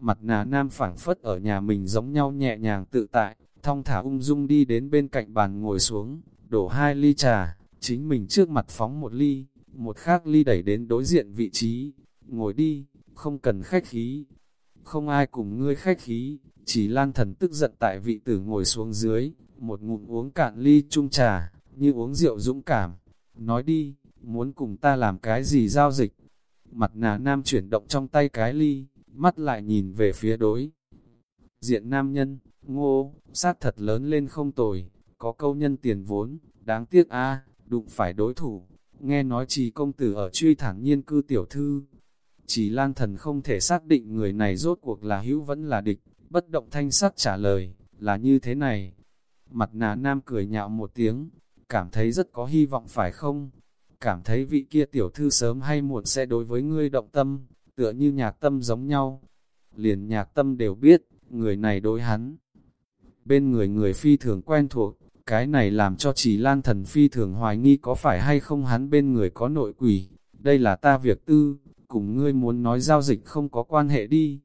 Mặt nà nam phảng phất ở nhà mình giống nhau nhẹ nhàng tự tại, thong thả ung dung đi đến bên cạnh bàn ngồi xuống, đổ hai ly trà, chính mình trước mặt phóng một ly, một khác ly đẩy đến đối diện vị trí, ngồi đi, không cần khách khí, không ai cùng ngươi khách khí, chỉ lan thần tức giận tại vị tử ngồi xuống dưới, một ngụm uống cạn ly chung trà, như uống rượu dũng cảm, nói đi, muốn cùng ta làm cái gì giao dịch, mặt nà nam chuyển động trong tay cái ly, mắt lại nhìn về phía đối. Diện nam nhân, ngô, sát thật lớn lên không tồi, có câu nhân tiền vốn, đáng tiếc a đụng phải đối thủ, nghe nói trì công tử ở truy thẳng nhiên cư tiểu thư. Chỉ lan thần không thể xác định người này rốt cuộc là hữu vẫn là địch, bất động thanh sắc trả lời, là như thế này. Mặt nà nam cười nhạo một tiếng, cảm thấy rất có hy vọng phải không? Cảm thấy vị kia tiểu thư sớm hay muộn sẽ đối với ngươi động tâm, tựa như nhạc tâm giống nhau. Liền nhạc tâm đều biết, người này đối hắn. Bên người người phi thường quen thuộc, cái này làm cho chỉ lan thần phi thường hoài nghi có phải hay không hắn bên người có nội quỷ. Đây là ta việc tư, cùng ngươi muốn nói giao dịch không có quan hệ đi.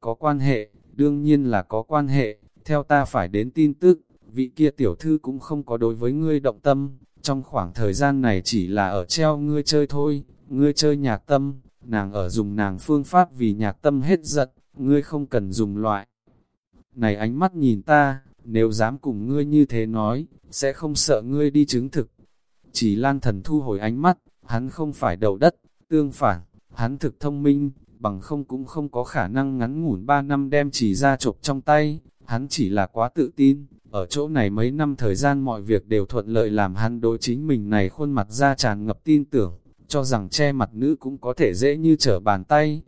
Có quan hệ, đương nhiên là có quan hệ, theo ta phải đến tin tức, vị kia tiểu thư cũng không có đối với ngươi động tâm, trong khoảng thời gian này chỉ là ở treo ngươi chơi thôi, ngươi chơi nhạc tâm, nàng ở dùng nàng phương pháp vì nhạc tâm hết giận, ngươi không cần dùng loại. Này ánh mắt nhìn ta, nếu dám cùng ngươi như thế nói, sẽ không sợ ngươi đi chứng thực. Chỉ lan thần thu hồi ánh mắt, hắn không phải đầu đất, tương phản, hắn thực thông minh, bằng không cũng không có khả năng ngắn ngủn 3 năm đem chỉ ra chộp trong tay, hắn chỉ là quá tự tin, ở chỗ này mấy năm thời gian mọi việc đều thuận lợi làm hắn đối chính mình này khuôn mặt ra tràn ngập tin tưởng, cho rằng che mặt nữ cũng có thể dễ như trở bàn tay.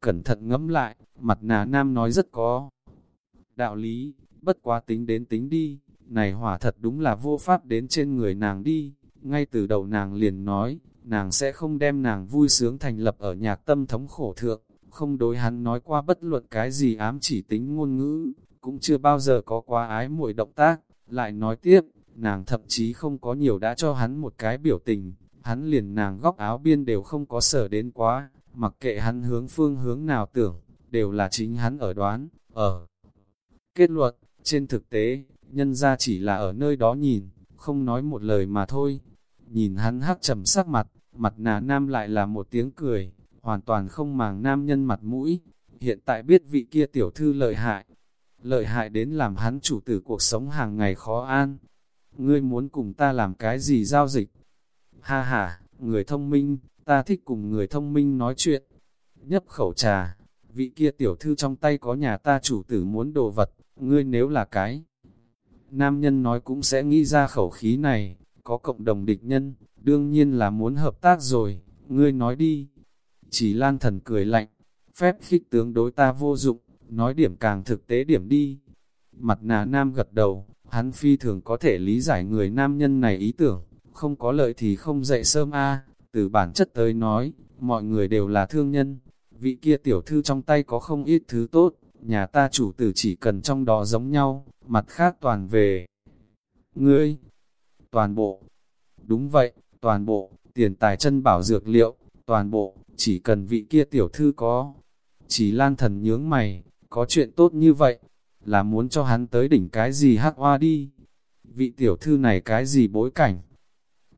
Cẩn thận ngẫm lại, mặt nà nam nói rất có đạo lý, bất quá tính đến tính đi, này hỏa thật đúng là vô pháp đến trên người nàng đi, ngay từ đầu nàng liền nói, nàng sẽ không đem nàng vui sướng thành lập ở nhạc tâm thống khổ thượng, không đối hắn nói qua bất luận cái gì ám chỉ tính ngôn ngữ, cũng chưa bao giờ có quá ái muội động tác, lại nói tiếp, nàng thậm chí không có nhiều đã cho hắn một cái biểu tình, hắn liền nàng góc áo biên đều không có sở đến quá, mặc kệ hắn hướng phương hướng nào tưởng, đều là chính hắn ở đoán, ở. Kết luận, trên thực tế, nhân ra chỉ là ở nơi đó nhìn, không nói một lời mà thôi. Nhìn hắn hắc trầm sắc mặt, mặt nà nam lại là một tiếng cười, hoàn toàn không màng nam nhân mặt mũi. Hiện tại biết vị kia tiểu thư lợi hại, lợi hại đến làm hắn chủ tử cuộc sống hàng ngày khó an. Ngươi muốn cùng ta làm cái gì giao dịch? Ha ha, người thông minh, ta thích cùng người thông minh nói chuyện. Nhấp khẩu trà, vị kia tiểu thư trong tay có nhà ta chủ tử muốn đồ vật, ngươi nếu là cái. Nam nhân nói cũng sẽ nghĩ ra khẩu khí này, có cộng đồng địch nhân, đương nhiên là muốn hợp tác rồi, ngươi nói đi. Chỉ lan thần cười lạnh, phép khích tướng đối ta vô dụng, nói điểm càng thực tế điểm đi. Mặt nà nam gật đầu, hắn phi thường có thể lý giải người nam nhân này ý tưởng, không có lợi thì không dậy sớm a từ bản chất tới nói, mọi người đều là thương nhân, vị kia tiểu thư trong tay có không ít thứ tốt, nhà ta chủ tử chỉ cần trong đó giống nhau, mặt khác toàn về. Ngươi, toàn bộ, đúng vậy, toàn bộ, tiền tài chân bảo dược liệu, toàn bộ, chỉ cần vị kia tiểu thư có. Chỉ lan thần nhướng mày, có chuyện tốt như vậy, là muốn cho hắn tới đỉnh cái gì hắc hoa đi. Vị tiểu thư này cái gì bối cảnh?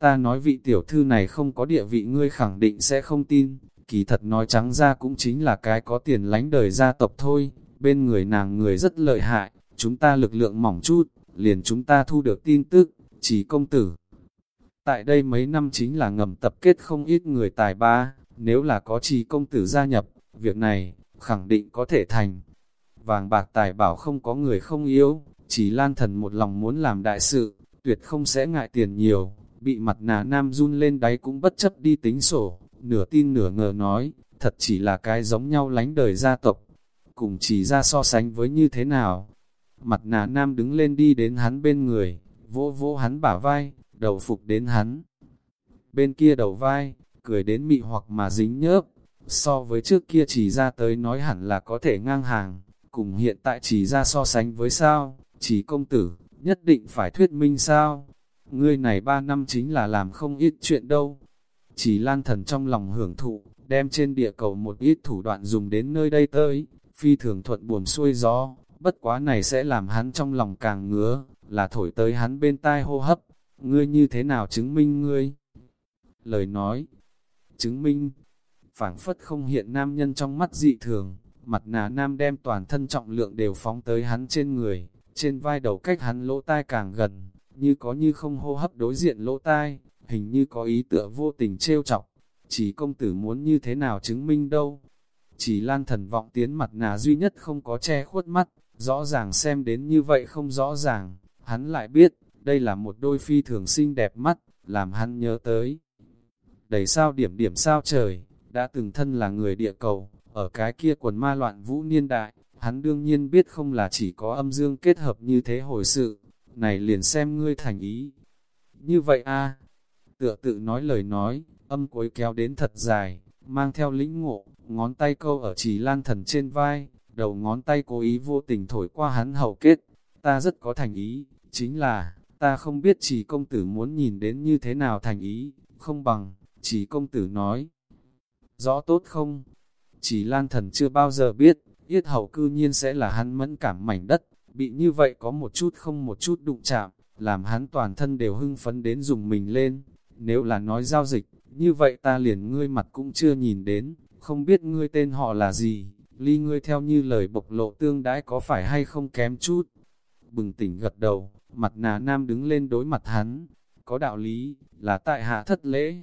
Ta nói vị tiểu thư này không có địa vị ngươi khẳng định sẽ không tin, kỳ thật nói trắng ra cũng chính là cái có tiền lánh đời gia tộc thôi, bên người nàng người rất lợi hại, chúng ta lực lượng mỏng chút, liền chúng ta thu được tin tức, chỉ công tử. Tại đây mấy năm chính là ngầm tập kết không ít người tài ba, nếu là có chỉ công tử gia nhập, việc này, khẳng định có thể thành. Vàng bạc tài bảo không có người không yếu, chỉ lan thần một lòng muốn làm đại sự, tuyệt không sẽ ngại tiền nhiều, bị mặt nà nam run lên đáy cũng bất chấp đi tính sổ, nửa tin nửa ngờ nói, thật chỉ là cái giống nhau lánh đời gia tộc, cùng chỉ ra so sánh với như thế nào. Mặt nà nam đứng lên đi đến hắn bên người, vỗ vỗ hắn bả vai, đầu phục đến hắn. Bên kia đầu vai, cười đến mị hoặc mà dính nhớp, so với trước kia chỉ ra tới nói hẳn là có thể ngang hàng, cùng hiện tại chỉ ra so sánh với sao, chỉ công tử, nhất định phải thuyết minh sao. Ngươi này ba năm chính là làm không ít chuyện đâu. Chỉ lan thần trong lòng hưởng thụ, đem trên địa cầu một ít thủ đoạn dùng đến nơi đây tới, phi thường thuận buồm xuôi gió, bất quá này sẽ làm hắn trong lòng càng ngứa, là thổi tới hắn bên tai hô hấp, ngươi như thế nào chứng minh ngươi? Lời nói, chứng minh, phảng phất không hiện nam nhân trong mắt dị thường, mặt nà nam đem toàn thân trọng lượng đều phóng tới hắn trên người, trên vai đầu cách hắn lỗ tai càng gần, như có như không hô hấp đối diện lỗ tai, hình như có ý tựa vô tình trêu chọc. Chỉ công tử muốn như thế nào chứng minh đâu. Chỉ lan thần vọng tiến mặt nà duy nhất không có che khuất mắt, rõ ràng xem đến như vậy không rõ ràng, hắn lại biết, đây là một đôi phi thường xinh đẹp mắt, làm hắn nhớ tới. Đầy sao điểm điểm sao trời, đã từng thân là người địa cầu, ở cái kia quần ma loạn vũ niên đại, hắn đương nhiên biết không là chỉ có âm dương kết hợp như thế hồi sự, này liền xem ngươi thành ý. Như vậy a tựa tự nói lời nói, âm cuối kéo đến thật dài, mang theo lĩnh ngộ, ngón tay câu ở chỉ lan thần trên vai, đầu ngón tay cố ý vô tình thổi qua hắn hậu kết. Ta rất có thành ý, chính là, ta không biết chỉ công tử muốn nhìn đến như thế nào thành ý, không bằng, chỉ công tử nói. Rõ tốt không? Chỉ lan thần chưa bao giờ biết, yết hậu cư nhiên sẽ là hắn mẫn cảm mảnh đất, bị như vậy có một chút không một chút đụng chạm, làm hắn toàn thân đều hưng phấn đến dùng mình lên. Nếu là nói giao dịch, như vậy ta liền ngươi mặt cũng chưa nhìn đến, không biết ngươi tên họ là gì, ly ngươi theo như lời bộc lộ tương đãi có phải hay không kém chút. Bừng tỉnh gật đầu, mặt nà nam đứng lên đối mặt hắn, có đạo lý, là tại hạ thất lễ.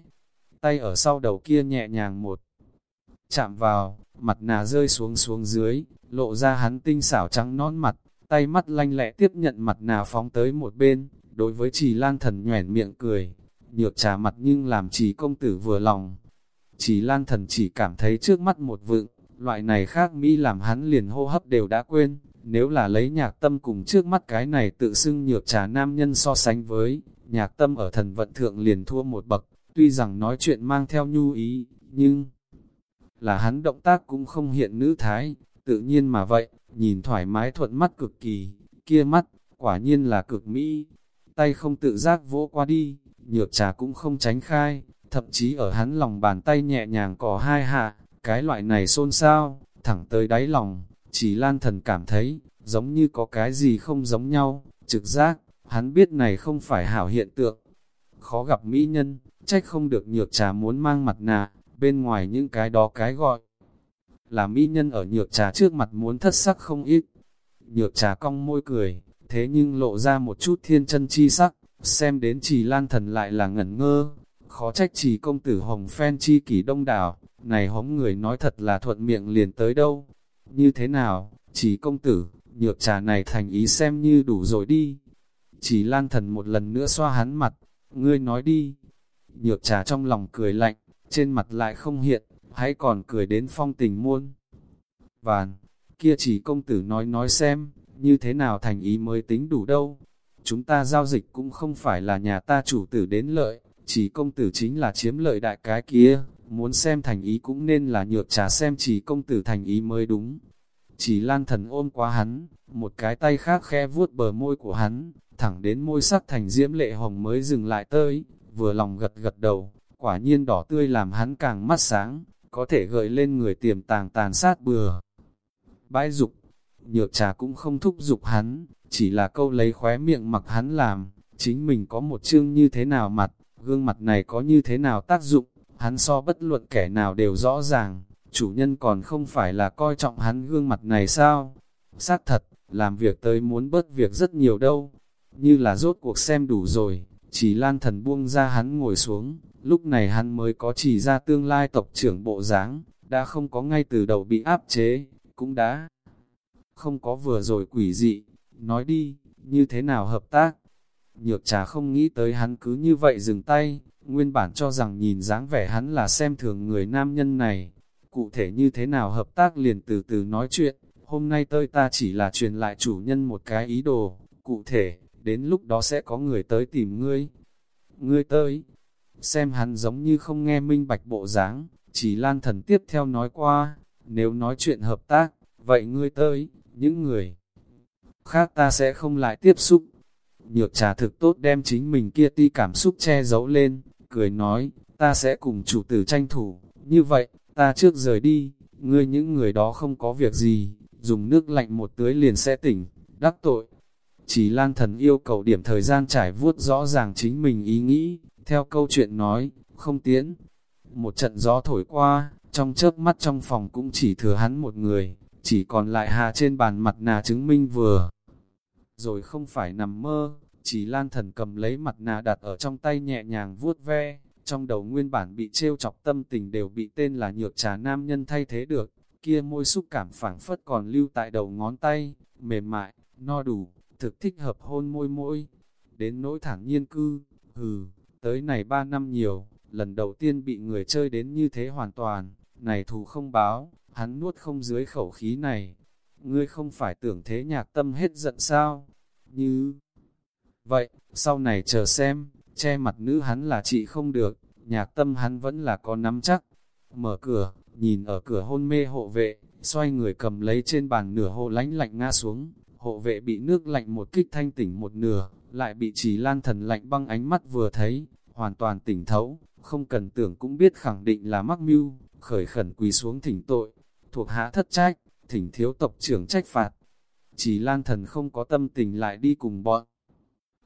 Tay ở sau đầu kia nhẹ nhàng một, chạm vào, mặt nà rơi xuống xuống dưới, lộ ra hắn tinh xảo trắng nón mặt, tay mắt lanh lẹ tiếp nhận mặt nà phóng tới một bên, đối với trì lan thần nhoẻn miệng cười, nhược trà mặt nhưng làm trì công tử vừa lòng. Trì lan thần chỉ cảm thấy trước mắt một vựng, loại này khác Mỹ làm hắn liền hô hấp đều đã quên, nếu là lấy nhạc tâm cùng trước mắt cái này tự xưng nhược trà nam nhân so sánh với, nhạc tâm ở thần vận thượng liền thua một bậc, tuy rằng nói chuyện mang theo nhu ý, nhưng là hắn động tác cũng không hiện nữ thái, tự nhiên mà vậy, nhìn thoải mái thuận mắt cực kỳ, kia mắt, quả nhiên là cực mỹ, tay không tự giác vỗ qua đi, nhược trà cũng không tránh khai, thậm chí ở hắn lòng bàn tay nhẹ nhàng cỏ hai hạ, cái loại này xôn xao, thẳng tới đáy lòng, chỉ lan thần cảm thấy, giống như có cái gì không giống nhau, trực giác, hắn biết này không phải hảo hiện tượng. Khó gặp mỹ nhân, trách không được nhược trà muốn mang mặt nạ, bên ngoài những cái đó cái gọi. Là mỹ nhân ở nhược trà trước mặt muốn thất sắc không ít. Nhược trà cong môi cười, thế nhưng lộ ra một chút thiên chân chi sắc, xem đến chỉ lan thần lại là ngẩn ngơ. Khó trách chỉ công tử hồng phen chi kỷ đông đảo, này hống người nói thật là thuận miệng liền tới đâu. Như thế nào, chỉ công tử, nhược trà này thành ý xem như đủ rồi đi. Chỉ lan thần một lần nữa xoa hắn mặt, ngươi nói đi. Nhược trà trong lòng cười lạnh, trên mặt lại không hiện, hãy còn cười đến phong tình muôn. Vàn, kia chỉ công tử nói nói xem, như thế nào thành ý mới tính đủ đâu. Chúng ta giao dịch cũng không phải là nhà ta chủ tử đến lợi, chỉ công tử chính là chiếm lợi đại cái kia, muốn xem thành ý cũng nên là nhược trà xem chỉ công tử thành ý mới đúng. Chỉ lan thần ôm quá hắn, một cái tay khác khe vuốt bờ môi của hắn, thẳng đến môi sắc thành diễm lệ hồng mới dừng lại tới, vừa lòng gật gật đầu, quả nhiên đỏ tươi làm hắn càng mắt sáng, có thể gợi lên người tiềm tàng tàn sát bừa. Bãi dục, nhược trà cũng không thúc dục hắn, chỉ là câu lấy khóe miệng mặc hắn làm, chính mình có một chương như thế nào mặt, gương mặt này có như thế nào tác dụng, hắn so bất luận kẻ nào đều rõ ràng, chủ nhân còn không phải là coi trọng hắn gương mặt này sao? Xác thật, làm việc tới muốn bớt việc rất nhiều đâu, như là rốt cuộc xem đủ rồi, chỉ lan thần buông ra hắn ngồi xuống, lúc này hắn mới có chỉ ra tương lai tộc trưởng bộ dáng đã không có ngay từ đầu bị áp chế, cũng đã không có vừa rồi quỷ dị, nói đi, như thế nào hợp tác. Nhược trà không nghĩ tới hắn cứ như vậy dừng tay, nguyên bản cho rằng nhìn dáng vẻ hắn là xem thường người nam nhân này. Cụ thể như thế nào hợp tác liền từ từ nói chuyện, hôm nay tới ta chỉ là truyền lại chủ nhân một cái ý đồ, cụ thể, đến lúc đó sẽ có người tới tìm ngươi. Ngươi tới, xem hắn giống như không nghe minh bạch bộ dáng, chỉ lan thần tiếp theo nói qua, nếu nói chuyện hợp tác, vậy ngươi tới, những người khác ta sẽ không lại tiếp xúc. Nhược trà thực tốt đem chính mình kia ti cảm xúc che giấu lên, cười nói, ta sẽ cùng chủ tử tranh thủ, như vậy, ta trước rời đi, ngươi những người đó không có việc gì, dùng nước lạnh một tưới liền sẽ tỉnh, đắc tội. Chỉ lan thần yêu cầu điểm thời gian trải vuốt rõ ràng chính mình ý nghĩ, theo câu chuyện nói, không tiến. Một trận gió thổi qua, trong chớp mắt trong phòng cũng chỉ thừa hắn một người, chỉ còn lại hà trên bàn mặt nà chứng minh vừa. Rồi không phải nằm mơ, chỉ lan thần cầm lấy mặt nà đặt ở trong tay nhẹ nhàng vuốt ve, trong đầu nguyên bản bị trêu chọc tâm tình đều bị tên là nhược trà nam nhân thay thế được, kia môi xúc cảm phảng phất còn lưu tại đầu ngón tay, mềm mại, no đủ, thực thích hợp hôn môi môi, đến nỗi thẳng nhiên cư, hừ, tới này ba năm nhiều, lần đầu tiên bị người chơi đến như thế hoàn toàn, này thù không báo, hắn nuốt không dưới khẩu khí này, ngươi không phải tưởng thế nhạc tâm hết giận sao, như... Vậy, sau này chờ xem, che mặt nữ hắn là chị không được, nhạc tâm hắn vẫn là có nắm chắc. Mở cửa, nhìn ở cửa hôn mê hộ vệ, xoay người cầm lấy trên bàn nửa hộ lánh lạnh ngã xuống, hộ vệ bị nước lạnh một kích thanh tỉnh một nửa, lại bị chỉ lan thần lạnh băng ánh mắt vừa thấy, hoàn toàn tỉnh thấu, không cần tưởng cũng biết khẳng định là mắc mưu, khởi khẩn quỳ xuống thỉnh tội, thuộc hạ thất trách, thỉnh thiếu tộc trưởng trách phạt. Chỉ lan thần không có tâm tình lại đi cùng bọn.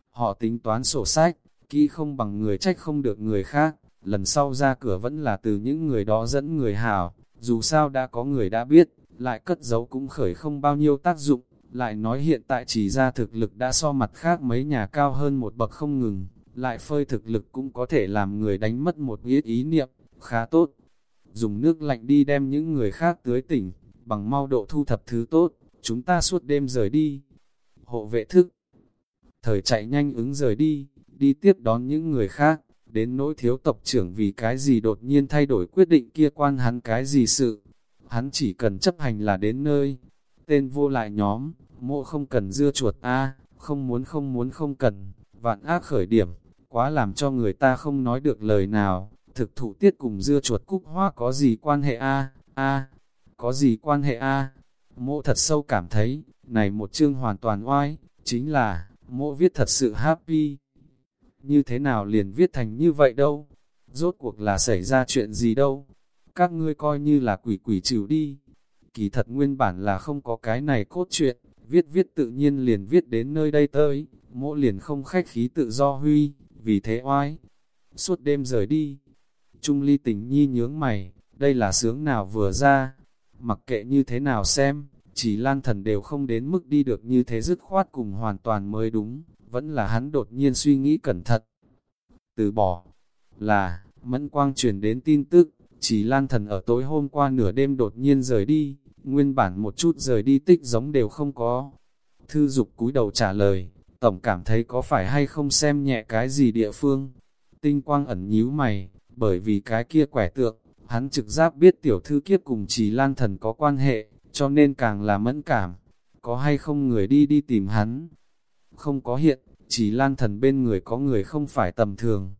Họ tính toán sổ sách, kỹ không bằng người trách không được người khác, lần sau ra cửa vẫn là từ những người đó dẫn người hảo, dù sao đã có người đã biết, lại cất giấu cũng khởi không bao nhiêu tác dụng, lại nói hiện tại chỉ ra thực lực đã so mặt khác mấy nhà cao hơn một bậc không ngừng, lại phơi thực lực cũng có thể làm người đánh mất một ít ý niệm, khá tốt. Dùng nước lạnh đi đem những người khác tưới tỉnh, bằng mau độ thu thập thứ tốt, chúng ta suốt đêm rời đi. Hộ vệ thức, thời chạy nhanh ứng rời đi, đi tiếp đón những người khác, đến nỗi thiếu tộc trưởng vì cái gì đột nhiên thay đổi quyết định kia quan hắn cái gì sự. Hắn chỉ cần chấp hành là đến nơi. Tên vô lại nhóm, mộ không cần dưa chuột a không muốn không muốn không cần, vạn ác khởi điểm, quá làm cho người ta không nói được lời nào. Thực thụ tiết cùng dưa chuột cúc hoa có gì quan hệ a a có gì quan hệ a? Mộ thật sâu cảm thấy, này một chương hoàn toàn oai, chính là, mộ viết thật sự happy. Như thế nào liền viết thành như vậy đâu, rốt cuộc là xảy ra chuyện gì đâu, các ngươi coi như là quỷ quỷ chịu đi. Kỳ thật nguyên bản là không có cái này cốt truyện, viết viết tự nhiên liền viết đến nơi đây tới, mộ liền không khách khí tự do huy, vì thế oai. Suốt đêm rời đi, Trung ly tình nhi nhướng mày, đây là sướng nào vừa ra, mặc kệ như thế nào xem, chỉ lan thần đều không đến mức đi được như thế dứt khoát cùng hoàn toàn mới đúng vẫn là hắn đột nhiên suy nghĩ cẩn thận. Từ bỏ, là, mẫn quang truyền đến tin tức, chỉ lan thần ở tối hôm qua nửa đêm đột nhiên rời đi, nguyên bản một chút rời đi tích giống đều không có. Thư dục cúi đầu trả lời, tổng cảm thấy có phải hay không xem nhẹ cái gì địa phương. Tinh quang ẩn nhíu mày, bởi vì cái kia quẻ tượng, hắn trực giác biết tiểu thư kiếp cùng chỉ lan thần có quan hệ, cho nên càng là mẫn cảm. Có hay không người đi đi tìm hắn, không có hiện, chỉ lan thần bên người có người không phải tầm thường.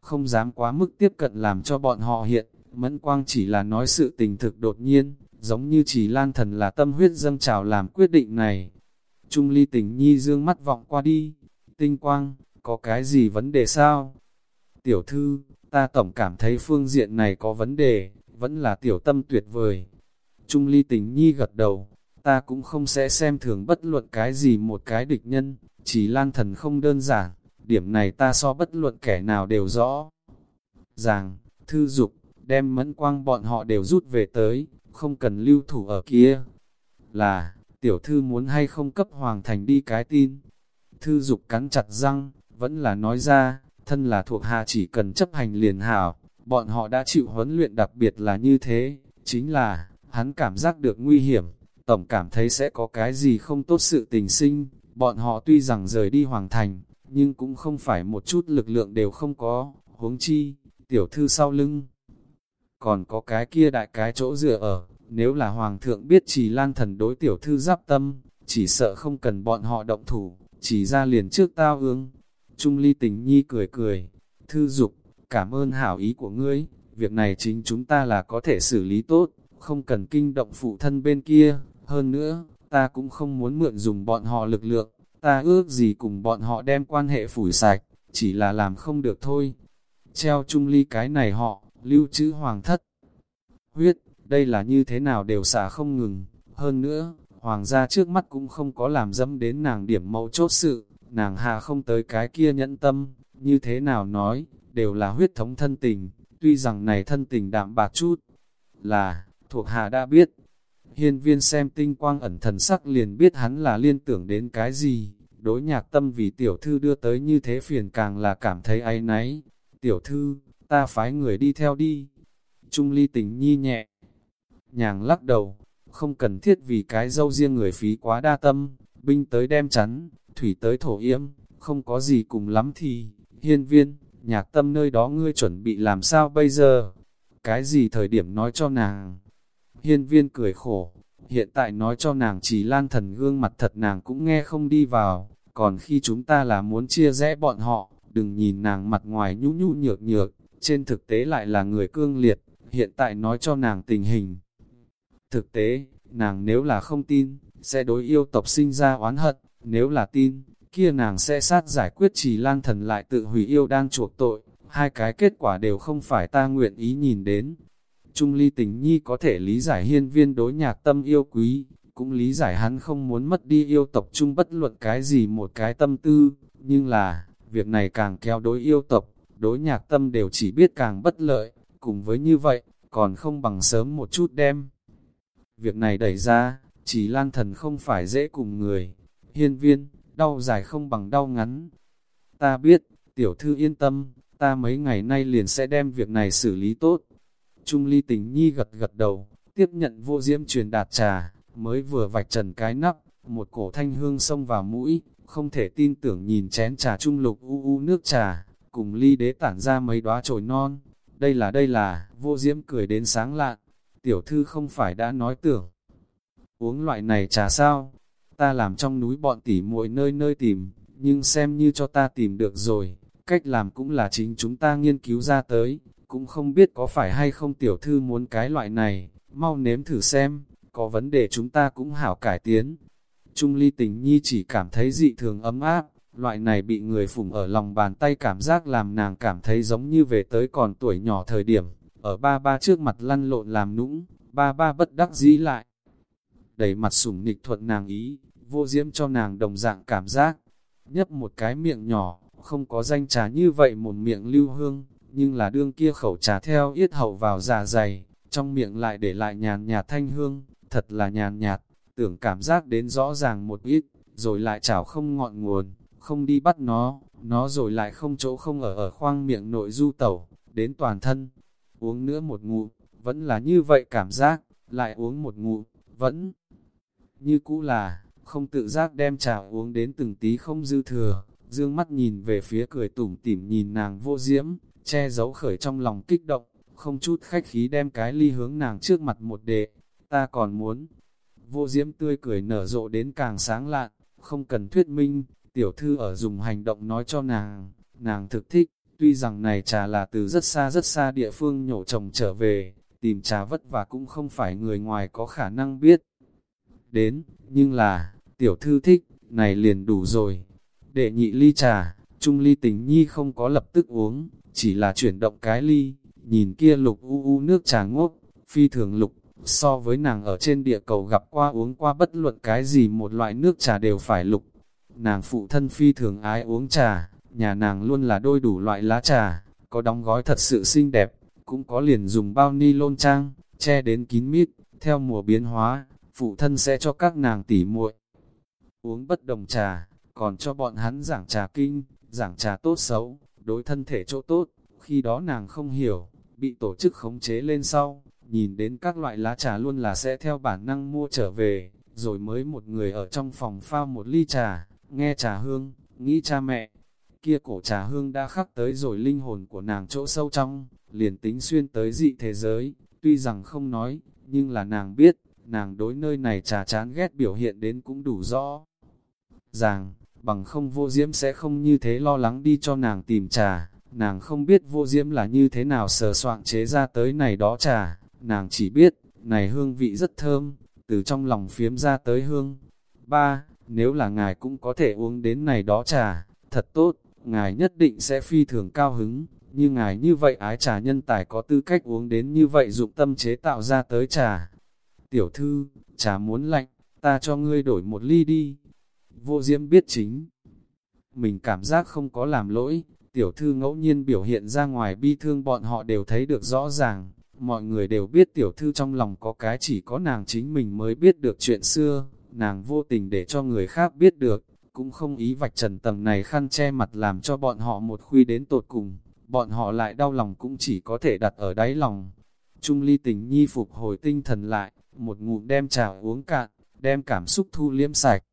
Không dám quá mức tiếp cận làm cho bọn họ hiện, mẫn quang chỉ là nói sự tình thực đột nhiên, giống như chỉ lan thần là tâm huyết dâng trào làm quyết định này. Trung ly tình nhi dương mắt vọng qua đi, tinh quang, có cái gì vấn đề sao? Tiểu thư, ta tổng cảm thấy phương diện này có vấn đề, vẫn là tiểu tâm tuyệt vời. Trung ly tình nhi gật đầu, ta cũng không sẽ xem thường bất luận cái gì một cái địch nhân, chỉ lan thần không đơn giản, điểm này ta so bất luận kẻ nào đều rõ. Ràng, thư dục, đem mẫn quang bọn họ đều rút về tới, không cần lưu thủ ở kia. Là, tiểu thư muốn hay không cấp hoàng thành đi cái tin. Thư dục cắn chặt răng, vẫn là nói ra, thân là thuộc hạ chỉ cần chấp hành liền hảo, bọn họ đã chịu huấn luyện đặc biệt là như thế, chính là, hắn cảm giác được nguy hiểm, tổng cảm thấy sẽ có cái gì không tốt sự tình sinh, bọn họ tuy rằng rời đi hoàng thành, nhưng cũng không phải một chút lực lượng đều không có, huống chi, tiểu thư sau lưng. Còn có cái kia đại cái chỗ dựa ở, nếu là hoàng thượng biết chỉ lan thần đối tiểu thư giáp tâm, chỉ sợ không cần bọn họ động thủ, chỉ ra liền trước tao ương. Trung ly tình nhi cười cười, thư dục, cảm ơn hảo ý của ngươi, việc này chính chúng ta là có thể xử lý tốt, không cần kinh động phụ thân bên kia, hơn nữa, ta cũng không muốn mượn dùng bọn họ lực lượng, ta ước gì cùng bọn họ đem quan hệ phủi sạch, chỉ là làm không được thôi. Treo trung ly cái này họ, lưu trữ hoàng thất. Huyết, đây là như thế nào đều xả không ngừng, Hơn nữa, hoàng gia trước mắt cũng không có làm dâm đến nàng điểm mẫu chốt sự, nàng hạ không tới cái kia nhẫn tâm, như thế nào nói, đều là huyết thống thân tình, tuy rằng này thân tình đạm bạc chút, là, thuộc hạ đã biết. Hiên viên xem tinh quang ẩn thần sắc liền biết hắn là liên tưởng đến cái gì, đối nhạc tâm vì tiểu thư đưa tới như thế phiền càng là cảm thấy áy náy. Tiểu thư, ta phái người đi theo đi. Trung ly tình nhi nhẹ, nhàng lắc đầu, không cần thiết vì cái dâu riêng người phí quá đa tâm, binh tới đem chắn, thủy tới thổ yếm, không có gì cùng lắm thì, hiên viên, nhạc tâm nơi đó ngươi chuẩn bị làm sao bây giờ? Cái gì thời điểm nói cho nàng? Hiên viên cười khổ, hiện tại nói cho nàng chỉ lan thần gương mặt thật nàng cũng nghe không đi vào, còn khi chúng ta là muốn chia rẽ bọn họ, đừng nhìn nàng mặt ngoài nhũ nhũ nhược nhược, trên thực tế lại là người cương liệt, hiện tại nói cho nàng tình hình. Thực tế, nàng nếu là không tin, sẽ đối yêu tộc sinh ra oán hận, nếu là tin, kia nàng sẽ sát giải quyết chỉ lang thần lại tự hủy yêu đang chuộc tội, hai cái kết quả đều không phải ta nguyện ý nhìn đến. Trung ly tình nhi có thể lý giải hiên viên đối nhạc tâm yêu quý, cũng lý giải hắn không muốn mất đi yêu tộc chung bất luận cái gì một cái tâm tư, nhưng là, việc này càng kéo đối yêu tộc, đối nhạc tâm đều chỉ biết càng bất lợi, cùng với như vậy, còn không bằng sớm một chút đem. Việc này đẩy ra, chỉ lan thần không phải dễ cùng người, hiên viên, đau dài không bằng đau ngắn. Ta biết, tiểu thư yên tâm, ta mấy ngày nay liền sẽ đem việc này xử lý tốt. Trung ly tình nhi gật gật đầu, tiếp nhận vô diễm truyền đạt trà, mới vừa vạch trần cái nắp, một cổ thanh hương xông vào mũi, không thể tin tưởng nhìn chén trà trung lục u u nước trà, cùng ly đế tản ra mấy đóa trồi non. Đây là đây là, vô diễm cười đến sáng lạn, tiểu thư không phải đã nói tưởng. Uống loại này trà sao? Ta làm trong núi bọn tỉ muội nơi nơi tìm, nhưng xem như cho ta tìm được rồi, cách làm cũng là chính chúng ta nghiên cứu ra tới, cũng không biết có phải hay không tiểu thư muốn cái loại này, mau nếm thử xem, có vấn đề chúng ta cũng hảo cải tiến. Trung ly tình nhi chỉ cảm thấy dị thường ấm áp, loại này bị người phủng ở lòng bàn tay cảm giác làm nàng cảm thấy giống như về tới còn tuổi nhỏ thời điểm, ở ba ba trước mặt lăn lộn làm nũng, ba ba bất đắc dĩ lại. đẩy mặt sủng nịch thuận nàng ý, vô diễm cho nàng đồng dạng cảm giác, nhấp một cái miệng nhỏ, không có danh trà như vậy một miệng lưu hương, nhưng là đương kia khẩu trà theo yết hậu vào dạ dày, trong miệng lại để lại nhàn nhạt thanh hương, thật là nhàn nhạt, tưởng cảm giác đến rõ ràng một ít, rồi lại chảo không ngọn nguồn, không đi bắt nó, nó rồi lại không chỗ không ở ở khoang miệng nội du tẩu, đến toàn thân. Uống nữa một ngụm, vẫn là như vậy cảm giác, lại uống một ngụm, vẫn như cũ là, không tự giác đem trà uống đến từng tí không dư thừa, dương mắt nhìn về phía cười tủm tỉm nhìn nàng vô diễm, che giấu khởi trong lòng kích động, không chút khách khí đem cái ly hướng nàng trước mặt một đệ, ta còn muốn. Vô diễm tươi cười nở rộ đến càng sáng lạn, không cần thuyết minh, tiểu thư ở dùng hành động nói cho nàng, nàng thực thích, tuy rằng này trà là từ rất xa rất xa địa phương nhổ trồng trở về, tìm trà vất vả cũng không phải người ngoài có khả năng biết. Đến, nhưng là, tiểu thư thích, này liền đủ rồi. Đệ nhị ly trà, trung ly tình nhi không có lập tức uống, chỉ là chuyển động cái ly, nhìn kia lục u u nước trà ngốc, phi thường lục, so với nàng ở trên địa cầu gặp qua uống qua bất luận cái gì một loại nước trà đều phải lục. Nàng phụ thân phi thường ái uống trà, nhà nàng luôn là đôi đủ loại lá trà, có đóng gói thật sự xinh đẹp, cũng có liền dùng bao ni lôn trang, che đến kín mít, theo mùa biến hóa, phụ thân sẽ cho các nàng tỉ muội uống bất đồng trà, còn cho bọn hắn giảng trà kinh, giảng trà tốt xấu, đối thân thể chỗ tốt, khi đó nàng không hiểu, bị tổ chức khống chế lên sau, nhìn đến các loại lá trà luôn là sẽ theo bản năng mua trở về, rồi mới một người ở trong phòng pha một ly trà, nghe trà hương, nghĩ cha mẹ, kia cổ trà hương đã khắc tới rồi linh hồn của nàng chỗ sâu trong, liền tính xuyên tới dị thế giới, tuy rằng không nói, nhưng là nàng biết, nàng đối nơi này trà chán ghét biểu hiện đến cũng đủ rõ. Ràng, bằng không vô diễm sẽ không như thế lo lắng đi cho nàng tìm trà, nàng không biết vô diễm là như thế nào sờ soạn chế ra tới này đó trà, nàng chỉ biết, này hương vị rất thơm, từ trong lòng phiếm ra tới hương. Ba, nếu là ngài cũng có thể uống đến này đó trà, thật tốt, ngài nhất định sẽ phi thường cao hứng, như ngài như vậy ái trà nhân tài có tư cách uống đến như vậy dụng tâm chế tạo ra tới trà, tiểu thư, trà muốn lạnh, ta cho ngươi đổi một ly đi. Vô diễm biết chính. Mình cảm giác không có làm lỗi, tiểu thư ngẫu nhiên biểu hiện ra ngoài bi thương bọn họ đều thấy được rõ ràng. Mọi người đều biết tiểu thư trong lòng có cái chỉ có nàng chính mình mới biết được chuyện xưa, nàng vô tình để cho người khác biết được, cũng không ý vạch trần tầng này khăn che mặt làm cho bọn họ một khuy đến tột cùng, bọn họ lại đau lòng cũng chỉ có thể đặt ở đáy lòng. Trung ly tình nhi phục hồi tinh thần lại, một ngụm đem trà uống cạn, đem cảm xúc thu liếm sạch.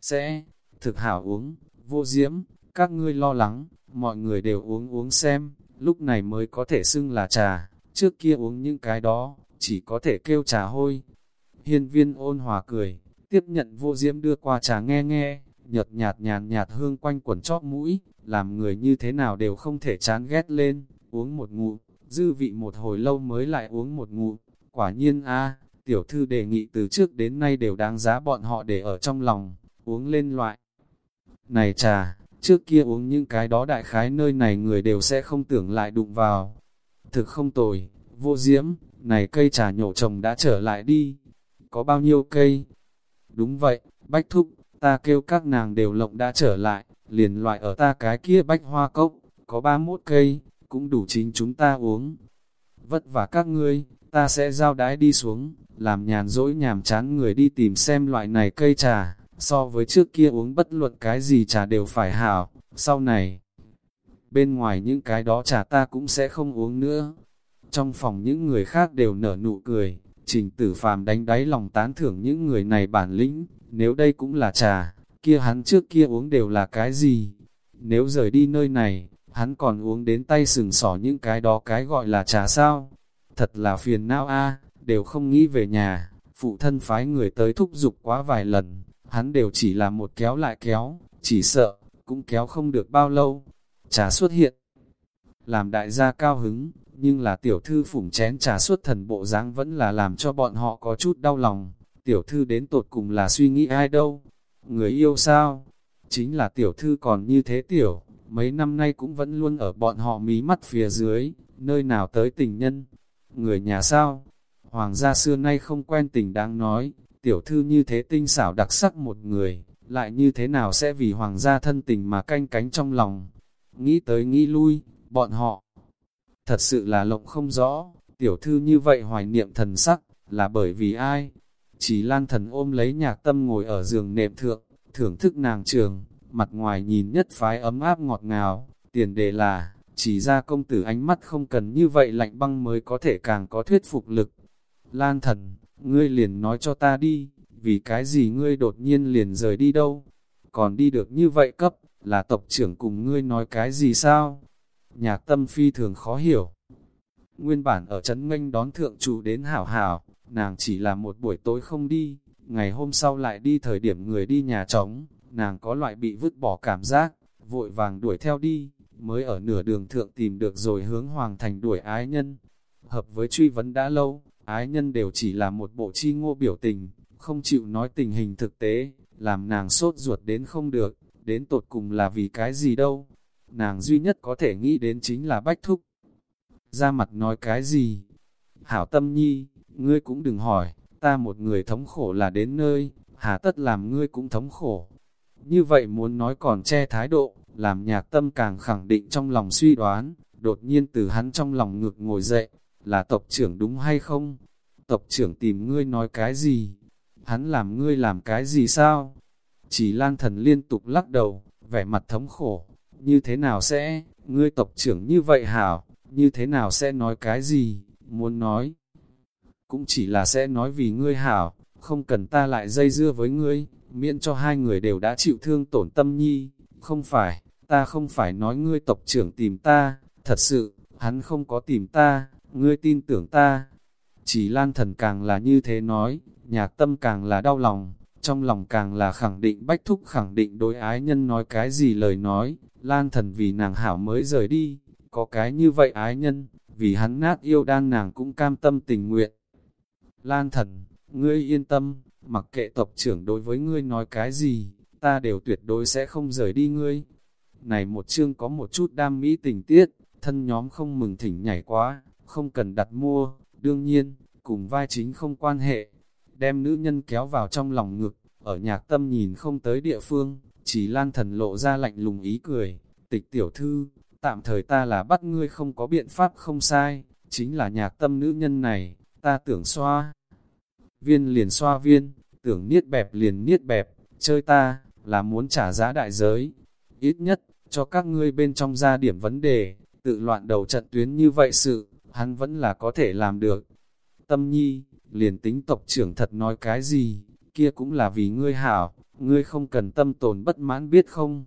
Sẽ, thực hảo uống, vô diễm, các ngươi lo lắng, mọi người đều uống uống xem, lúc này mới có thể xưng là trà, trước kia uống những cái đó, chỉ có thể kêu trà hôi. Hiên viên ôn hòa cười, tiếp nhận vô diễm đưa qua trà nghe nghe, nhợt nhạt nhàn nhạt hương quanh quẩn chóp mũi, làm người như thế nào đều không thể chán ghét lên, uống một ngụm, dư vị một hồi lâu mới lại uống một ngụm, quả nhiên a tiểu thư đề nghị từ trước đến nay đều đáng giá bọn họ để ở trong lòng, uống lên loại. Này trà, trước kia uống những cái đó đại khái nơi này người đều sẽ không tưởng lại đụng vào. Thực không tồi, vô diễm, này cây trà nhổ trồng đã trở lại đi. Có bao nhiêu cây? Đúng vậy, bách thúc, ta kêu các nàng đều lộng đã trở lại, liền loại ở ta cái kia bách hoa cốc, có 31 cây, cũng đủ chính chúng ta uống. Vất vả các ngươi, ta sẽ giao đái đi xuống, làm nhàn dỗi nhàm chán người đi tìm xem loại này cây trà, so với trước kia uống bất luận cái gì trà đều phải hảo, sau này. Bên ngoài những cái đó trà ta cũng sẽ không uống nữa. Trong phòng những người khác đều nở nụ cười, trình tử phàm đánh đáy lòng tán thưởng những người này bản lĩnh, nếu đây cũng là trà, kia hắn trước kia uống đều là cái gì? Nếu rời đi nơi này, hắn còn uống đến tay sừng sỏ những cái đó cái gọi là trà sao? Thật là phiền não a đều không nghĩ về nhà, phụ thân phái người tới thúc giục quá vài lần, hắn đều chỉ là một kéo lại kéo, chỉ sợ, cũng kéo không được bao lâu. Trà xuất hiện, làm đại gia cao hứng, nhưng là tiểu thư phủng chén trà xuất thần bộ dáng vẫn là làm cho bọn họ có chút đau lòng. Tiểu thư đến tột cùng là suy nghĩ ai đâu? Người yêu sao? Chính là tiểu thư còn như thế tiểu, mấy năm nay cũng vẫn luôn ở bọn họ mí mắt phía dưới, nơi nào tới tình nhân. Người nhà sao? Hoàng gia xưa nay không quen tình đáng nói, tiểu thư như thế tinh xảo đặc sắc một người, lại như thế nào sẽ vì hoàng gia thân tình mà canh cánh trong lòng. Nghĩ tới nghĩ lui, bọn họ thật sự là lộng không rõ, tiểu thư như vậy hoài niệm thần sắc, là bởi vì ai? Chỉ lan thần ôm lấy nhạc tâm ngồi ở giường nệm thượng, thưởng thức nàng trường, mặt ngoài nhìn nhất phái ấm áp ngọt ngào, tiền đề là, chỉ ra công tử ánh mắt không cần như vậy lạnh băng mới có thể càng có thuyết phục lực. Lan thần, ngươi liền nói cho ta đi, vì cái gì ngươi đột nhiên liền rời đi đâu? Còn đi được như vậy cấp, là tộc trưởng cùng ngươi nói cái gì sao? Nhạc tâm phi thường khó hiểu. Nguyên bản ở trấn Nganh đón thượng chủ đến hảo hảo, nàng chỉ là một buổi tối không đi, ngày hôm sau lại đi thời điểm người đi nhà trống, nàng có loại bị vứt bỏ cảm giác, vội vàng đuổi theo đi, mới ở nửa đường thượng tìm được rồi hướng hoàng thành đuổi ái nhân. Hợp với truy vấn đã lâu, ái nhân đều chỉ là một bộ chi ngô biểu tình, không chịu nói tình hình thực tế, làm nàng sốt ruột đến không được, đến tột cùng là vì cái gì đâu. Nàng duy nhất có thể nghĩ đến chính là bách thúc. Ra mặt nói cái gì? Hảo tâm nhi, ngươi cũng đừng hỏi, ta một người thống khổ là đến nơi, hà tất làm ngươi cũng thống khổ. Như vậy muốn nói còn che thái độ, làm nhạc tâm càng khẳng định trong lòng suy đoán, đột nhiên từ hắn trong lòng ngực ngồi dậy, là tộc trưởng đúng hay không? Tộc trưởng tìm ngươi nói cái gì? Hắn làm ngươi làm cái gì sao? Chỉ lan thần liên tục lắc đầu, vẻ mặt thống khổ, như thế nào sẽ, ngươi tộc trưởng như vậy hảo, như thế nào sẽ nói cái gì, muốn nói cũng chỉ là sẽ nói vì ngươi hảo, không cần ta lại dây dưa với ngươi, miễn cho hai người đều đã chịu thương tổn tâm nhi, không phải, ta không phải nói ngươi tộc trưởng tìm ta, thật sự, hắn không có tìm ta, ngươi tin tưởng ta. Chỉ lan thần càng là như thế nói, nhạc tâm càng là đau lòng, trong lòng càng là khẳng định bách thúc khẳng định đối ái nhân nói cái gì lời nói, lan thần vì nàng hảo mới rời đi, có cái như vậy ái nhân, vì hắn nát yêu đan nàng cũng cam tâm tình nguyện. Lan thần, ngươi yên tâm, mặc kệ tộc trưởng đối với ngươi nói cái gì, ta đều tuyệt đối sẽ không rời đi ngươi. Này một chương có một chút đam mỹ tình tiết, thân nhóm không mừng thỉnh nhảy quá, không cần đặt mua, đương nhiên, cùng vai chính không quan hệ, đem nữ nhân kéo vào trong lòng ngực, ở nhạc tâm nhìn không tới địa phương, chỉ lan thần lộ ra lạnh lùng ý cười, tịch tiểu thư, tạm thời ta là bắt ngươi không có biện pháp không sai, chính là nhạc tâm nữ nhân này, ta tưởng xoa. Viên liền xoa viên, tưởng niết bẹp liền niết bẹp, chơi ta, là muốn trả giá đại giới. Ít nhất, cho các ngươi bên trong ra điểm vấn đề, tự loạn đầu trận tuyến như vậy sự, hắn vẫn là có thể làm được. Tâm nhi, liền tính tộc trưởng thật nói cái gì, kia cũng là vì ngươi hảo, ngươi không cần tâm tồn bất mãn biết không?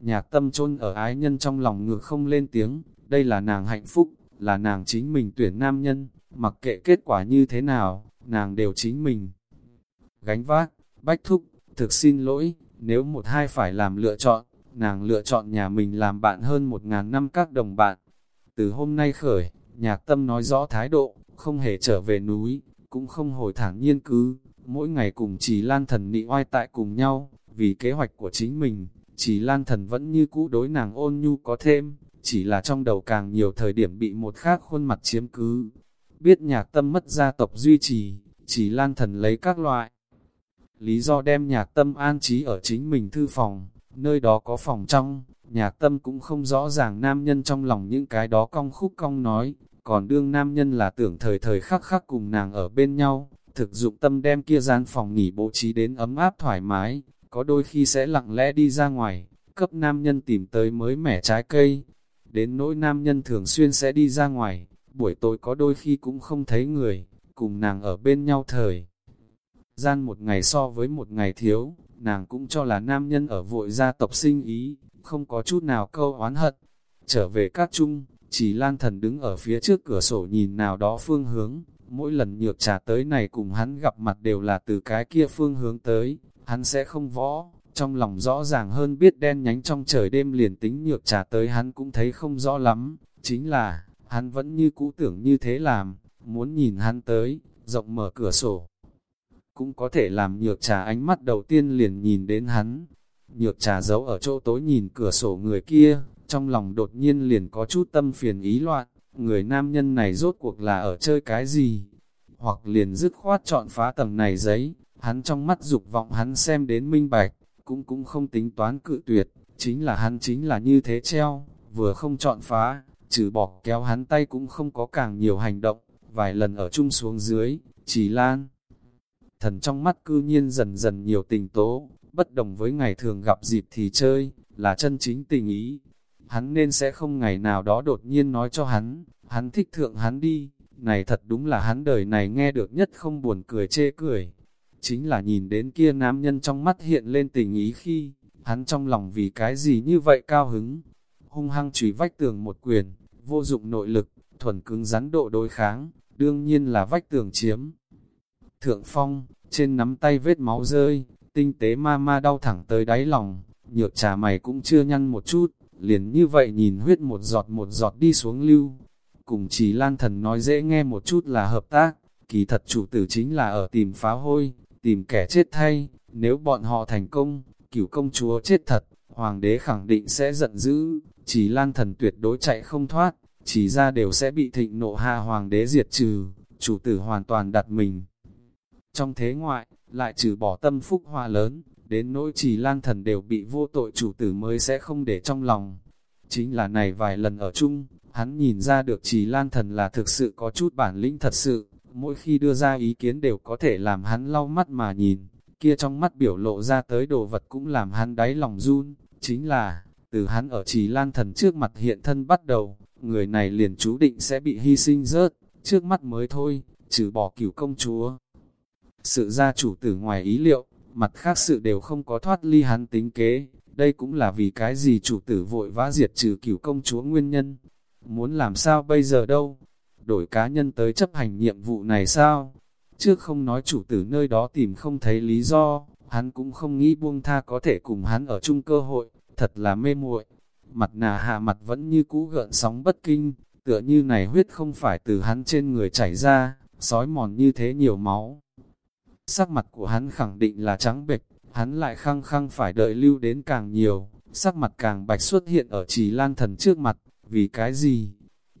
Nhạc tâm chôn ở ái nhân trong lòng ngược không lên tiếng, đây là nàng hạnh phúc, là nàng chính mình tuyển nam nhân, mặc kệ kết quả như thế nào, nàng đều chính mình. Gánh vác, bách thúc, thực xin lỗi, nếu một hai phải làm lựa chọn, nàng lựa chọn nhà mình làm bạn hơn một ngàn năm các đồng bạn. Từ hôm nay khởi, nhạc tâm nói rõ thái độ, không hề trở về núi, cũng không hồi thẳng nhiên cứ, mỗi ngày cùng chỉ lan thần nị oai tại cùng nhau, vì kế hoạch của chính mình, chỉ lan thần vẫn như cũ đối nàng ôn nhu có thêm, chỉ là trong đầu càng nhiều thời điểm bị một khác khuôn mặt chiếm cứ. Biết nhạc tâm mất gia tộc duy trì, chỉ lan thần lấy các loại. Lý do đem nhạc tâm an trí ở chính mình thư phòng, nơi đó có phòng trong, nhạc tâm cũng không rõ ràng nam nhân trong lòng những cái đó cong khúc cong nói, còn đương nam nhân là tưởng thời thời khắc khắc cùng nàng ở bên nhau, thực dụng tâm đem kia gian phòng nghỉ bố trí đến ấm áp thoải mái, có đôi khi sẽ lặng lẽ đi ra ngoài, cấp nam nhân tìm tới mới mẻ trái cây. Đến nỗi nam nhân thường xuyên sẽ đi ra ngoài, buổi tối có đôi khi cũng không thấy người, cùng nàng ở bên nhau thời. Gian một ngày so với một ngày thiếu, nàng cũng cho là nam nhân ở vội gia tộc sinh ý, không có chút nào câu oán hận. Trở về các chung, chỉ lan thần đứng ở phía trước cửa sổ nhìn nào đó phương hướng, mỗi lần nhược trà tới này cùng hắn gặp mặt đều là từ cái kia phương hướng tới, hắn sẽ không võ, trong lòng rõ ràng hơn biết đen nhánh trong trời đêm liền tính nhược trà tới hắn cũng thấy không rõ lắm, chính là, hắn vẫn như cũ tưởng như thế làm, muốn nhìn hắn tới, rộng mở cửa sổ. Cũng có thể làm nhược trà ánh mắt đầu tiên liền nhìn đến hắn, nhược trà giấu ở chỗ tối nhìn cửa sổ người kia, trong lòng đột nhiên liền có chút tâm phiền ý loạn, người nam nhân này rốt cuộc là ở chơi cái gì, hoặc liền dứt khoát chọn phá tầng này giấy, hắn trong mắt dục vọng hắn xem đến minh bạch, cũng cũng không tính toán cự tuyệt, chính là hắn chính là như thế treo, vừa không chọn phá, trừ bỏ kéo hắn tay cũng không có càng nhiều hành động, vài lần ở chung xuống dưới, chỉ lan. Thần trong mắt cư nhiên dần dần nhiều tình tố, bất đồng với ngày thường gặp dịp thì chơi, là chân chính tình ý, hắn nên sẽ không ngày nào đó đột nhiên nói cho hắn, hắn thích thượng hắn đi, này thật đúng là hắn đời này nghe được nhất không buồn cười chê cười. Chính là nhìn đến kia nam nhân trong mắt hiện lên tình ý khi, hắn trong lòng vì cái gì như vậy cao hứng. Hung hăng chùy vách tường một quyền, vô dụng nội lực, thuần cứng rắn độ đối kháng, đương nhiên là vách tường chiếm. Thượng phong, trên nắm tay vết máu rơi, tinh tế ma ma đau thẳng tới đáy lòng, nhược trà mày cũng chưa nhăn một chút, liền như vậy nhìn huyết một giọt một giọt đi xuống lưu. Cùng chỉ lan thần nói dễ nghe một chút là hợp tác, kỳ thật chủ tử chính là ở tìm phá hôi, tìm kẻ chết thay, nếu bọn họ thành công, cửu công chúa chết thật, hoàng đế khẳng định sẽ giận dữ, chỉ lan thần tuyệt đối chạy không thoát, chỉ ra đều sẽ bị thịnh nộ hạ hoàng đế diệt trừ, chủ tử hoàn toàn đặt mình. Trong thế ngoại, lại trừ bỏ tâm phúc hoa lớn, đến nỗi chỉ lan thần đều bị vô tội chủ tử mới sẽ không để trong lòng. Chính là này vài lần ở chung, hắn nhìn ra được chỉ lan thần là thực sự có chút bản lĩnh thật sự, mỗi khi đưa ra ý kiến đều có thể làm hắn lau mắt mà nhìn, kia trong mắt biểu lộ ra tới đồ vật cũng làm hắn đáy lòng run, chính là, từ hắn ở chỉ lan thần trước mặt hiện thân bắt đầu, người này liền chú định sẽ bị hy sinh rớt, trước mắt mới thôi, trừ bỏ cửu công chúa. Sự gia chủ tử ngoài ý liệu, mặt khác sự đều không có thoát ly hắn tính kế, đây cũng là vì cái gì chủ tử vội vã diệt trừ cửu công chúa nguyên nhân. Muốn làm sao bây giờ đâu? Đổi cá nhân tới chấp hành nhiệm vụ này sao? Trước không nói chủ tử nơi đó tìm không thấy lý do, hắn cũng không nghĩ buông tha có thể cùng hắn ở chung cơ hội, thật là mê muội. Mặt nà hạ mặt vẫn như cũ gợn sóng bất kinh, tựa như này huyết không phải từ hắn trên người chảy ra, sói mòn như thế nhiều máu sắc mặt của hắn khẳng định là trắng bệch, hắn lại khăng khăng phải đợi lưu đến càng nhiều, sắc mặt càng bạch xuất hiện ở chỉ lan thần trước mặt, vì cái gì?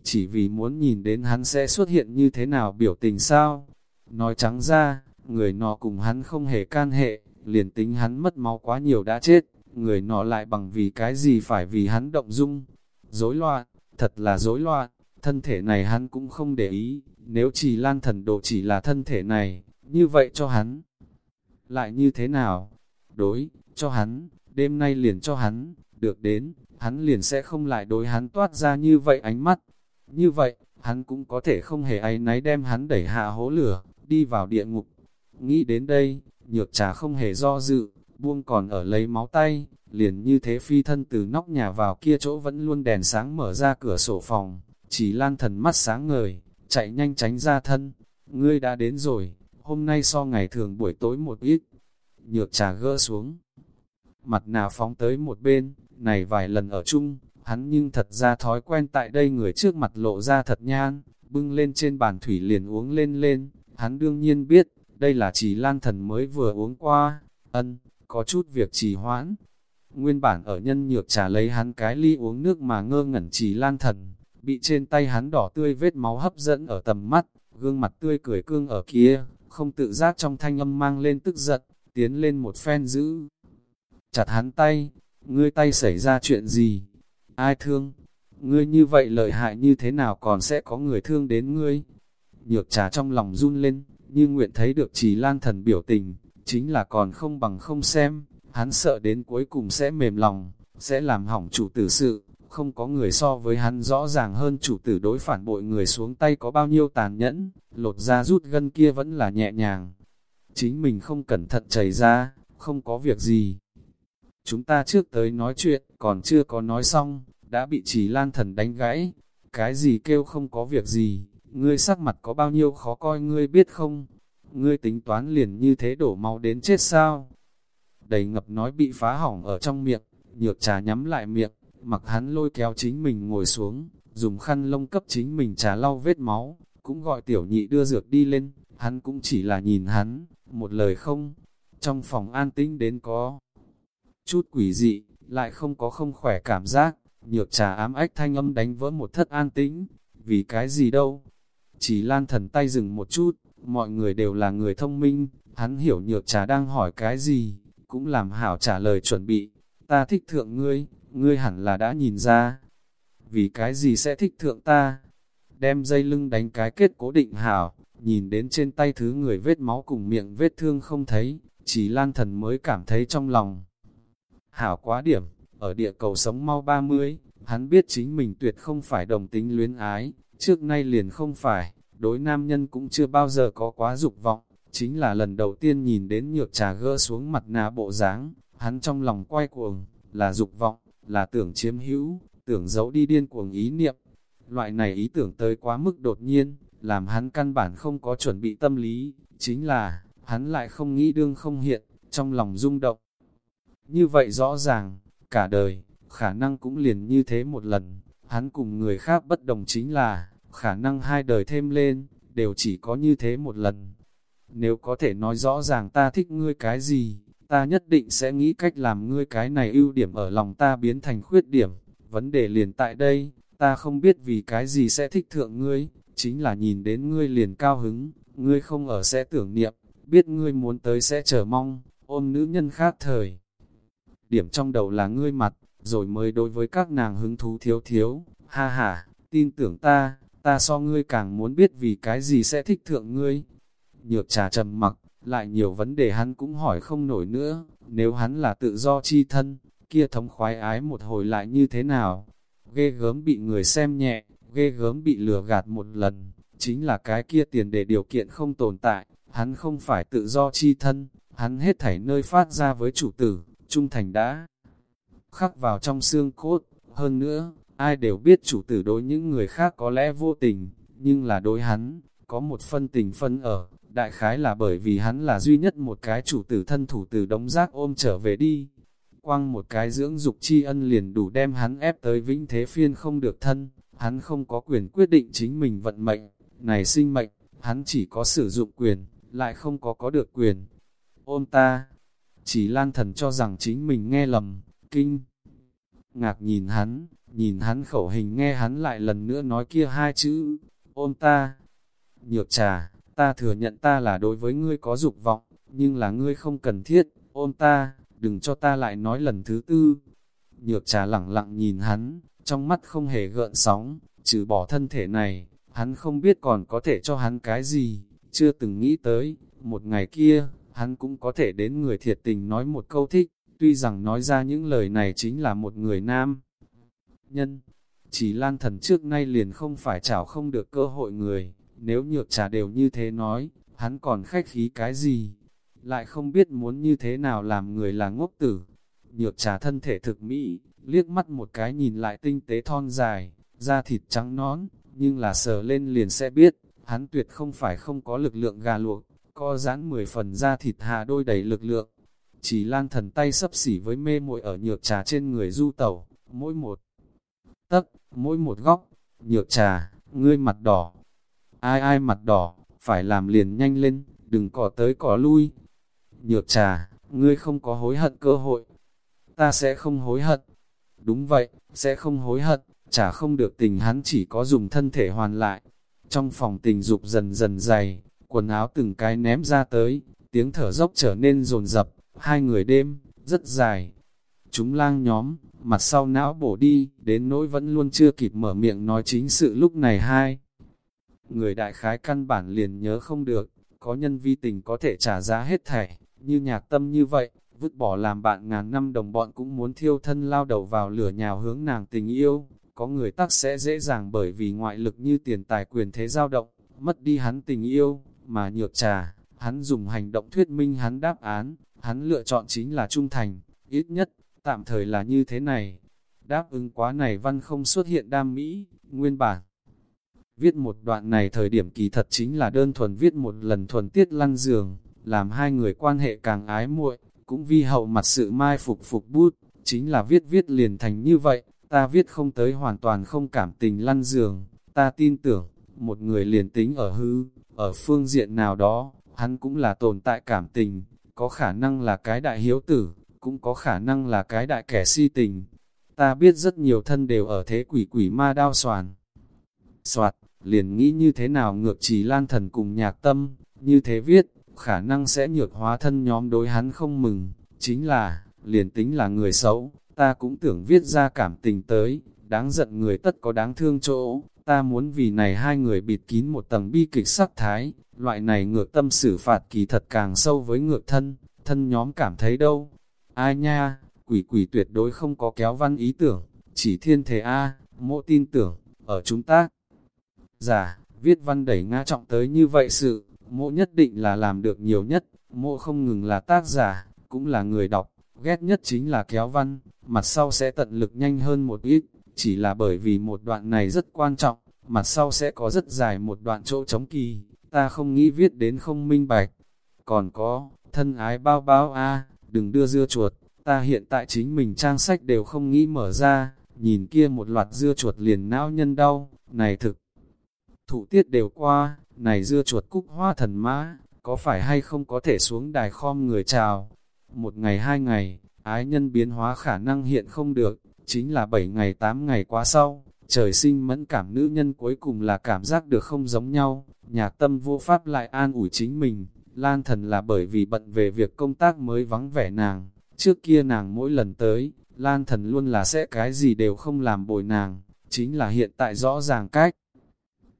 Chỉ vì muốn nhìn đến hắn sẽ xuất hiện như thế nào biểu tình sao? Nói trắng ra, người nọ cùng hắn không hề can hệ, liền tính hắn mất máu quá nhiều đã chết, người nọ lại bằng vì cái gì phải vì hắn động dung. dối loạn, thật là dối loạn, thân thể này hắn cũng không để ý, nếu chỉ lan thần đồ chỉ là thân thể này, như vậy cho hắn. Lại như thế nào? Đối, cho hắn, đêm nay liền cho hắn, được đến, hắn liền sẽ không lại đối hắn toát ra như vậy ánh mắt. Như vậy, hắn cũng có thể không hề áy náy đem hắn đẩy hạ hố lửa, đi vào địa ngục. Nghĩ đến đây, nhược trà không hề do dự, buông còn ở lấy máu tay, liền như thế phi thân từ nóc nhà vào kia chỗ vẫn luôn đèn sáng mở ra cửa sổ phòng, chỉ lan thần mắt sáng ngời, chạy nhanh tránh ra thân. Ngươi đã đến rồi, hôm nay so ngày thường buổi tối một ít. Nhược trà gỡ xuống, mặt nà phóng tới một bên, này vài lần ở chung, hắn nhưng thật ra thói quen tại đây người trước mặt lộ ra thật nhan, bưng lên trên bàn thủy liền uống lên lên, hắn đương nhiên biết, đây là chỉ lan thần mới vừa uống qua, ân, có chút việc trì hoãn. Nguyên bản ở nhân nhược trà lấy hắn cái ly uống nước mà ngơ ngẩn chỉ lan thần, bị trên tay hắn đỏ tươi vết máu hấp dẫn ở tầm mắt, gương mặt tươi cười cương ở kia, không tự giác trong thanh âm mang lên tức giận, tiến lên một phen giữ. Chặt hắn tay, ngươi tay xảy ra chuyện gì? Ai thương? Ngươi như vậy lợi hại như thế nào còn sẽ có người thương đến ngươi? Nhược trà trong lòng run lên, như nguyện thấy được chỉ lan thần biểu tình, chính là còn không bằng không xem, hắn sợ đến cuối cùng sẽ mềm lòng, sẽ làm hỏng chủ tử sự, không có người so với hắn rõ ràng hơn chủ tử đối phản bội người xuống tay có bao nhiêu tàn nhẫn, lột ra rút gân kia vẫn là nhẹ nhàng. Chính mình không cẩn thận chảy ra, không có việc gì. Chúng ta trước tới nói chuyện, còn chưa có nói xong, đã bị chỉ lan thần đánh gãy. Cái gì kêu không có việc gì, ngươi sắc mặt có bao nhiêu khó coi ngươi biết không? Ngươi tính toán liền như thế đổ máu đến chết sao? Đầy ngập nói bị phá hỏng ở trong miệng, nhược trà nhắm lại miệng, mặc hắn lôi kéo chính mình ngồi xuống, dùng khăn lông cấp chính mình trà lau vết máu, cũng gọi tiểu nhị đưa dược đi lên, hắn cũng chỉ là nhìn hắn, một lời không. Trong phòng an tĩnh đến có chút quỷ dị, lại không có không khỏe cảm giác, nhược trà ám ách thanh âm đánh vỡ một thất an tĩnh, vì cái gì đâu. Chỉ lan thần tay dừng một chút, mọi người đều là người thông minh, hắn hiểu nhược trà đang hỏi cái gì, cũng làm hảo trả lời chuẩn bị, ta thích thượng ngươi, ngươi hẳn là đã nhìn ra, vì cái gì sẽ thích thượng ta, đem dây lưng đánh cái kết cố định hảo, nhìn đến trên tay thứ người vết máu cùng miệng vết thương không thấy, chỉ lan thần mới cảm thấy trong lòng. Hảo quá điểm, ở địa cầu sống mau 30, hắn biết chính mình tuyệt không phải đồng tính luyến ái, trước nay liền không phải, đối nam nhân cũng chưa bao giờ có quá dục vọng, chính là lần đầu tiên nhìn đến nhược trà gỡ xuống mặt nạ bộ dáng, hắn trong lòng quay cuồng, là dục vọng, là tưởng chiếm hữu, tưởng giấu đi điên cuồng ý niệm. Loại này ý tưởng tới quá mức đột nhiên, làm hắn căn bản không có chuẩn bị tâm lý, chính là, hắn lại không nghĩ đương không hiện, trong lòng rung động. Như vậy rõ ràng, cả đời, khả năng cũng liền như thế một lần, hắn cùng người khác bất đồng chính là, khả năng hai đời thêm lên, đều chỉ có như thế một lần. Nếu có thể nói rõ ràng ta thích ngươi cái gì, ta nhất định sẽ nghĩ cách làm ngươi cái này ưu điểm ở lòng ta biến thành khuyết điểm. Vấn đề liền tại đây, ta không biết vì cái gì sẽ thích thượng ngươi, chính là nhìn đến ngươi liền cao hứng, ngươi không ở sẽ tưởng niệm, biết ngươi muốn tới sẽ chờ mong, ôm nữ nhân khác thời. Điểm trong đầu là ngươi mặt, rồi mới đối với các nàng hứng thú thiếu thiếu, ha ha, tin tưởng ta, ta so ngươi càng muốn biết vì cái gì sẽ thích thượng ngươi. Nhược trà trầm mặc, lại nhiều vấn đề hắn cũng hỏi không nổi nữa, nếu hắn là tự do chi thân, kia thống khoái ái một hồi lại như thế nào? Ghê gớm bị người xem nhẹ, ghê gớm bị lừa gạt một lần, chính là cái kia tiền để điều kiện không tồn tại, hắn không phải tự do chi thân, hắn hết thảy nơi phát ra với chủ tử, trung thành đã khắc vào trong xương cốt, hơn nữa, ai đều biết chủ tử đối những người khác có lẽ vô tình, nhưng là đối hắn, có một phân tình phân ở, đại khái là bởi vì hắn là duy nhất một cái chủ tử thân thủ từ đống rác ôm trở về đi. Quang một cái dưỡng dục tri ân liền đủ đem hắn ép tới vĩnh thế phiên không được thân, hắn không có quyền quyết định chính mình vận mệnh, này sinh mệnh, hắn chỉ có sử dụng quyền, lại không có có được quyền. Ôm ta, chỉ lan thần cho rằng chính mình nghe lầm, kinh. Ngạc nhìn hắn, nhìn hắn khẩu hình nghe hắn lại lần nữa nói kia hai chữ, ôm ta. Nhược trà, ta thừa nhận ta là đối với ngươi có dục vọng, nhưng là ngươi không cần thiết, ôm ta, đừng cho ta lại nói lần thứ tư. Nhược trà lẳng lặng nhìn hắn, trong mắt không hề gợn sóng, trừ bỏ thân thể này, hắn không biết còn có thể cho hắn cái gì, chưa từng nghĩ tới, một ngày kia, hắn cũng có thể đến người thiệt tình nói một câu thích, tuy rằng nói ra những lời này chính là một người nam. Nhân, chỉ lan thần trước nay liền không phải chảo không được cơ hội người, nếu nhược trà đều như thế nói, hắn còn khách khí cái gì, lại không biết muốn như thế nào làm người là ngốc tử. Nhược trà thân thể thực mỹ, liếc mắt một cái nhìn lại tinh tế thon dài, da thịt trắng nón, nhưng là sờ lên liền sẽ biết, hắn tuyệt không phải không có lực lượng gà luộc, co giãn 10 phần da thịt hạ đôi đầy lực lượng. Chỉ lan thần tay sấp xỉ với mê muội ở nhược trà trên người du tẩu, mỗi một tấc, mỗi một góc, nhược trà, ngươi mặt đỏ. Ai ai mặt đỏ, phải làm liền nhanh lên, đừng cỏ tới cỏ lui. Nhược trà, ngươi không có hối hận cơ hội. Ta sẽ không hối hận. Đúng vậy, sẽ không hối hận, chả không được tình hắn chỉ có dùng thân thể hoàn lại. Trong phòng tình dục dần dần dày, quần áo từng cái ném ra tới, tiếng thở dốc trở nên rồn rập, hai người đêm, rất dài. Chúng lang nhóm, mặt sau não bổ đi, đến nỗi vẫn luôn chưa kịp mở miệng nói chính sự lúc này hai. Người đại khái căn bản liền nhớ không được, có nhân vi tình có thể trả giá hết thảy, như nhạc tâm như vậy, vứt bỏ làm bạn ngàn năm đồng bọn cũng muốn thiêu thân lao đầu vào lửa nhào hướng nàng tình yêu, có người tắc sẽ dễ dàng bởi vì ngoại lực như tiền tài quyền thế dao động, mất đi hắn tình yêu, mà nhược trà, hắn dùng hành động thuyết minh hắn đáp án, hắn lựa chọn chính là trung thành, ít nhất, tạm thời là như thế này. Đáp ứng quá này văn không xuất hiện đam mỹ, nguyên bản. Viết một đoạn này thời điểm kỳ thật chính là đơn thuần viết một lần thuần tiết lăn giường, làm hai người quan hệ càng ái muội, cũng vi hậu mặt sự mai phục phục bút, chính là viết viết liền thành như vậy, ta viết không tới hoàn toàn không cảm tình lăn giường, ta tin tưởng, một người liền tính ở hư, ở phương diện nào đó, hắn cũng là tồn tại cảm tình, có khả năng là cái đại hiếu tử, cũng có khả năng là cái đại kẻ si tình. Ta biết rất nhiều thân đều ở thế quỷ quỷ ma đao soàn. Soạt, liền nghĩ như thế nào ngược chỉ lan thần cùng nhạc tâm, như thế viết, khả năng sẽ nhược hóa thân nhóm đối hắn không mừng, chính là, liền tính là người xấu, ta cũng tưởng viết ra cảm tình tới, đáng giận người tất có đáng thương chỗ, ta muốn vì này hai người bịt kín một tầng bi kịch sắc thái, loại này ngược tâm xử phạt kỳ thật càng sâu với ngược thân, thân nhóm cảm thấy đâu. Ai nha, quỷ quỷ tuyệt đối không có kéo văn ý tưởng, chỉ thiên thế A, mộ tin tưởng, ở chúng ta. Giả, viết văn đẩy nga trọng tới như vậy sự, mộ nhất định là làm được nhiều nhất, mộ không ngừng là tác giả, cũng là người đọc, ghét nhất chính là kéo văn, mặt sau sẽ tận lực nhanh hơn một ít, chỉ là bởi vì một đoạn này rất quan trọng, mặt sau sẽ có rất dài một đoạn chỗ chống kỳ, ta không nghĩ viết đến không minh bạch. Còn có, thân ái bao bao a đừng đưa dưa chuột, ta hiện tại chính mình trang sách đều không nghĩ mở ra, nhìn kia một loạt dưa chuột liền não nhân đau, này thực. Thủ tiết đều qua, này dưa chuột cúc hoa thần mã, có phải hay không có thể xuống đài khom người chào. Một ngày hai ngày, ái nhân biến hóa khả năng hiện không được, chính là bảy ngày tám ngày quá sau, trời sinh mẫn cảm nữ nhân cuối cùng là cảm giác được không giống nhau, nhạc tâm vô pháp lại an ủi chính mình, lan thần là bởi vì bận về việc công tác mới vắng vẻ nàng, trước kia nàng mỗi lần tới, lan thần luôn là sẽ cái gì đều không làm bồi nàng, chính là hiện tại rõ ràng cách.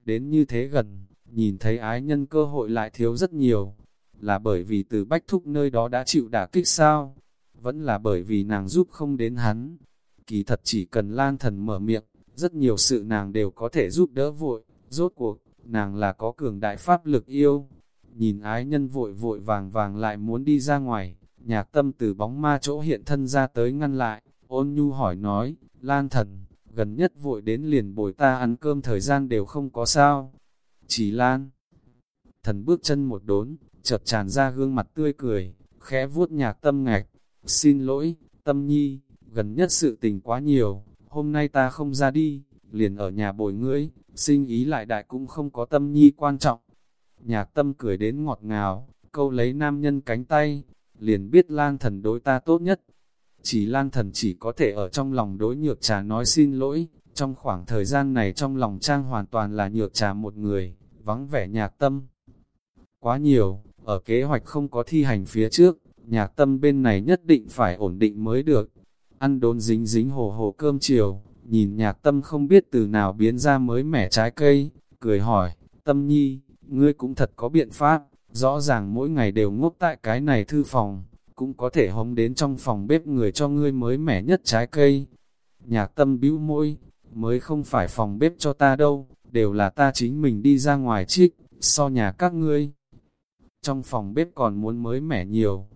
Đến như thế gần, nhìn thấy ái nhân cơ hội lại thiếu rất nhiều, là bởi vì từ bách thúc nơi đó đã chịu đả kích sao, vẫn là bởi vì nàng giúp không đến hắn, Kỳ thật chỉ cần lan thần mở miệng, rất nhiều sự nàng đều có thể giúp đỡ vội, rốt cuộc, nàng là có cường đại pháp lực yêu. Nhìn ái nhân vội vội vàng vàng lại muốn đi ra ngoài, nhạc tâm từ bóng ma chỗ hiện thân ra tới ngăn lại, ôn nhu hỏi nói, lan thần, gần nhất vội đến liền bồi ta ăn cơm thời gian đều không có sao. Chỉ lan, thần bước chân một đốn, chợt tràn ra gương mặt tươi cười, khẽ vuốt nhạc tâm ngạch, xin lỗi, tâm nhi, gần nhất sự tình quá nhiều, hôm nay ta không ra đi, liền ở nhà bồi ngươi, sinh ý lại đại cũng không có tâm nhi quan trọng. Nhạc tâm cười đến ngọt ngào, câu lấy nam nhân cánh tay, liền biết lan thần đối ta tốt nhất. Chỉ lan thần chỉ có thể ở trong lòng đối nhược trà nói xin lỗi, trong khoảng thời gian này trong lòng trang hoàn toàn là nhược trà một người, vắng vẻ nhạc tâm. quá nhiều, ở kế hoạch không có thi hành phía trước, nhạc tâm bên này nhất định phải ổn định mới được. Ăn đốn dính dính hồ hồ cơm chiều, nhìn nhạc tâm không biết từ nào biến ra mới mẻ trái cây, cười hỏi, tâm nhi, ngươi cũng thật có biện pháp, rõ ràng mỗi ngày đều ngốc tại cái này thư phòng, cũng có thể hống đến trong phòng bếp người cho ngươi mới mẻ nhất trái cây. Nhạc tâm bĩu môi, mới không phải phòng bếp cho ta đâu, đều là ta chính mình đi ra ngoài trích, so nhà các ngươi. Trong phòng bếp còn muốn mới mẻ nhiều.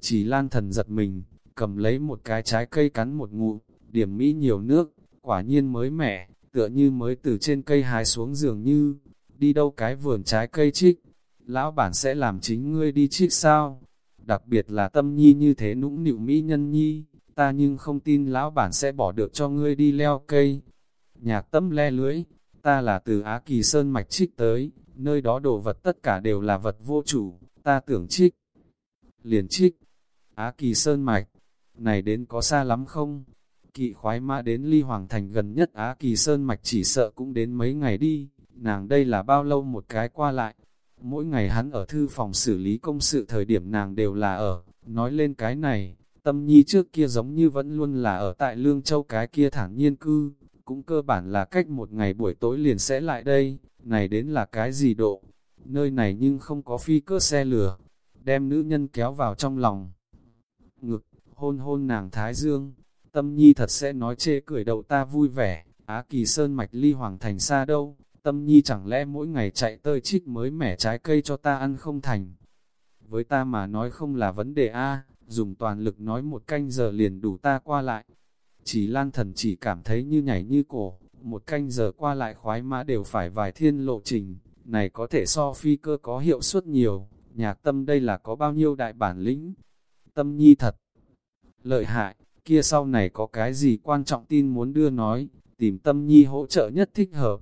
Chỉ lan thần giật mình, cầm lấy một cái trái cây cắn một ngụ, điểm mỹ nhiều nước, quả nhiên mới mẻ, tựa như mới từ trên cây hái xuống giường như, đi đâu cái vườn trái cây trích, lão bản sẽ làm chính ngươi đi trích sao? Đặc biệt là tâm nhi như thế nũng nịu mỹ nhân nhi, ta nhưng không tin lão bản sẽ bỏ được cho ngươi đi leo cây. Nhạc tâm le lưỡi, ta là từ Á Kỳ Sơn mạch trích tới, nơi đó đồ vật tất cả đều là vật vô chủ, ta tưởng trích. Liền trích, Á Kỳ Sơn mạch, này đến có xa lắm không? Kỵ khoái mã đến ly hoàng thành gần nhất Á Kỳ Sơn mạch chỉ sợ cũng đến mấy ngày đi, nàng đây là bao lâu một cái qua lại. Mỗi ngày hắn ở thư phòng xử lý công sự thời điểm nàng đều là ở, nói lên cái này, tâm nhi trước kia giống như vẫn luôn là ở tại Lương Châu cái kia thản nhiên cư, cũng cơ bản là cách một ngày buổi tối liền sẽ lại đây, này đến là cái gì độ, nơi này nhưng không có phi cơ xe lửa, đem nữ nhân kéo vào trong lòng. Ngực, hôn hôn nàng Thái Dương, tâm nhi thật sẽ nói chê cười đầu ta vui vẻ, Á Kỳ Sơn mạch ly hoàng thành xa đâu, tâm nhi chẳng lẽ mỗi ngày chạy tơi trích mới mẻ trái cây cho ta ăn không thành. Với ta mà nói không là vấn đề A, dùng toàn lực nói một canh giờ liền đủ ta qua lại. Chỉ lan thần chỉ cảm thấy như nhảy như cổ, một canh giờ qua lại khoái mã đều phải vài thiên lộ trình, này có thể so phi cơ có hiệu suất nhiều, nhạc tâm đây là có bao nhiêu đại bản lĩnh. Tâm nhi thật lợi hại, kia sau này có cái gì quan trọng tin muốn đưa nói, tìm tâm nhi hỗ trợ nhất thích hợp.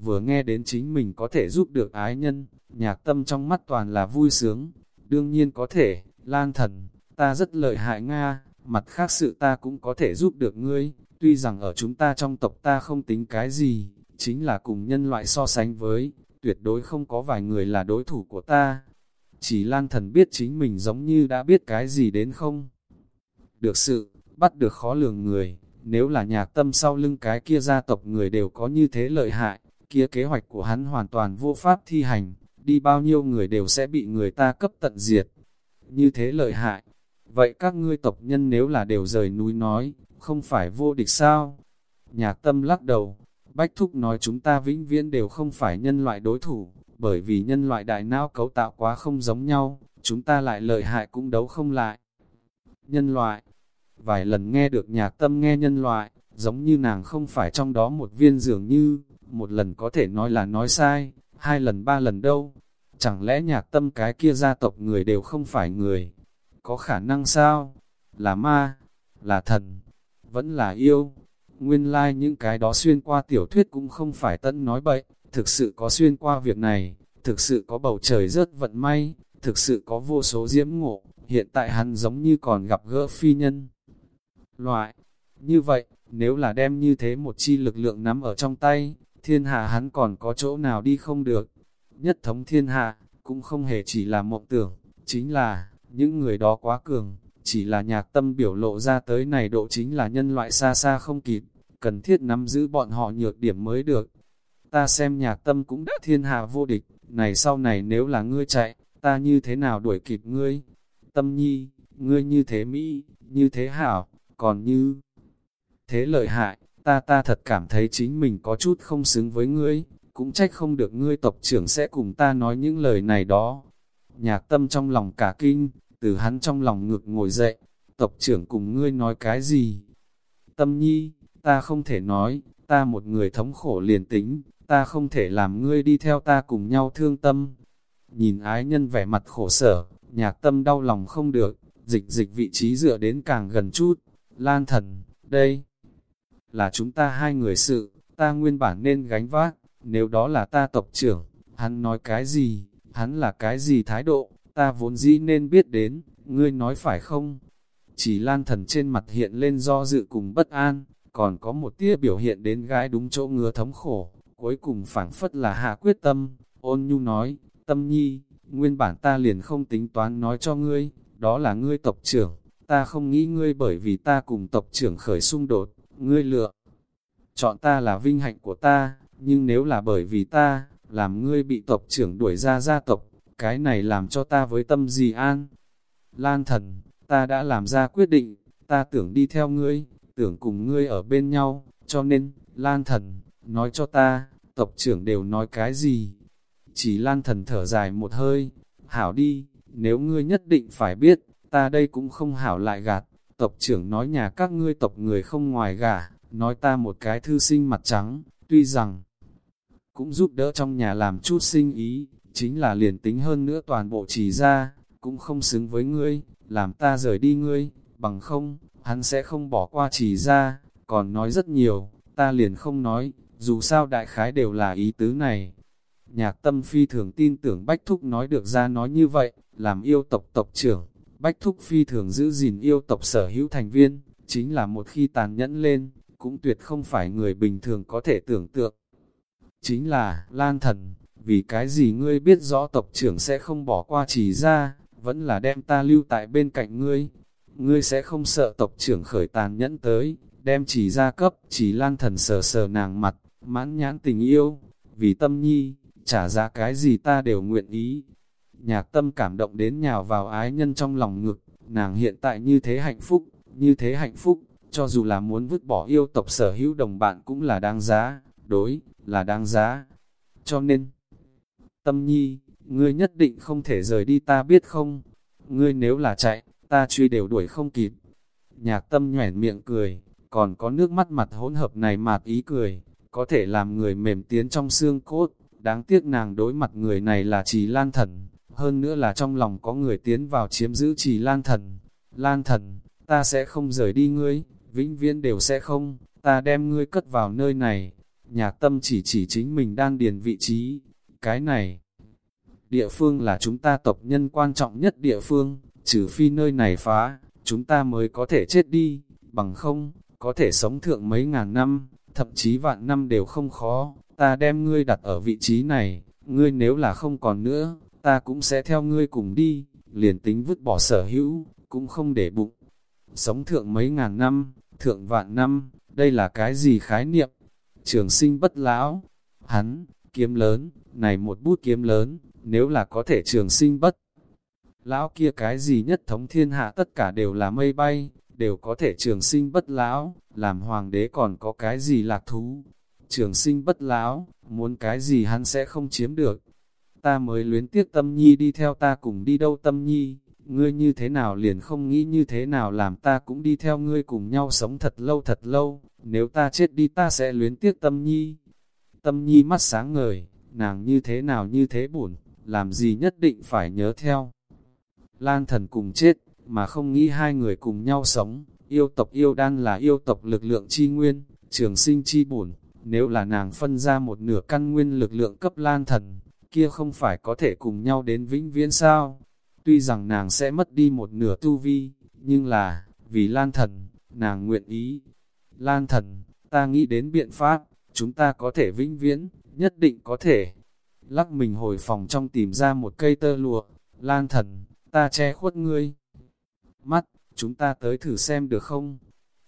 Vừa nghe đến chính mình có thể giúp được ái nhân, nhạc tâm trong mắt toàn là vui sướng, đương nhiên có thể, lan thần, ta rất lợi hại Nga, mặt khác sự ta cũng có thể giúp được ngươi, tuy rằng ở chúng ta trong tộc ta không tính cái gì, chính là cùng nhân loại so sánh với, tuyệt đối không có vài người là đối thủ của ta. Chỉ Lan Thần biết chính mình giống như đã biết cái gì đến không? Được sự, bắt được khó lường người, nếu là nhạc tâm sau lưng cái kia gia tộc người đều có như thế lợi hại, kia kế hoạch của hắn hoàn toàn vô pháp thi hành, đi bao nhiêu người đều sẽ bị người ta cấp tận diệt. Như thế lợi hại, vậy các ngươi tộc nhân nếu là đều rời núi nói, không phải vô địch sao? Nhạc tâm lắc đầu, Bách Thúc nói chúng ta vĩnh viễn đều không phải nhân loại đối thủ, bởi vì nhân loại đại não cấu tạo quá không giống nhau, chúng ta lại lợi hại cũng đấu không lại. Nhân loại, vài lần nghe được nhạc tâm nghe nhân loại, giống như nàng không phải trong đó một viên dường như, một lần có thể nói là nói sai, hai lần ba lần đâu. Chẳng lẽ nhạc tâm cái kia gia tộc người đều không phải người? Có khả năng sao? Là ma? Là thần? Vẫn là yêu? Nguyên lai like những cái đó xuyên qua tiểu thuyết cũng không phải tận nói bậy, thực sự có xuyên qua việc này, thực sự có bầu trời rớt vận may, thực sự có vô số diễm ngộ, hiện tại hắn giống như còn gặp gỡ phi nhân. Loại, như vậy, nếu là đem như thế một chi lực lượng nắm ở trong tay, thiên hạ hắn còn có chỗ nào đi không được. Nhất thống thiên hạ, cũng không hề chỉ là mộng tưởng, chính là, những người đó quá cường, chỉ là nhạc tâm biểu lộ ra tới này độ chính là nhân loại xa xa không kịp, cần thiết nắm giữ bọn họ nhược điểm mới được. Ta xem nhạc tâm cũng đã thiên hạ vô địch, này sau này nếu là ngươi chạy, ta như thế nào đuổi kịp ngươi? Tâm nhi, ngươi như thế Mỹ, như thế hảo, còn như thế lợi hại, ta ta thật cảm thấy chính mình có chút không xứng với ngươi, cũng trách không được ngươi tộc trưởng sẽ cùng ta nói những lời này đó. Nhạc tâm trong lòng cả kinh, từ hắn trong lòng ngược ngồi dậy, tộc trưởng cùng ngươi nói cái gì? Tâm nhi, ta không thể nói, ta một người thống khổ liền tính, ta không thể làm ngươi đi theo ta cùng nhau thương tâm. Nhìn ái nhân vẻ mặt khổ sở, nhạc tâm đau lòng không được, dịch dịch vị trí dựa đến càng gần chút. Lan thần, đây là chúng ta hai người sự, ta nguyên bản nên gánh vác, nếu đó là ta tộc trưởng, hắn nói cái gì, hắn là cái gì thái độ, ta vốn dĩ nên biết đến, ngươi nói phải không? Chỉ lan thần trên mặt hiện lên do dự cùng bất an, còn có một tia biểu hiện đến gái đúng chỗ ngứa thống khổ, cuối cùng phảng phất là hạ quyết tâm, ôn nhu nói, tâm nhi, nguyên bản ta liền không tính toán nói cho ngươi, đó là ngươi tộc trưởng, ta không nghĩ ngươi bởi vì ta cùng tộc trưởng khởi xung đột, ngươi lựa. Chọn ta là vinh hạnh của ta, nhưng nếu là bởi vì ta, làm ngươi bị tộc trưởng đuổi ra gia tộc, cái này làm cho ta với tâm gì an. Lan thần, ta đã làm ra quyết định, ta tưởng đi theo ngươi, tưởng cùng ngươi ở bên nhau, cho nên, Lan thần, nói cho ta, tộc trưởng đều nói cái gì? Chỉ Lan thần thở dài một hơi, hảo đi, nếu ngươi nhất định phải biết, ta đây cũng không hảo lại gạt, tộc trưởng nói nhà các ngươi tộc người không ngoài gả, nói ta một cái thư sinh mặt trắng, tuy rằng cũng giúp đỡ trong nhà làm chút sinh ý, chính là liền tính hơn nữa toàn bộ chỉ ra, cũng không xứng với ngươi, làm ta rời đi ngươi, bằng không, hắn sẽ không bỏ qua chỉ ra, còn nói rất nhiều, ta liền không nói, dù sao đại khái đều là ý tứ này. Nhạc tâm phi thường tin tưởng Bách Thúc nói được ra nói như vậy, làm yêu tộc tộc trưởng, Bách Thúc phi thường giữ gìn yêu tộc sở hữu thành viên, chính là một khi tàn nhẫn lên, cũng tuyệt không phải người bình thường có thể tưởng tượng. Chính là, Lan Thần, vì cái gì ngươi biết rõ tộc trưởng sẽ không bỏ qua chỉ ra, vẫn là đem ta lưu tại bên cạnh ngươi. Ngươi sẽ không sợ tộc trưởng khởi tàn nhẫn tới, đem chỉ ra cấp, chỉ Lan Thần sờ sờ nàng mặt, mãn nhãn tình yêu, vì tâm nhi, trả giá cái gì ta đều nguyện ý. Nhạc tâm cảm động đến nhào vào ái nhân trong lòng ngực, nàng hiện tại như thế hạnh phúc, như thế hạnh phúc, cho dù là muốn vứt bỏ yêu tộc sở hữu đồng bạn cũng là đáng giá, đối, là đáng giá. Cho nên, tâm nhi, ngươi nhất định không thể rời đi ta biết không? Ngươi nếu là chạy, ta truy đều đuổi không kịp. Nhạc tâm nhoẻn miệng cười, còn có nước mắt mặt hỗn hợp này mạt ý cười, có thể làm người mềm tiến trong xương cốt. Đáng tiếc nàng đối mặt người này là trì lan thần, hơn nữa là trong lòng có người tiến vào chiếm giữ trì lan thần. Lan thần, ta sẽ không rời đi ngươi, vĩnh viễn đều sẽ không, ta đem ngươi cất vào nơi này. Nhạc tâm chỉ chỉ chính mình đang điền vị trí, cái này. Địa phương là chúng ta tộc nhân quan trọng nhất địa phương, trừ phi nơi này phá, chúng ta mới có thể chết đi, bằng không, có thể sống thượng mấy ngàn năm, thậm chí vạn năm đều không khó, ta đem ngươi đặt ở vị trí này, ngươi nếu là không còn nữa, ta cũng sẽ theo ngươi cùng đi, liền tính vứt bỏ sở hữu, cũng không để bụng. Sống thượng mấy ngàn năm, thượng vạn năm, đây là cái gì khái niệm? Trường sinh bất lão, hắn, kiếm lớn, này một bút kiếm lớn, nếu là có thể trường sinh bất. Lão kia cái gì nhất thống thiên hạ tất cả đều là mây bay, đều có thể trường sinh bất lão, làm hoàng đế còn có cái gì lạc thú. Trường sinh bất lão, muốn cái gì hắn sẽ không chiếm được. Ta mới luyến tiếc tâm nhi đi theo ta cùng đi đâu tâm nhi, ngươi như thế nào liền không nghĩ như thế nào làm ta cũng đi theo ngươi cùng nhau sống thật lâu thật lâu, nếu ta chết đi ta sẽ luyến tiếc tâm nhi. Tâm nhi mắt sáng ngời, nàng như thế nào như thế buồn, làm gì nhất định phải nhớ theo. Lan thần cùng chết, mà không nghĩ hai người cùng nhau sống, yêu tộc yêu đan là yêu tộc lực lượng chi nguyên, trường sinh chi bổn, nếu là nàng phân ra một nửa căn nguyên lực lượng cấp lan thần, kia không phải có thể cùng nhau đến vĩnh viễn sao? Tuy rằng nàng sẽ mất đi một nửa tu vi, nhưng là, vì lan thần, nàng nguyện ý. Lan thần, ta nghĩ đến biện pháp, chúng ta có thể vĩnh viễn, nhất định có thể. Lắc mình hồi phòng trong tìm ra một cây tơ lụa, lan thần, ta che khuất ngươi. Mắt, chúng ta tới thử xem được không?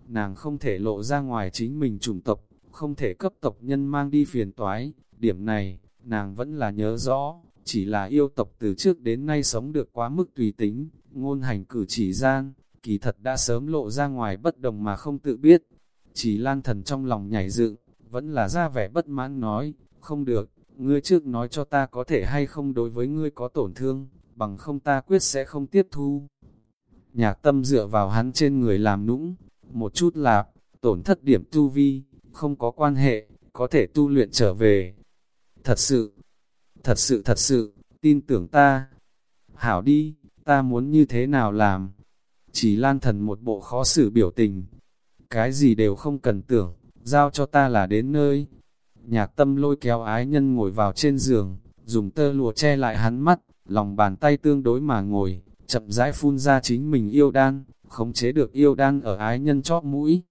Nàng không thể lộ ra ngoài chính mình chủng tộc, không thể cấp tộc nhân mang đi phiền toái. Điểm này, nàng vẫn là nhớ rõ, chỉ là yêu tộc từ trước đến nay sống được quá mức tùy tính, ngôn hành cử chỉ gian, kỳ thật đã sớm lộ ra ngoài bất đồng mà không tự biết. Chỉ lan thần trong lòng nhảy dựng, vẫn là ra vẻ bất mãn nói, không được, ngươi trước nói cho ta có thể hay không đối với ngươi có tổn thương, bằng không ta quyết sẽ không tiếp thu. Nhạc tâm dựa vào hắn trên người làm nũng, một chút lạp, tổn thất điểm tu vi, không có quan hệ, có thể tu luyện trở về. Thật sự, thật sự thật sự, tin tưởng ta. Hảo đi, ta muốn như thế nào làm? Chỉ lan thần một bộ khó xử biểu tình. Cái gì đều không cần tưởng, giao cho ta là đến nơi. Nhạc tâm lôi kéo ái nhân ngồi vào trên giường, dùng tơ lụa che lại hắn mắt, lòng bàn tay tương đối mà ngồi, chậm rãi phun ra chính mình yêu đan, khống chế được yêu đan ở ái nhân chóp mũi.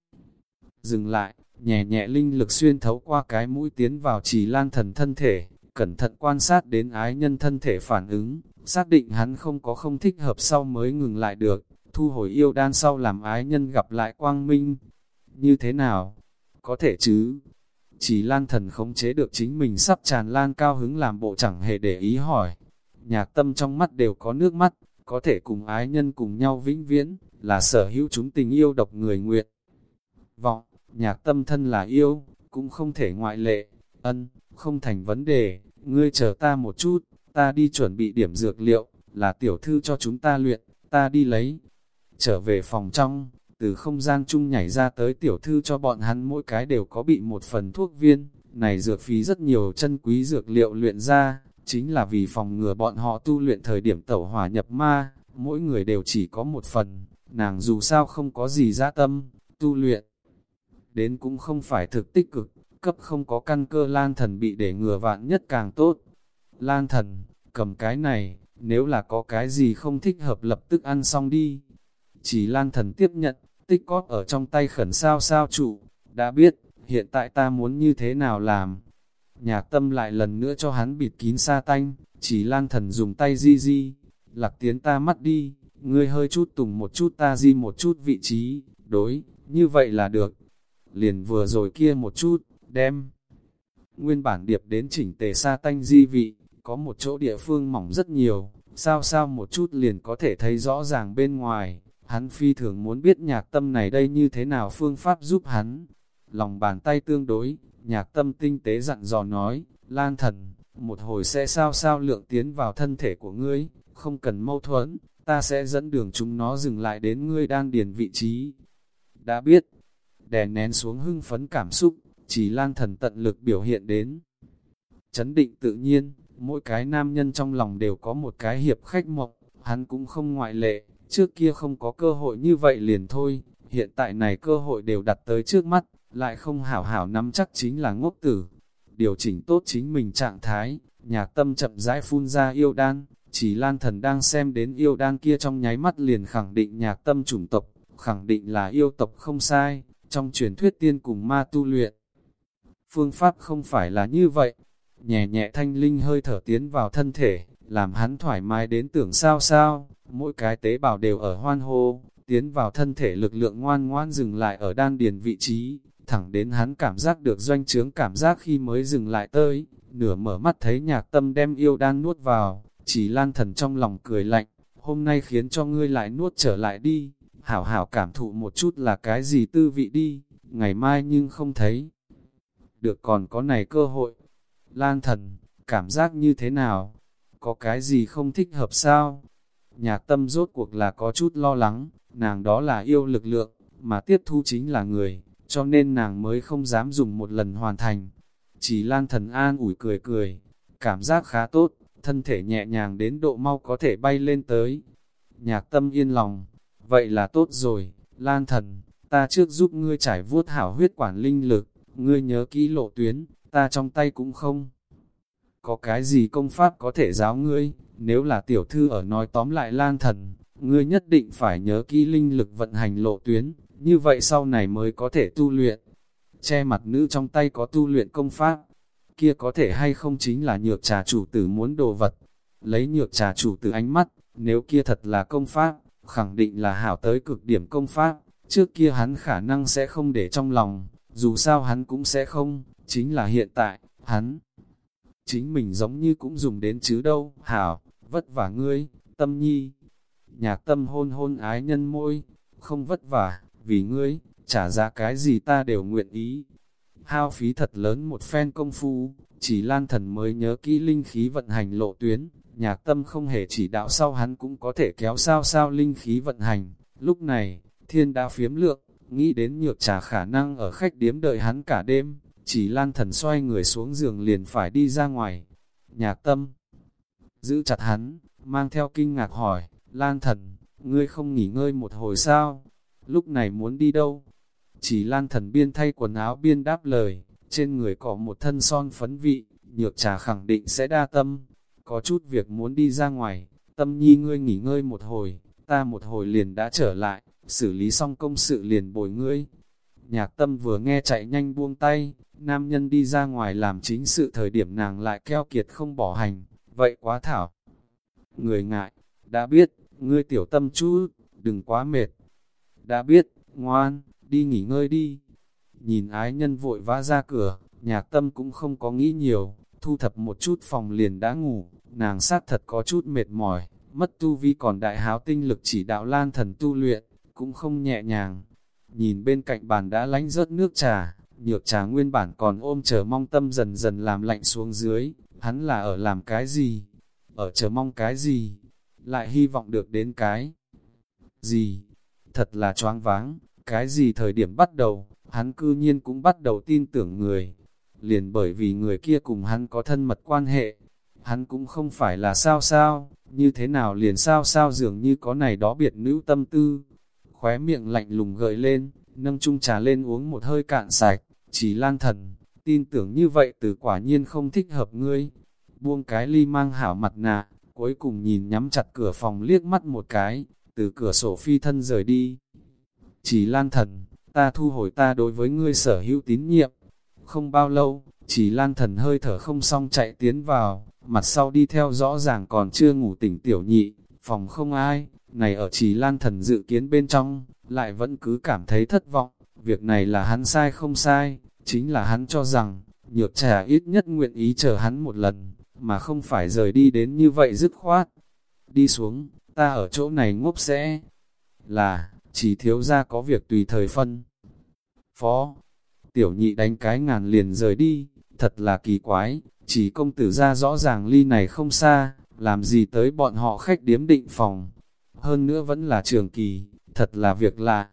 Dừng lại, nhẹ nhẹ linh lực xuyên thấu qua cái mũi tiến vào trì lan thần thân thể, cẩn thận quan sát đến ái nhân thân thể phản ứng, xác định hắn không có không thích hợp sau mới ngừng lại được, thu hồi yêu đan sau làm ái nhân gặp lại quang minh. Như thế nào? Có thể chứ? Chỉ lan thần khống chế được chính mình sắp tràn lan cao hứng làm bộ chẳng hề để ý hỏi. Nhạc tâm trong mắt đều có nước mắt, có thể cùng ái nhân cùng nhau vĩnh viễn, là sở hữu chúng tình yêu độc người nguyện. Vọng, nhạc tâm thân là yêu, cũng không thể ngoại lệ, ân, không thành vấn đề, ngươi chờ ta một chút, ta đi chuẩn bị điểm dược liệu, là tiểu thư cho chúng ta luyện, ta đi lấy. Trở về phòng trong, từ không gian chung nhảy ra tới tiểu thư cho bọn hắn mỗi cái đều có bị một phần thuốc viên, này dược phí rất nhiều chân quý dược liệu luyện ra, chính là vì phòng ngừa bọn họ tu luyện thời điểm tẩu hỏa nhập ma, mỗi người đều chỉ có một phần, nàng dù sao không có gì ra tâm, tu luyện. Đến cũng không phải thực tích cực, cấp không có căn cơ lan thần bị để ngừa vạn nhất càng tốt. Lan thần, cầm cái này, nếu là có cái gì không thích hợp lập tức ăn xong đi. Chỉ lan thần tiếp nhận, tích cóp ở trong tay khẩn sao sao trụ, đã biết, hiện tại ta muốn như thế nào làm. Nhạc tâm lại lần nữa cho hắn bịt kín sa tanh, chỉ lan thần dùng tay di di, lạc tiến ta mắt đi, ngươi hơi chút tùng một chút ta di một chút vị trí, đối, như vậy là được. Liền vừa rồi kia một chút, đem. Nguyên bản điệp đến chỉnh tề sa tanh di vị, có một chỗ địa phương mỏng rất nhiều, sao sao một chút liền có thể thấy rõ ràng bên ngoài. Hắn phi thường muốn biết nhạc tâm này đây như thế nào phương pháp giúp hắn. Lòng bàn tay tương đối, nhạc tâm tinh tế dặn dò nói, Lan thần, một hồi sẽ sao sao lượng tiến vào thân thể của ngươi, không cần mâu thuẫn, ta sẽ dẫn đường chúng nó dừng lại đến ngươi đan điền vị trí. Đã biết, đè nén xuống hưng phấn cảm xúc, chỉ lan thần tận lực biểu hiện đến. Chấn định tự nhiên, mỗi cái nam nhân trong lòng đều có một cái hiệp khách mộng, hắn cũng không ngoại lệ, trước kia không có cơ hội như vậy liền thôi, hiện tại này cơ hội đều đặt tới trước mắt, lại không hảo hảo nắm chắc chính là ngốc tử. Điều chỉnh tốt chính mình trạng thái, nhạc tâm chậm rãi phun ra yêu đan, chỉ lan thần đang xem đến yêu đan kia trong nháy mắt liền khẳng định nhạc tâm chủng tộc, khẳng định là yêu tộc không sai, trong truyền thuyết tiên cùng ma tu luyện. Phương pháp không phải là như vậy, nhẹ nhẹ thanh linh hơi thở tiến vào thân thể, làm hắn thoải mái đến tưởng sao sao, mỗi cái tế bào đều ở hoan hô, tiến vào thân thể lực lượng ngoan ngoan dừng lại ở đan điền vị trí, thẳng đến hắn cảm giác được doanh trướng cảm giác khi mới dừng lại tới, nửa mở mắt thấy nhạc tâm đem yêu đan nuốt vào, chỉ lan thần trong lòng cười lạnh, hôm nay khiến cho ngươi lại nuốt trở lại đi, hảo hảo cảm thụ một chút là cái gì tư vị đi, ngày mai nhưng không thấy. Được còn có này cơ hội. Lan thần, cảm giác như thế nào? Có cái gì không thích hợp sao? Nhạc tâm rốt cuộc là có chút lo lắng, nàng đó là yêu lực lượng, mà tiếp thu chính là người, cho nên nàng mới không dám dùng một lần hoàn thành. Chỉ lan thần an ủi cười cười, cảm giác khá tốt, thân thể nhẹ nhàng đến độ mau có thể bay lên tới. Nhạc tâm yên lòng, vậy là tốt rồi, lan thần, ta trước giúp ngươi trải vuốt hảo huyết quản linh lực, ngươi nhớ kỹ lộ tuyến, ta trong tay cũng không. Có cái gì công pháp có thể giáo ngươi, nếu là tiểu thư ở nói tóm lại lan thần, ngươi nhất định phải nhớ kỹ linh lực vận hành lộ tuyến, như vậy sau này mới có thể tu luyện. Che mặt nữ trong tay có tu luyện công pháp, kia có thể hay không chính là nhược trà chủ tử muốn đồ vật. Lấy nhược trà chủ tử ánh mắt, nếu kia thật là công pháp, khẳng định là hảo tới cực điểm công pháp, trước kia hắn khả năng sẽ không để trong lòng, dù sao hắn cũng sẽ không, chính là hiện tại, hắn chính mình giống như cũng dùng đến chứ đâu, hảo, vất vả ngươi, tâm nhi. Nhạc tâm hôn hôn ái nhân môi, không vất vả, vì ngươi, trả giá cái gì ta đều nguyện ý. Hao phí thật lớn một phen công phu, chỉ lan thần mới nhớ kỹ linh khí vận hành lộ tuyến, nhạc tâm không hề chỉ đạo sau hắn cũng có thể kéo sao sao linh khí vận hành. Lúc này, thiên đã phiếm lượng, nghĩ đến nhược trả khả năng ở khách điếm đợi hắn cả đêm, chỉ lan thần xoay người xuống giường liền phải đi ra ngoài. Nhạc tâm, giữ chặt hắn, mang theo kinh ngạc hỏi, lan thần, ngươi không nghỉ ngơi một hồi sao? Lúc này muốn đi đâu? Chỉ lan thần biên thay quần áo biên đáp lời, trên người có một thân son phấn vị, nhược trà khẳng định sẽ đa tâm. Có chút việc muốn đi ra ngoài, tâm nhi ngươi nghỉ ngơi một hồi, ta một hồi liền đã trở lại, xử lý xong công sự liền bồi ngươi. Nhạc tâm vừa nghe chạy nhanh buông tay, nam nhân đi ra ngoài làm chính sự thời điểm nàng lại keo kiệt không bỏ hành, vậy quá thảo. người ngại, đã biết, ngươi tiểu tâm chú đừng quá mệt. Đã biết, ngoan, đi nghỉ ngơi đi. Nhìn ái nhân vội vã ra cửa, nhạc tâm cũng không có nghĩ nhiều, thu thập một chút phòng liền đã ngủ, nàng sát thật có chút mệt mỏi, mất tu vi còn đại háo tinh lực chỉ đạo lan thần tu luyện, cũng không nhẹ nhàng. Nhìn bên cạnh bàn đã lánh rớt nước trà, nhược trà nguyên bản còn ôm chờ mong tâm dần dần làm lạnh xuống dưới, hắn là ở làm cái gì? Ở chờ mong cái gì? Lại hy vọng được đến cái gì? Thật là choáng váng, cái gì thời điểm bắt đầu, hắn cư nhiên cũng bắt đầu tin tưởng người. Liền bởi vì người kia cùng hắn có thân mật quan hệ, hắn cũng không phải là sao sao, như thế nào liền sao sao dường như có này đó biệt nữ tâm tư. Khóe miệng lạnh lùng gợi lên, nâng chung trà lên uống một hơi cạn sạch, chỉ lan thần, tin tưởng như vậy từ quả nhiên không thích hợp ngươi. Buông cái ly mang hảo mặt nạ, cuối cùng nhìn nhắm chặt cửa phòng liếc mắt một cái, từ cửa sổ phi thân rời đi. Chỉ lan thần, ta thu hồi ta đối với ngươi sở hữu tín nhiệm. Không bao lâu, chỉ lan thần hơi thở không xong chạy tiến vào, mặt sau đi theo rõ ràng còn chưa ngủ tỉnh tiểu nhị, phòng không ai, này ở chỉ lan thần dự kiến bên trong, lại vẫn cứ cảm thấy thất vọng, việc này là hắn sai không sai, chính là hắn cho rằng, nhược trà ít nhất nguyện ý chờ hắn một lần, mà không phải rời đi đến như vậy dứt khoát. Đi xuống, ta ở chỗ này ngốc sẽ là, chỉ thiếu ra có việc tùy thời phân. Phó, tiểu nhị đánh cái ngàn liền rời đi, thật là kỳ quái, chỉ công tử ra rõ ràng ly này không xa, làm gì tới bọn họ khách điếm định phòng. Hơn nữa vẫn là trường kỳ, thật là việc lạ.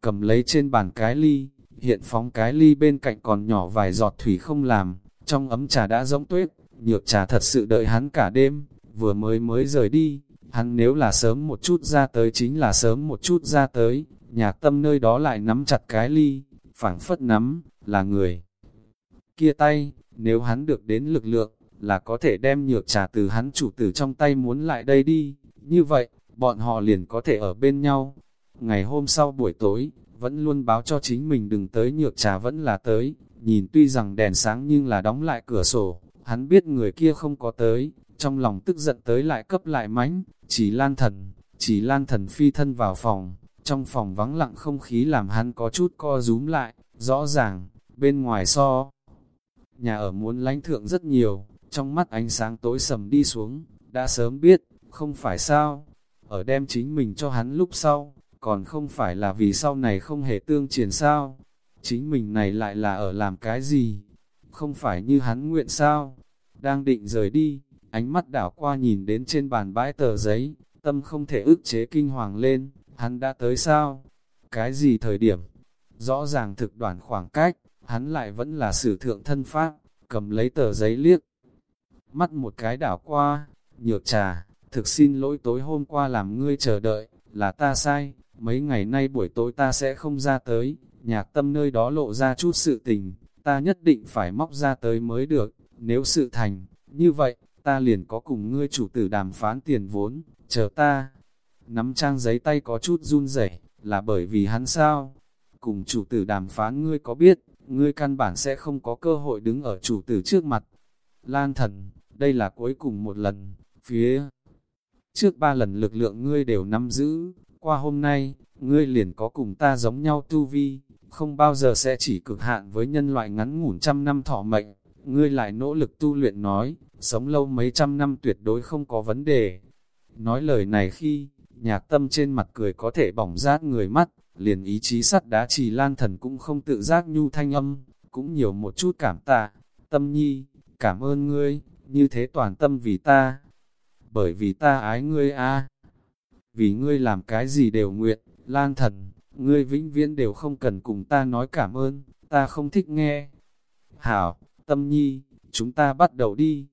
Cầm lấy trên bàn cái ly, hiện phóng cái ly bên cạnh còn nhỏ vài giọt thủy không làm, trong ấm trà đã giống tuyết, nhược trà thật sự đợi hắn cả đêm, vừa mới mới rời đi, hắn nếu là sớm một chút ra tới chính là sớm một chút ra tới, nhạc tâm nơi đó lại nắm chặt cái ly, phảng phất nắm, là người. Kia tay, nếu hắn được đến lực lượng, là có thể đem nhược trà từ hắn chủ tử trong tay muốn lại đây đi, như vậy, bọn họ liền có thể ở bên nhau. Ngày hôm sau buổi tối, vẫn luôn báo cho chính mình đừng tới nhược trà vẫn là tới, nhìn tuy rằng đèn sáng nhưng là đóng lại cửa sổ, hắn biết người kia không có tới, trong lòng tức giận tới lại cấp lại mánh, chỉ lan thần, chỉ lan thần phi thân vào phòng, trong phòng vắng lặng không khí làm hắn có chút co rúm lại, rõ ràng, bên ngoài so. Nhà ở muốn lánh thượng rất nhiều, trong mắt ánh sáng tối sầm đi xuống, đã sớm biết, không phải sao, ở đem chính mình cho hắn lúc sau, còn không phải là vì sau này không hề tương triển sao, chính mình này lại là ở làm cái gì, không phải như hắn nguyện sao, đang định rời đi, ánh mắt đảo qua nhìn đến trên bàn bãi tờ giấy, tâm không thể ức chế kinh hoàng lên, hắn đã tới sao, cái gì thời điểm, rõ ràng thực đoạn khoảng cách, hắn lại vẫn là sử thượng thân pháp, cầm lấy tờ giấy liếc, mắt một cái đảo qua, nhược trà, thực xin lỗi tối hôm qua làm ngươi chờ đợi, là ta sai, mấy ngày nay buổi tối ta sẽ không ra tới, nhạc tâm nơi đó lộ ra chút sự tình, ta nhất định phải móc ra tới mới được, nếu sự thành, như vậy, ta liền có cùng ngươi chủ tử đàm phán tiền vốn, chờ ta. Nắm trang giấy tay có chút run rẩy là bởi vì hắn sao? Cùng chủ tử đàm phán ngươi có biết, ngươi căn bản sẽ không có cơ hội đứng ở chủ tử trước mặt. Lan thần, đây là cuối cùng một lần, phía trước ba lần lực lượng ngươi đều nắm giữ, qua hôm nay, ngươi liền có cùng ta giống nhau tu vi, không bao giờ sẽ chỉ cực hạn với nhân loại ngắn ngủn trăm năm thọ mệnh, ngươi lại nỗ lực tu luyện nói, sống lâu mấy trăm năm tuyệt đối không có vấn đề. Nói lời này khi, nhạc tâm trên mặt cười có thể bỏng rát người mắt, liền ý chí sắt đá trì lan thần cũng không tự giác nhu thanh âm, cũng nhiều một chút cảm tạ, tâm nhi, cảm ơn ngươi, như thế toàn tâm vì ta, bởi vì ta ái ngươi a Vì ngươi làm cái gì đều nguyện, lan thần, ngươi vĩnh viễn đều không cần cùng ta nói cảm ơn, ta không thích nghe. Hảo, tâm nhi, chúng ta bắt đầu đi.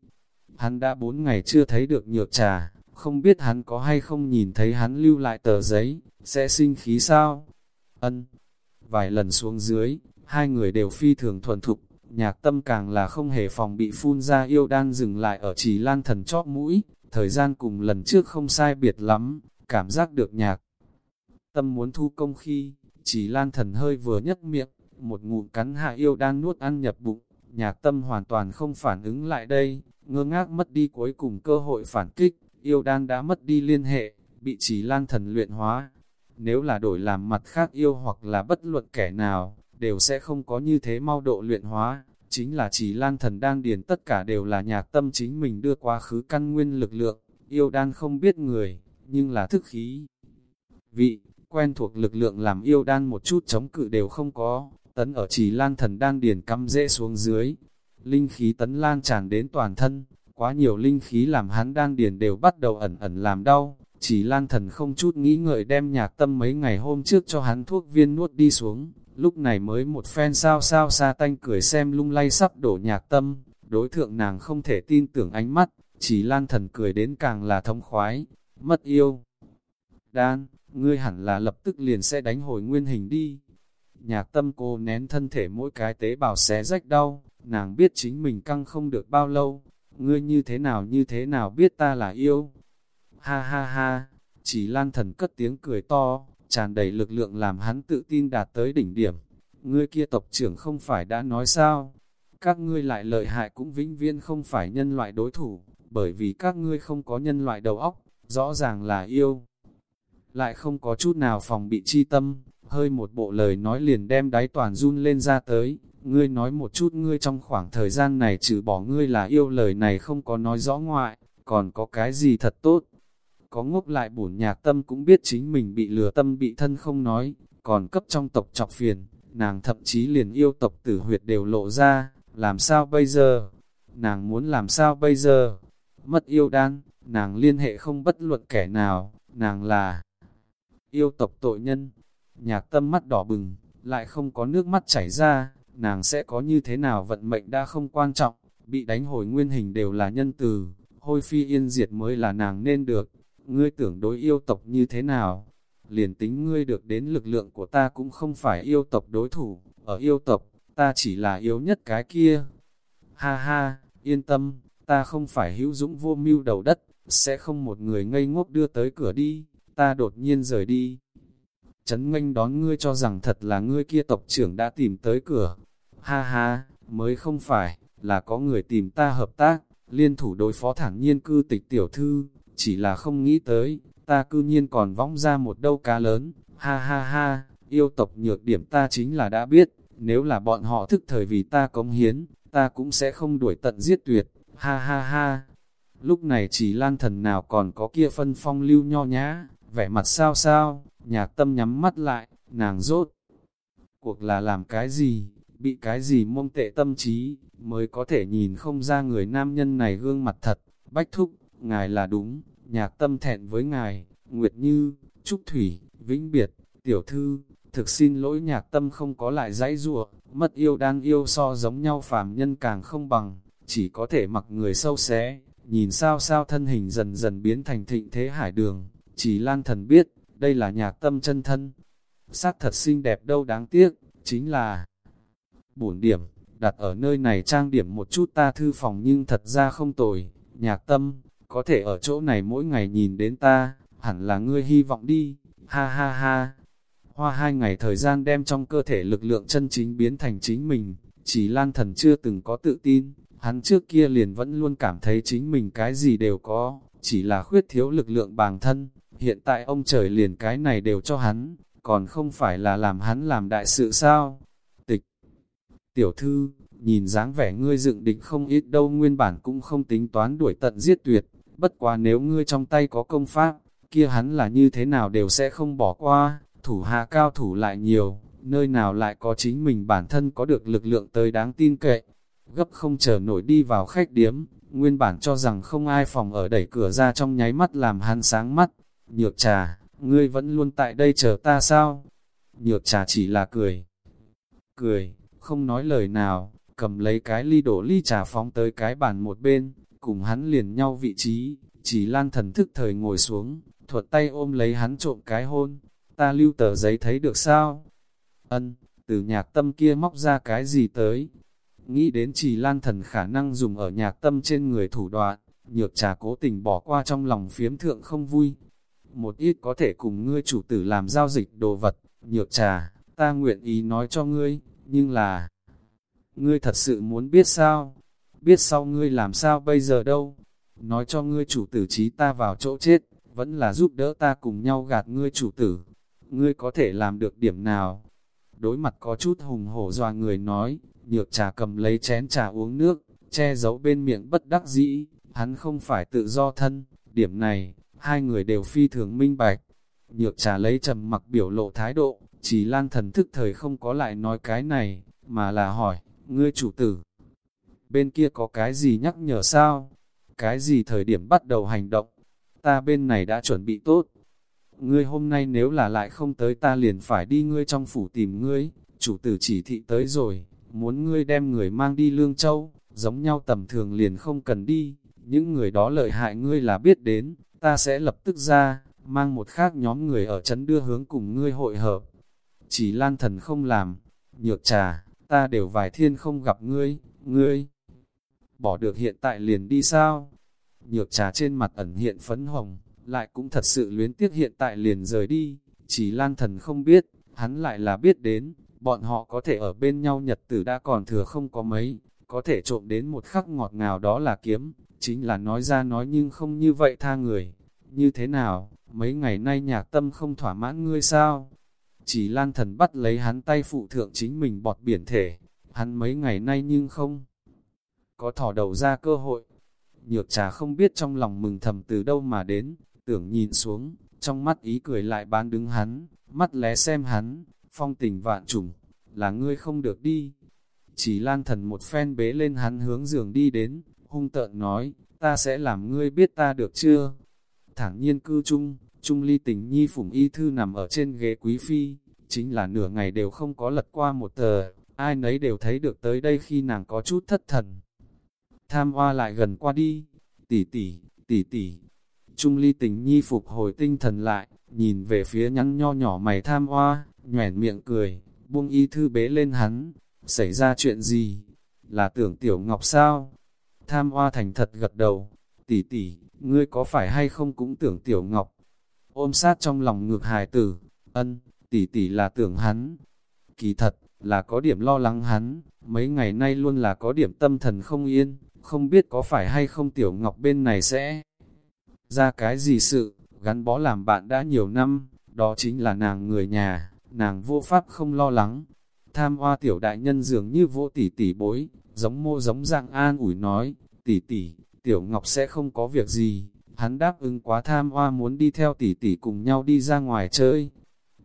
Hắn đã bốn ngày chưa thấy được nhược trà, không biết hắn có hay không nhìn thấy hắn lưu lại tờ giấy, sẽ sinh khí sao? Ân. Vài lần xuống dưới, hai người đều phi thường thuần thục, nhạc tâm càng là không hề phòng bị phun ra yêu đan dừng lại ở trì lan thần chóp mũi, thời gian cùng lần trước không sai biệt lắm, cảm giác được nhạc. Tâm muốn thu công khi, chỉ lan thần hơi vừa nhấc miệng, một ngụm cắn hạ yêu đan nuốt ăn nhập bụng, nhạc tâm hoàn toàn không phản ứng lại đây, ngơ ngác mất đi cuối cùng cơ hội phản kích, yêu đan đã mất đi liên hệ, bị chỉ lan thần luyện hóa. Nếu là đổi làm mặt khác yêu hoặc là bất luận kẻ nào, đều sẽ không có như thế mau độ luyện hóa. Chính là chỉ lan thần đan điền tất cả đều là nhạc tâm chính mình đưa quá khứ căn nguyên lực lượng, yêu đan không biết người, nhưng là thức khí. Vị, quen thuộc lực lượng làm yêu đan một chút chống cự đều không có, tấn ở chỉ lan thần đan điền cắm dễ xuống dưới. Linh khí tấn lan tràn đến toàn thân, quá nhiều linh khí làm hắn đan điền đều bắt đầu ẩn ẩn làm đau. Chỉ lan thần không chút nghĩ ngợi đem nhạc tâm mấy ngày hôm trước cho hắn thuốc viên nuốt đi xuống, lúc này mới một phen sao sao xa tanh cười xem lung lay sắp đổ nhạc tâm, đối thượng nàng không thể tin tưởng ánh mắt, chỉ lan thần cười đến càng là thông khoái, mất yêu. Đan, ngươi hẳn là lập tức liền sẽ đánh hồi nguyên hình đi. Nhạc tâm cô nén thân thể mỗi cái tế bào xé rách đau, nàng biết chính mình căng không được bao lâu, ngươi như thế nào như thế nào biết ta là yêu. Ha ha ha, chỉ lan thần cất tiếng cười to, tràn đầy lực lượng làm hắn tự tin đạt tới đỉnh điểm. Ngươi kia tộc trưởng không phải đã nói sao? Các ngươi lại lợi hại cũng vĩnh viễn không phải nhân loại đối thủ, bởi vì các ngươi không có nhân loại đầu óc, rõ ràng là yêu. Lại không có chút nào phòng bị chi tâm, hơi một bộ lời nói liền đem đáy toàn run lên ra tới. Ngươi nói một chút ngươi trong khoảng thời gian này trừ bỏ ngươi là yêu lời này không có nói rõ ngoại, còn có cái gì thật tốt. Có ngốc lại bổn nhạc tâm cũng biết chính mình bị lừa tâm bị thân không nói, còn cấp trong tộc chọc phiền, nàng thậm chí liền yêu tộc tử huyệt đều lộ ra, làm sao bây giờ? Nàng muốn làm sao bây giờ? Mất yêu đan, nàng liên hệ không bất luận kẻ nào, nàng là yêu tộc tội nhân. Nhạc tâm mắt đỏ bừng, lại không có nước mắt chảy ra, nàng sẽ có như thế nào vận mệnh đã không quan trọng, bị đánh hồi nguyên hình đều là nhân từ, hôi phi yên diệt mới là nàng nên được. Ngươi tưởng đối yêu tộc như thế nào? Liền tính ngươi được đến lực lượng của ta cũng không phải yêu tộc đối thủ, ở yêu tộc, ta chỉ là yếu nhất cái kia. Ha ha, yên tâm, ta không phải hữu dũng vô mưu đầu đất, sẽ không một người ngây ngốc đưa tới cửa đi, ta đột nhiên rời đi. Trấn nganh đón ngươi cho rằng thật là ngươi kia tộc trưởng đã tìm tới cửa. Ha ha, mới không phải, là có người tìm ta hợp tác, liên thủ đối phó thẳng nhiên cư tịch tiểu thư, chỉ là không nghĩ tới, ta cư nhiên còn vong ra một đâu cá lớn, ha ha ha, yêu tộc nhược điểm ta chính là đã biết, nếu là bọn họ thức thời vì ta cống hiến, ta cũng sẽ không đuổi tận giết tuyệt, ha ha ha. Lúc này chỉ lan thần nào còn có kia phân phong lưu nho nhã, vẻ mặt sao sao, nhạc tâm nhắm mắt lại, nàng rốt. Cuộc là làm cái gì, bị cái gì mông tệ tâm trí, mới có thể nhìn không ra người nam nhân này gương mặt thật, bách thúc, ngài là đúng, nhạc tâm thẹn với ngài, Nguyệt Như, Trúc Thủy, Vĩnh Biệt, Tiểu Thư, thực xin lỗi nhạc tâm không có lại dãy rùa, mất yêu đang yêu so giống nhau phàm nhân càng không bằng, chỉ có thể mặc người sâu xé, nhìn sao sao thân hình dần dần biến thành thịnh thế hải đường, chỉ lan thần biết, đây là nhạc tâm chân thân. Sắc thật xinh đẹp đâu đáng tiếc, chính là bổn điểm, đặt ở nơi này trang điểm một chút ta thư phòng nhưng thật ra không tồi, nhạc tâm, có thể ở chỗ này mỗi ngày nhìn đến ta, hẳn là ngươi hy vọng đi, ha ha ha. Hoa hai ngày thời gian đem trong cơ thể lực lượng chân chính biến thành chính mình, chỉ lan thần chưa từng có tự tin, hắn trước kia liền vẫn luôn cảm thấy chính mình cái gì đều có, chỉ là khuyết thiếu lực lượng bản thân, hiện tại ông trời liền cái này đều cho hắn, còn không phải là làm hắn làm đại sự sao. Tịch, tiểu thư, nhìn dáng vẻ ngươi dựng định không ít đâu nguyên bản cũng không tính toán đuổi tận giết tuyệt, bất quá nếu ngươi trong tay có công pháp, kia hắn là như thế nào đều sẽ không bỏ qua, thủ hạ cao thủ lại nhiều, nơi nào lại có chính mình bản thân có được lực lượng tới đáng tin cậy. Gấp không chờ nổi đi vào khách điếm, nguyên bản cho rằng không ai phòng ở đẩy cửa ra trong nháy mắt làm hắn sáng mắt. Nhược trà, ngươi vẫn luôn tại đây chờ ta sao? Nhược trà chỉ là cười. Cười, không nói lời nào, cầm lấy cái ly đổ ly trà phóng tới cái bàn một bên, cùng hắn liền nhau vị trí, chỉ lan thần thức thời ngồi xuống, thuật tay ôm lấy hắn trộm cái hôn, ta lưu tờ giấy thấy được sao? Ân, từ nhạc tâm kia móc ra cái gì tới? Nghĩ đến chỉ lan thần khả năng dùng ở nhạc tâm trên người thủ đoạn, nhược trà cố tình bỏ qua trong lòng phiếm thượng không vui. Một ít có thể cùng ngươi chủ tử làm giao dịch đồ vật, nhược trà, ta nguyện ý nói cho ngươi, nhưng là... Ngươi thật sự muốn biết sao? Biết sau ngươi làm sao bây giờ đâu? nói cho ngươi chủ tử trí ta vào chỗ chết, vẫn là giúp đỡ ta cùng nhau gạt ngươi chủ tử. Ngươi có thể làm được điểm nào? Đối mặt có chút hùng hổ dọa người nói, nhược trà cầm lấy chén trà uống nước, che giấu bên miệng bất đắc dĩ, hắn không phải tự do thân, điểm này, hai người đều phi thường minh bạch. Nhược trà lấy trầm mặc biểu lộ thái độ, chỉ lan thần thức thời không có lại nói cái này, mà là hỏi, ngươi chủ tử, bên kia có cái gì nhắc nhở sao? Cái gì thời điểm bắt đầu hành động? Ta bên này đã chuẩn bị tốt. Ngươi hôm nay nếu là lại không tới ta liền phải đi ngươi trong phủ tìm ngươi, chủ tử chỉ thị tới rồi, muốn ngươi đem người mang đi Lương Châu, giống nhau tầm thường liền không cần đi, những người đó lợi hại ngươi là biết đến, ta sẽ lập tức ra, mang một khác nhóm người ở chấn đưa hướng cùng ngươi hội hợp. Chỉ lan thần không làm, nhược trà, ta đều vài thiên không gặp ngươi, ngươi bỏ được hiện tại liền đi sao? Nhược trà trên mặt ẩn hiện phấn hồng, lại cũng thật sự luyến tiếc hiện tại liền rời đi, chỉ lan thần không biết, hắn lại là biết đến, bọn họ có thể ở bên nhau nhật tử đã còn thừa không có mấy, có thể trộm đến một khắc ngọt ngào đó là kiếm, chính là nói ra nói nhưng không như vậy tha người. Như thế nào, mấy ngày nay nhạc tâm không thỏa mãn ngươi sao? Chỉ lan thần bắt lấy hắn tay phụ thượng chính mình bọt biển thể, hắn mấy ngày nay nhưng không có thỏ đầu ra cơ hội. Nhược trà không biết trong lòng mừng thầm từ đâu mà đến, tưởng nhìn xuống, trong mắt ý cười lại bán đứng hắn, mắt lé xem hắn, phong tình vạn trùng, là ngươi không được đi. Chỉ lan thần một phen bế lên hắn hướng giường đi đến, hung tợn nói, ta sẽ làm ngươi biết ta được chưa? Thẳng nhiên cư chung, trung ly tình nhi phủng y thư nằm ở trên ghế quý phi, chính là nửa ngày đều không có lật qua một tờ, ai nấy đều thấy được tới đây khi nàng có chút thất thần. Tham hoa lại gần qua đi, tỷ tỷ, tỷ tỷ. Trung ly tình nhi phục hồi tinh thần lại, nhìn về phía nhắn nho nhỏ mày tham hoa, nhoẻn miệng cười, buông y thư bế lên hắn, xảy ra chuyện gì? Là tưởng tiểu ngọc sao? Tham hoa thành thật gật đầu, tỷ tỷ, ngươi có phải hay không cũng tưởng tiểu ngọc? Ôm sát trong lòng ngược hài tử, ân, tỷ tỷ là tưởng hắn. Kỳ thật, là có điểm lo lắng hắn, mấy ngày nay luôn là có điểm tâm thần không yên, không biết có phải hay không tiểu ngọc bên này sẽ ra cái gì sự, gắn bó làm bạn đã nhiều năm, đó chính là nàng người nhà, nàng vô pháp không lo lắng. Tham hoa tiểu đại nhân dường như vô tỷ tỷ bối, giống mô giống dạng an ủi nói, tỷ tỷ, tiểu ngọc sẽ không có việc gì, hắn đáp ứng quá tham hoa muốn đi theo tỷ tỷ cùng nhau đi ra ngoài chơi.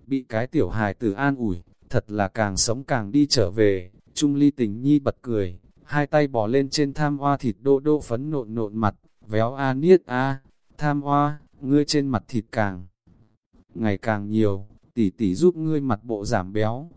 Bị cái tiểu hài tử an ủi, thật là càng sống càng đi trở về, Trung ly tình nhi bật cười, hai tay bỏ lên trên tham hoa thịt đô đô phấn nộn nộn mặt, véo a niết a, tham hoa, ngươi trên mặt thịt càng ngày càng nhiều, tỷ tỷ giúp ngươi mặt bộ giảm béo.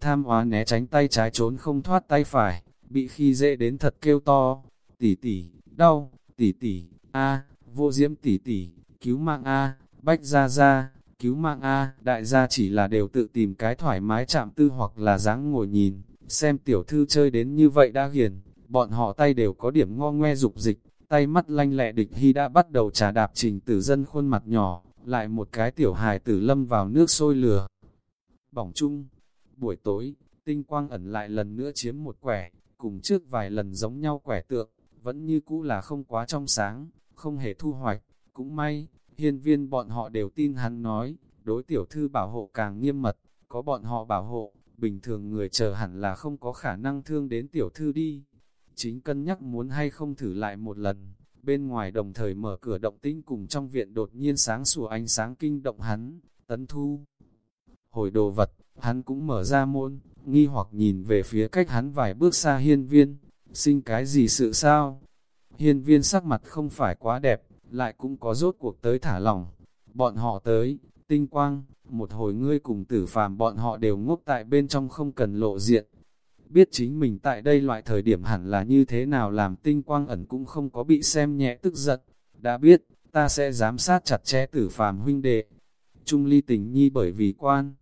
Tham hoa né tránh tay trái trốn không thoát tay phải, bị khi dễ đến thật kêu to, tỷ tỷ, đau, tỷ tỷ, a, vô diễm tỷ tỷ, cứu mạng a, bách ra ra, cứu mạng a, đại gia chỉ là đều tự tìm cái thoải mái chạm tư hoặc là dáng ngồi nhìn, Xem tiểu thư chơi đến như vậy đã hiền, bọn họ tay đều có điểm ngo ngoe dục dịch, tay mắt lanh lẹ địch hy đã bắt đầu trà đạp trình tử dân khuôn mặt nhỏ, lại một cái tiểu hài tử lâm vào nước sôi lửa. Bỏng chung, buổi tối, tinh quang ẩn lại lần nữa chiếm một quẻ, cùng trước vài lần giống nhau quẻ tượng, vẫn như cũ là không quá trong sáng, không hề thu hoạch, cũng may, hiên viên bọn họ đều tin hắn nói, đối tiểu thư bảo hộ càng nghiêm mật, có bọn họ bảo hộ, bình thường người chờ hẳn là không có khả năng thương đến tiểu thư đi. Chính cân nhắc muốn hay không thử lại một lần, bên ngoài đồng thời mở cửa động tinh cùng trong viện đột nhiên sáng sủa ánh sáng kinh động hắn, tấn thu. Hồi đồ vật, hắn cũng mở ra môn, nghi hoặc nhìn về phía cách hắn vài bước xa hiên viên, sinh cái gì sự sao? Hiên viên sắc mặt không phải quá đẹp, lại cũng có rốt cuộc tới thả lỏng. Bọn họ tới, tinh quang, một hồi ngươi cùng tử phàm bọn họ đều ngốc tại bên trong không cần lộ diện. Biết chính mình tại đây loại thời điểm hẳn là như thế nào làm tinh quang ẩn cũng không có bị xem nhẹ tức giận. Đã biết, ta sẽ giám sát chặt chẽ tử phàm huynh đệ. Trung ly tình nhi bởi vì quan.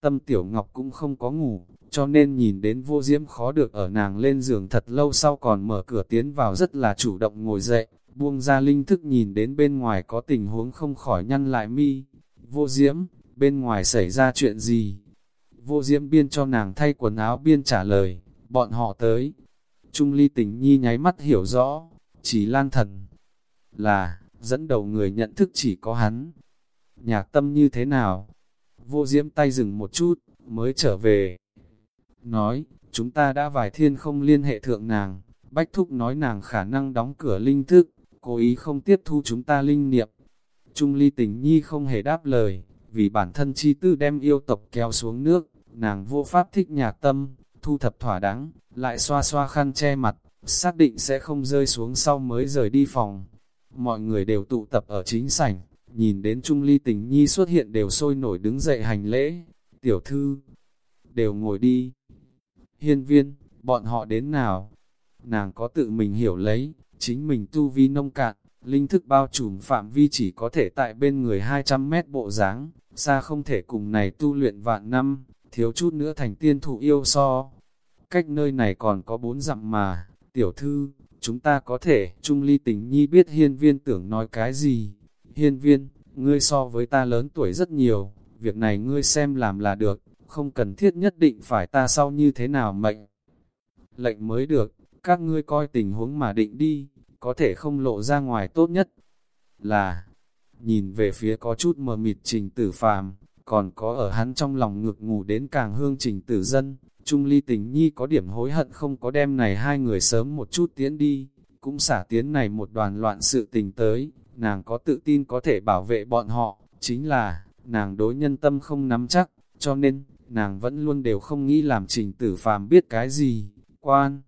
Tâm tiểu ngọc cũng không có ngủ, cho nên nhìn đến vô diễm khó được ở nàng lên giường thật lâu sau còn mở cửa tiến vào rất là chủ động ngồi dậy, buông ra linh thức nhìn đến bên ngoài có tình huống không khỏi nhăn lại mi, Vô diễm, bên ngoài xảy ra chuyện gì? Vô diễm biên cho nàng thay quần áo biên trả lời, bọn họ tới. Trung ly tình nhi nháy mắt hiểu rõ, chỉ lan thần. là, dẫn đầu người nhận thức chỉ có hắn. Nhạc tâm như thế nào? Vô diễm tay dừng một chút, mới trở về. Nói, chúng ta đã vài thiên không liên hệ thượng nàng, Bách Thúc nói nàng khả năng đóng cửa linh thức, cố ý không tiếp thu chúng ta linh niệm. Trung ly tình nhi không hề đáp lời, vì bản thân chi tư đem yêu tộc kéo xuống nước, nàng vô pháp thích nhạc tâm, thu thập thỏa đáng, lại xoa xoa khăn che mặt, xác định sẽ không rơi xuống sau mới rời đi phòng. Mọi người đều tụ tập ở chính sảnh, nhìn đến Trung Ly Tình Nhi xuất hiện đều sôi nổi đứng dậy hành lễ. Tiểu thư, đều ngồi đi. Hiên viên, bọn họ đến nào? Nàng có tự mình hiểu lấy, chính mình tu vi nông cạn, linh thức bao trùm phạm vi chỉ có thể tại bên người 200 mét bộ dáng xa không thể cùng này tu luyện vạn năm, thiếu chút nữa thành tiên thụ yêu so. Cách nơi này còn có bốn dặm mà, tiểu thư, chúng ta có thể, Trung Ly tình nhi biết hiên viên tưởng nói cái gì. Hiên viên, ngươi so với ta lớn tuổi rất nhiều, việc này ngươi xem làm là được, không cần thiết nhất định phải ta sau như thế nào mệnh. Lệnh mới được, các ngươi coi tình huống mà định đi, có thể không lộ ra ngoài tốt nhất. Là, nhìn về phía có chút mờ mịt trình tử phàm, còn có ở hắn trong lòng ngược ngủ đến càng hương trình tử dân, Trung ly tình nhi có điểm hối hận không có đem này hai người sớm một chút tiến đi, cũng xả tiến này một đoàn loạn sự tình tới, nàng có tự tin có thể bảo vệ bọn họ, chính là, nàng đối nhân tâm không nắm chắc, cho nên, nàng vẫn luôn đều không nghĩ làm trình tử phàm biết cái gì, quan.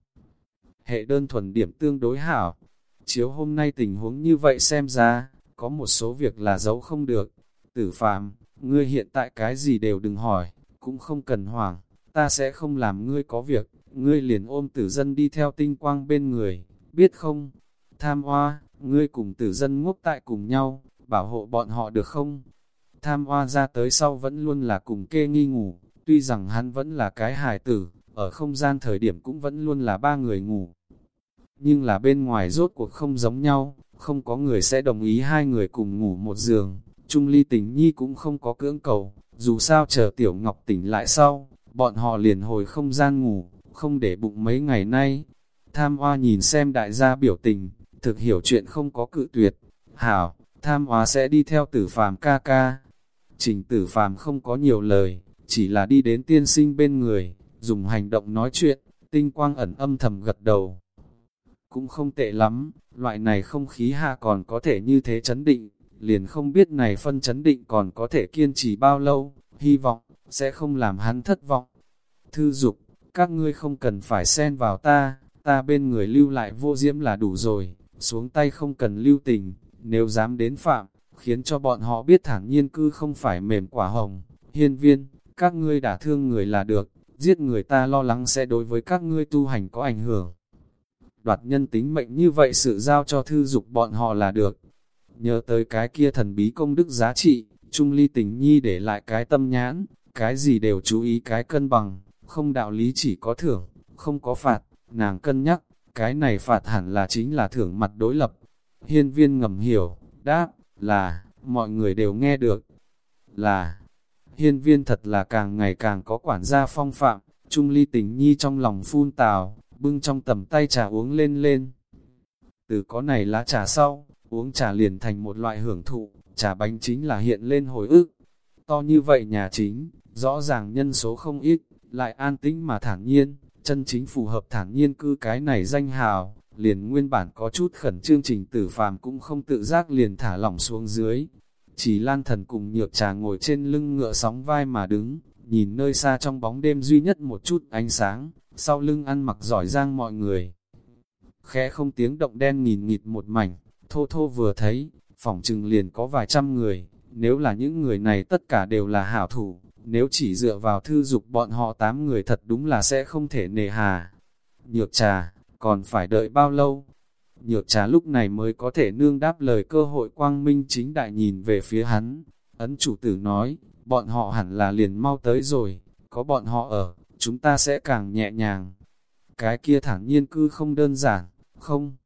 Hệ đơn thuần điểm tương đối hảo, chiếu hôm nay tình huống như vậy xem ra, có một số việc là giấu không được. Tử phàm, ngươi hiện tại cái gì đều đừng hỏi, cũng không cần hoảng, ta sẽ không làm ngươi có việc, ngươi liền ôm tử dân đi theo tinh quang bên người, biết không? Tham hoa, ngươi cùng tử dân ngốc tại cùng nhau, bảo hộ bọn họ được không? Tham hoa ra tới sau vẫn luôn là cùng kê nghi ngủ, tuy rằng hắn vẫn là cái hài tử, ở không gian thời điểm cũng vẫn luôn là ba người ngủ. Nhưng là bên ngoài rốt cuộc không giống nhau, không có người sẽ đồng ý hai người cùng ngủ một giường. Trung ly tình nhi cũng không có cưỡng cầu, dù sao chờ tiểu ngọc tỉnh lại sau, bọn họ liền hồi không gian ngủ, không để bụng mấy ngày nay. Tham hoa nhìn xem đại gia biểu tình, thực hiểu chuyện không có cự tuyệt. Hảo, tham hoa sẽ đi theo tử phàm ca ca. Trình tử phàm không có nhiều lời, chỉ là đi đến tiên sinh bên người, dùng hành động nói chuyện, tinh quang ẩn âm thầm gật đầu. Cũng không tệ lắm, loại này không khí hạ còn có thể như thế chấn định, liền không biết này phân chấn định còn có thể kiên trì bao lâu, hy vọng, sẽ không làm hắn thất vọng. Thư dục, các ngươi không cần phải xen vào ta, ta bên người lưu lại vô diễm là đủ rồi, xuống tay không cần lưu tình, nếu dám đến phạm, khiến cho bọn họ biết thẳng nhiên cư không phải mềm quả hồng. Hiên viên, các ngươi đã thương người là được, giết người ta lo lắng sẽ đối với các ngươi tu hành có ảnh hưởng. Đoạt nhân tính mệnh như vậy sự giao cho thư dục bọn họ là được. Nhớ tới cái kia thần bí công đức giá trị, Trung ly tình nhi để lại cái tâm nhãn, cái gì đều chú ý cái cân bằng, không đạo lý chỉ có thưởng, không có phạt, nàng cân nhắc, cái này phạt hẳn là chính là thưởng mặt đối lập. Hiên viên ngầm hiểu, đáp, là, mọi người đều nghe được, là, hiên viên thật là càng ngày càng có quản gia phong phạm, trung ly tình nhi trong lòng phun tào, bưng trong tầm tay trà uống lên lên. Từ có này lá trà sau, uống trà liền thành một loại hưởng thụ, trà bánh chính là hiện lên hồi ức. To như vậy nhà chính, rõ ràng nhân số không ít, lại an tĩnh mà thản nhiên, chân chính phù hợp thản nhiên cư cái này danh hào, liền nguyên bản có chút khẩn trương trình tử phàm cũng không tự giác liền thả lỏng xuống dưới. Chỉ lan thần cùng nhược trà ngồi trên lưng ngựa sóng vai mà đứng, nhìn nơi xa trong bóng đêm duy nhất một chút ánh sáng, sau lưng ăn mặc giỏi giang mọi người. Khẽ không tiếng động đen nhìn nghịt một mảnh, thô thô vừa thấy, phòng trừng liền có vài trăm người, nếu là những người này tất cả đều là hảo thủ, nếu chỉ dựa vào thư dục bọn họ tám người thật đúng là sẽ không thể nề hà. Nhược trà, còn phải đợi bao lâu? Nhược trà lúc này mới có thể nương đáp lời cơ hội quang minh chính đại nhìn về phía hắn. Ấn chủ tử nói, bọn họ hẳn là liền mau tới rồi, có bọn họ ở, chúng ta sẽ càng nhẹ nhàng. Cái kia thẳng nhiên cư không đơn giản, không?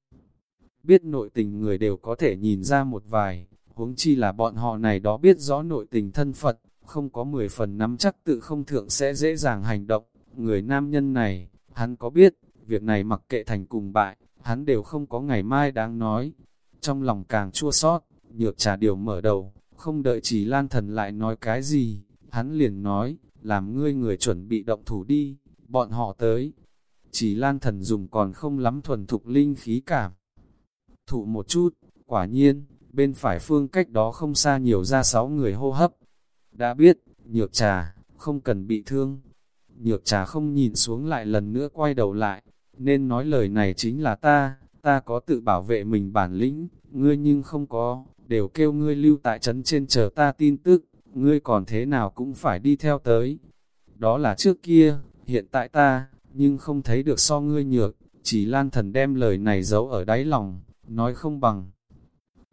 Biết nội tình người đều có thể nhìn ra một vài, huống chi là bọn họ này đó biết rõ nội tình thân Phật, không có 10 phần nắm chắc tự không thượng sẽ dễ dàng hành động. Người nam nhân này, hắn có biết, việc này mặc kệ thành cùng bại, hắn đều không có ngày mai đáng nói. trong lòng càng chua sót, nhược trà điều mở đầu, không đợi chỉ lan thần lại nói cái gì, hắn liền nói, làm ngươi người chuẩn bị động thủ đi, bọn họ tới. Chỉ lan thần dùng còn không lắm thuần thục linh khí cảm. Thụ một chút, quả nhiên, bên phải phương cách đó không xa nhiều ra sáu người hô hấp. Đã biết, nhược trà, không cần bị thương. Nhược trà không nhìn xuống lại lần nữa quay đầu lại, nên nói lời này chính là ta, ta có tự bảo vệ mình bản lĩnh, ngươi nhưng không có, đều kêu ngươi lưu tại trấn trên chờ ta tin tức, ngươi còn thế nào cũng phải đi theo tới. Đó là trước kia, hiện tại ta, nhưng không thấy được so ngươi nhược, chỉ lan thần đem lời này giấu ở đáy lòng, nói không bằng.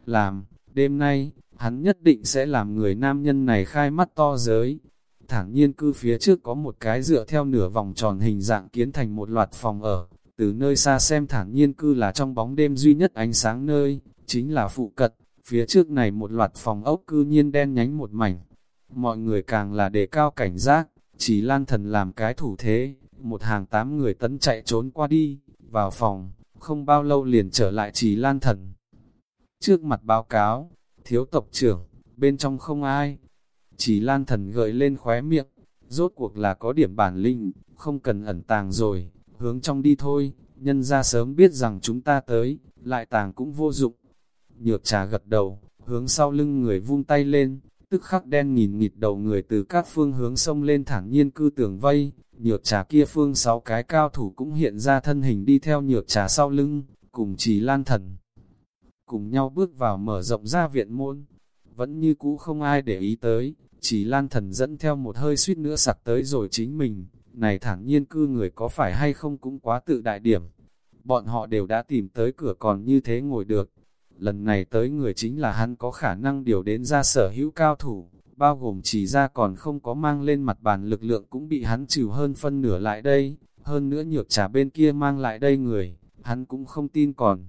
Làm, đêm nay, hắn nhất định sẽ làm người nam nhân này khai mắt to giới. Thẳng nhiên cư phía trước có một cái dựa theo nửa vòng tròn hình dạng kiến thành một loạt phòng ở, từ nơi xa xem thản nhiên cư là trong bóng đêm duy nhất ánh sáng nơi, chính là phụ cận, phía trước này một loạt phòng ốc cư nhiên đen nhánh một mảnh. Mọi người càng là đề cao cảnh giác, chỉ lan thần làm cái thủ thế, một hàng tám người tấn chạy trốn qua đi, vào phòng, không bao lâu liền trở lại chỉ lan thần. Trước mặt báo cáo, thiếu tộc trưởng, bên trong không ai. Chỉ lan thần gợi lên khóe miệng, rốt cuộc là có điểm bản linh, không cần ẩn tàng rồi, hướng trong đi thôi, nhân ra sớm biết rằng chúng ta tới, lại tàng cũng vô dụng. Nhược trà gật đầu, hướng sau lưng người vung tay lên, tức khắc đen nghìn nghịt đầu người từ các phương hướng sông lên thẳng nhiên cư tường vây, nhược trà kia phương sáu cái cao thủ cũng hiện ra thân hình đi theo nhược trà sau lưng, cùng chỉ lan thần. Cùng nhau bước vào mở rộng ra viện môn, vẫn như cũ không ai để ý tới, chỉ lan thần dẫn theo một hơi suýt nữa sặc tới rồi chính mình, này thẳng nhiên cư người có phải hay không cũng quá tự đại điểm. Bọn họ đều đã tìm tới cửa còn như thế ngồi được. Lần này tới người chính là hắn có khả năng điều đến ra sở hữu cao thủ, bao gồm chỉ ra còn không có mang lên mặt bàn lực lượng cũng bị hắn trừ hơn phân nửa lại đây, hơn nữa nhược trả bên kia mang lại đây người, hắn cũng không tin còn.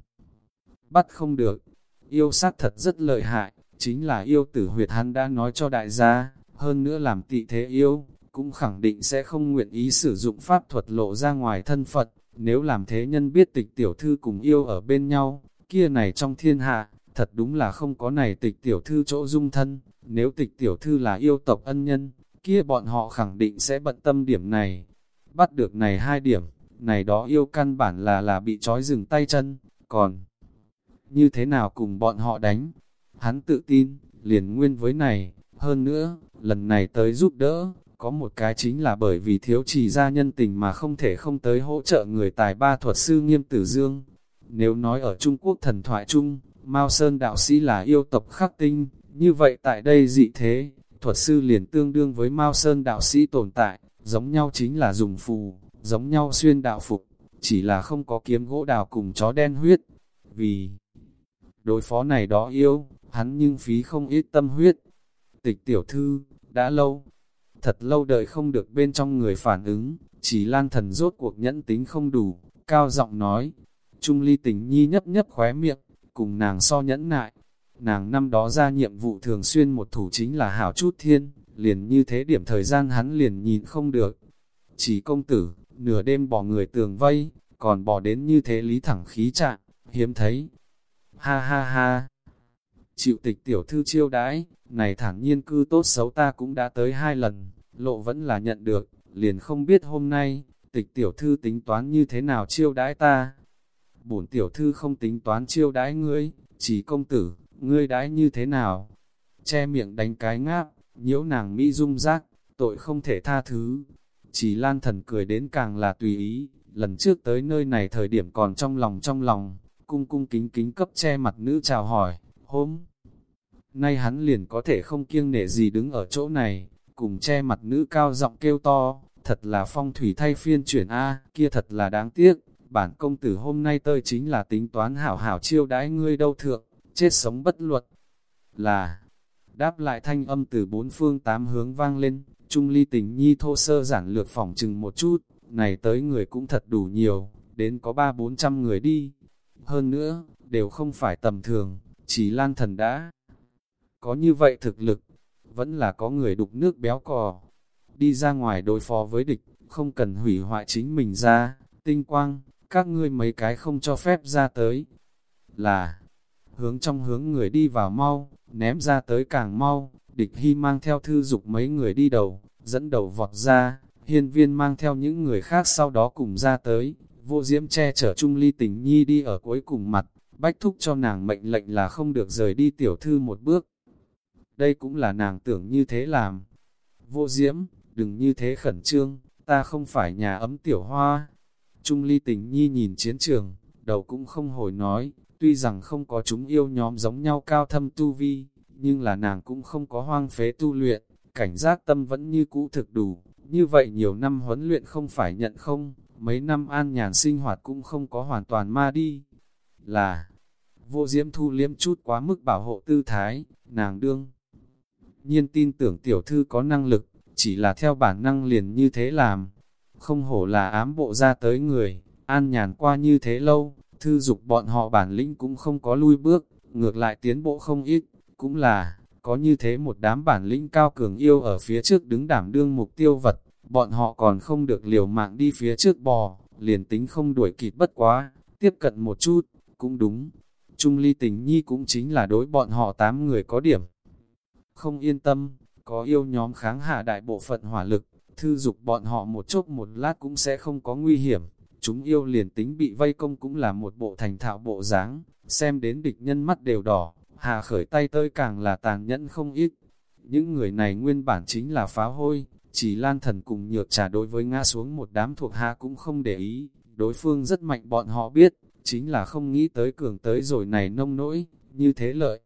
Bắt không được, yêu sát thật rất lợi hại, chính là yêu tử huyệt hắn đã nói cho đại gia, hơn nữa làm tị thế yêu, cũng khẳng định sẽ không nguyện ý sử dụng pháp thuật lộ ra ngoài thân Phật, nếu làm thế nhân biết tịch tiểu thư cùng yêu ở bên nhau, kia này trong thiên hạ, thật đúng là không có này tịch tiểu thư chỗ dung thân, nếu tịch tiểu thư là yêu tộc ân nhân, kia bọn họ khẳng định sẽ bận tâm điểm này. Bắt được này hai điểm, này đó yêu căn bản là là bị trói dừng tay chân, còn như thế nào cùng bọn họ đánh? Hắn tự tin, liền nguyên với này, hơn nữa, lần này tới giúp đỡ, có một cái chính là bởi vì thiếu trì ra nhân tình mà không thể không tới hỗ trợ người tài ba thuật sư nghiêm tử dương. Nếu nói ở Trung Quốc thần thoại chung, Mao Sơn đạo sĩ là yêu tộc khắc tinh, như vậy tại đây dị thế, thuật sư liền tương đương với Mao Sơn đạo sĩ tồn tại, giống nhau chính là dùng phù, giống nhau xuyên đạo phục, chỉ là không có kiếm gỗ đào cùng chó đen huyết. Vì đối phó này đó yêu, hắn nhưng phí không ít tâm huyết. Tịch tiểu thư, đã lâu, thật lâu đợi không được bên trong người phản ứng, chỉ lan thần rốt cuộc nhẫn tính không đủ, cao giọng nói. Trung ly tình nhi nhấp nhấp khóe miệng, cùng nàng so nhẫn nại. Nàng năm đó ra nhiệm vụ thường xuyên một thủ chính là hảo chút thiên, liền như thế điểm thời gian hắn liền nhìn không được. Chỉ công tử, nửa đêm bỏ người tường vây, còn bỏ đến như thế lý thẳng khí trạng, hiếm thấy. Ha ha ha! Chịu tịch tiểu thư chiêu đãi, này thẳng nhiên cư tốt xấu ta cũng đã tới hai lần, lộ vẫn là nhận được, liền không biết hôm nay, tịch tiểu thư tính toán như thế nào chiêu đãi ta. Bổn tiểu thư không tính toán chiêu đãi ngươi, chỉ công tử, ngươi đãi như thế nào? Che miệng đánh cái ngáp, nhiễu nàng Mỹ dung giác, tội không thể tha thứ. Chỉ lan thần cười đến càng là tùy ý, lần trước tới nơi này thời điểm còn trong lòng trong lòng, cung cung kính kính cấp che mặt nữ chào hỏi, hôm nay hắn liền có thể không kiêng nể gì đứng ở chỗ này, cùng che mặt nữ cao giọng kêu to, thật là phong thủy thay phiên chuyển A, kia thật là đáng tiếc, bản công tử hôm nay tơi chính là tính toán hảo hảo chiêu đãi ngươi đâu thượng, chết sống bất luật. Là, đáp lại thanh âm từ bốn phương tám hướng vang lên, trung ly tình nhi thô sơ giản lược phỏng chừng một chút, này tới người cũng thật đủ nhiều, đến có ba bốn trăm người đi. Hơn nữa, đều không phải tầm thường, chỉ lan thần đã. Có như vậy thực lực, vẫn là có người đục nước béo cò. Đi ra ngoài đối phó với địch, không cần hủy hoại chính mình ra, tinh quang, các ngươi mấy cái không cho phép ra tới. Là, hướng trong hướng người đi vào mau, ném ra tới càng mau, địch hy mang theo thư dục mấy người đi đầu, dẫn đầu vọt ra, hiên viên mang theo những người khác sau đó cùng ra tới, vô diễm che chở trung ly tình nhi đi ở cuối cùng mặt, bách thúc cho nàng mệnh lệnh là không được rời đi tiểu thư một bước. Đây cũng là nàng tưởng như thế làm. Vô diễm, đừng như thế khẩn trương, ta không phải nhà ấm tiểu hoa. Trung ly tình nhi nhìn chiến trường, đầu cũng không hồi nói, tuy rằng không có chúng yêu nhóm giống nhau cao thâm tu vi, nhưng là nàng cũng không có hoang phế tu luyện, cảnh giác tâm vẫn như cũ thực đủ, như vậy nhiều năm huấn luyện không phải nhận không, mấy năm an nhàn sinh hoạt cũng không có hoàn toàn ma đi. Là, vô diễm thu liếm chút quá mức bảo hộ tư thái, nàng đương. Nhiên tin tưởng tiểu thư có năng lực, chỉ là theo bản năng liền như thế làm. Không hổ là ám bộ ra tới người, an nhàn qua như thế lâu, thư dục bọn họ bản lĩnh cũng không có lui bước, ngược lại tiến bộ không ít, cũng là, có như thế một đám bản lĩnh cao cường yêu ở phía trước đứng đảm đương mục tiêu vật, bọn họ còn không được liều mạng đi phía trước bò, liền tính không đuổi kịp bất quá, tiếp cận một chút, cũng đúng. Trung ly tình nhi cũng chính là đối bọn họ tám người có điểm. Không yên tâm, có yêu nhóm kháng hạ đại bộ phận hỏa lực, thư dục bọn họ một chốc một lát cũng sẽ không có nguy hiểm. Chúng yêu liền tính bị vây công cũng là một bộ thành thạo bộ dáng, xem đến địch nhân mắt đều đỏ, hà khởi tay tơi càng là tàn nhẫn không ít. Những người này nguyên bản chính là phá hôi, chỉ lan thần cùng nhược trả đối với ngã xuống một đám thuộc hạ cũng không để ý, đối phương rất mạnh bọn họ biết, chính là không nghĩ tới cường tới rồi này nông nỗi, như thế lợi.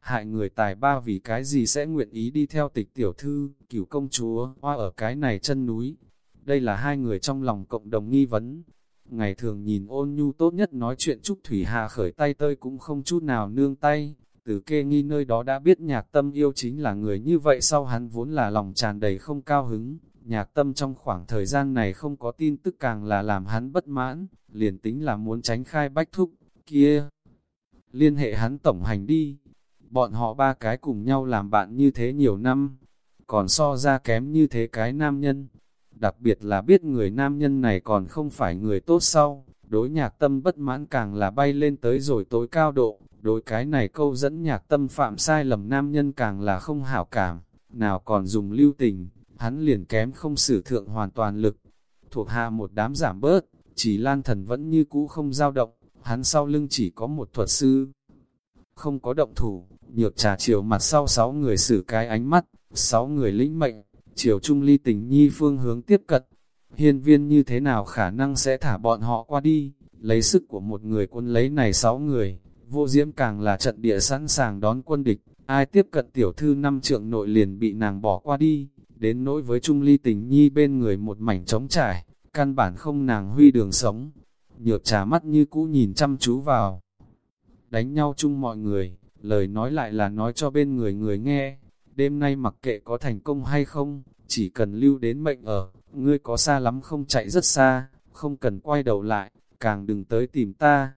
Hại người tài ba vì cái gì sẽ nguyện ý đi theo tịch tiểu thư, cửu công chúa, hoa ở cái này chân núi. Đây là hai người trong lòng cộng đồng nghi vấn. Ngày thường nhìn ôn nhu tốt nhất nói chuyện Trúc Thủy Hà khởi tay tơi cũng không chút nào nương tay, từ kê nghi nơi đó đã biết nhạc tâm yêu chính là người như vậy sau hắn vốn là lòng tràn đầy không cao hứng. Nhạc tâm trong khoảng thời gian này không có tin tức càng là làm hắn bất mãn, liền tính là muốn tránh khai bách thúc, kia. Liên hệ hắn tổng hành đi, bọn họ ba cái cùng nhau làm bạn như thế nhiều năm, còn so ra kém như thế cái nam nhân. Đặc biệt là biết người nam nhân này còn không phải người tốt sau, đối nhạc tâm bất mãn càng là bay lên tới rồi tối cao độ, đối cái này câu dẫn nhạc tâm phạm sai lầm nam nhân càng là không hảo cảm, nào còn dùng lưu tình, hắn liền kém không sử thượng hoàn toàn lực. Thuộc hạ một đám giảm bớt, chỉ lan thần vẫn như cũ không dao động, hắn sau lưng chỉ có một thuật sư. Không có động thủ, nhược trà chiều mặt sau sáu người xử cái ánh mắt, sáu người lĩnh mệnh, chiều trung ly tình nhi phương hướng tiếp cận. Hiên viên như thế nào khả năng sẽ thả bọn họ qua đi, lấy sức của một người quân lấy này sáu người, vô diễm càng là trận địa sẵn sàng đón quân địch, ai tiếp cận tiểu thư năm trượng nội liền bị nàng bỏ qua đi, đến nỗi với trung ly tình nhi bên người một mảnh trống trải, căn bản không nàng huy đường sống. Nhược trà mắt như cũ nhìn chăm chú vào. Đánh nhau chung mọi người, lời nói lại là nói cho bên người người nghe. Đêm nay mặc kệ có thành công hay không, chỉ cần lưu đến mệnh ở, ngươi có xa lắm không chạy rất xa, không cần quay đầu lại, càng đừng tới tìm ta.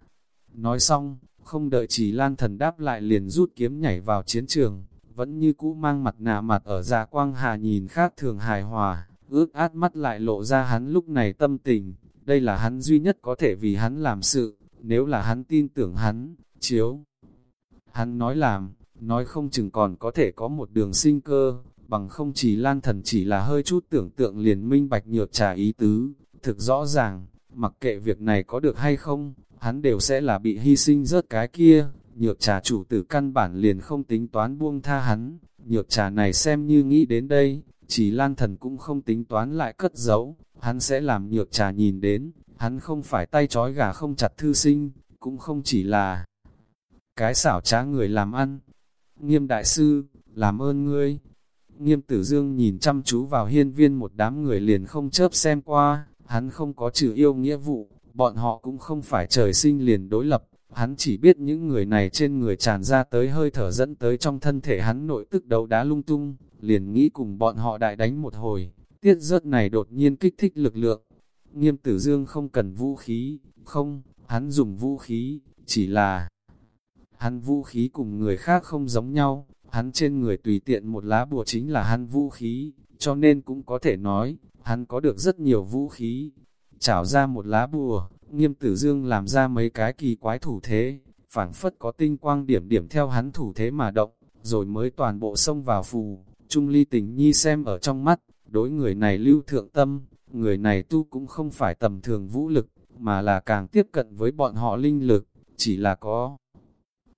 Nói xong, không đợi chỉ lan thần đáp lại liền rút kiếm nhảy vào chiến trường, vẫn như cũ mang mặt nạ mặt ở già quang hà nhìn khác thường hài hòa, ước át mắt lại lộ ra hắn lúc này tâm tình, đây là hắn duy nhất có thể vì hắn làm sự, nếu là hắn tin tưởng hắn, chiếu. Hắn nói làm, nói không chừng còn có thể có một đường sinh cơ, bằng không chỉ lan thần chỉ là hơi chút tưởng tượng liền minh bạch nhược trả ý tứ, thực rõ ràng, mặc kệ việc này có được hay không, hắn đều sẽ là bị hy sinh rớt cái kia, nhược trà chủ tử căn bản liền không tính toán buông tha hắn, nhược trà này xem như nghĩ đến đây, chỉ lan thần cũng không tính toán lại cất giấu, hắn sẽ làm nhược trà nhìn đến, hắn không phải tay trói gà không chặt thư sinh, cũng không chỉ là cái xảo trá người làm ăn. Nghiêm đại sư, làm ơn ngươi. Nghiêm tử dương nhìn chăm chú vào hiên viên một đám người liền không chớp xem qua, hắn không có trừ yêu nghĩa vụ, bọn họ cũng không phải trời sinh liền đối lập, hắn chỉ biết những người này trên người tràn ra tới hơi thở dẫn tới trong thân thể hắn nội tức đấu đá lung tung, liền nghĩ cùng bọn họ đại đánh một hồi, tiết rớt này đột nhiên kích thích lực lượng. Nghiêm tử dương không cần vũ khí, không, hắn dùng vũ khí, chỉ là hắn vũ khí cùng người khác không giống nhau, hắn trên người tùy tiện một lá bùa chính là hắn vũ khí, cho nên cũng có thể nói, hắn có được rất nhiều vũ khí. Chảo ra một lá bùa, nghiêm tử dương làm ra mấy cái kỳ quái thủ thế, phảng phất có tinh quang điểm điểm theo hắn thủ thế mà động, rồi mới toàn bộ xông vào phù. Trung ly tình nhi xem ở trong mắt, đối người này lưu thượng tâm, người này tu cũng không phải tầm thường vũ lực, mà là càng tiếp cận với bọn họ linh lực, chỉ là có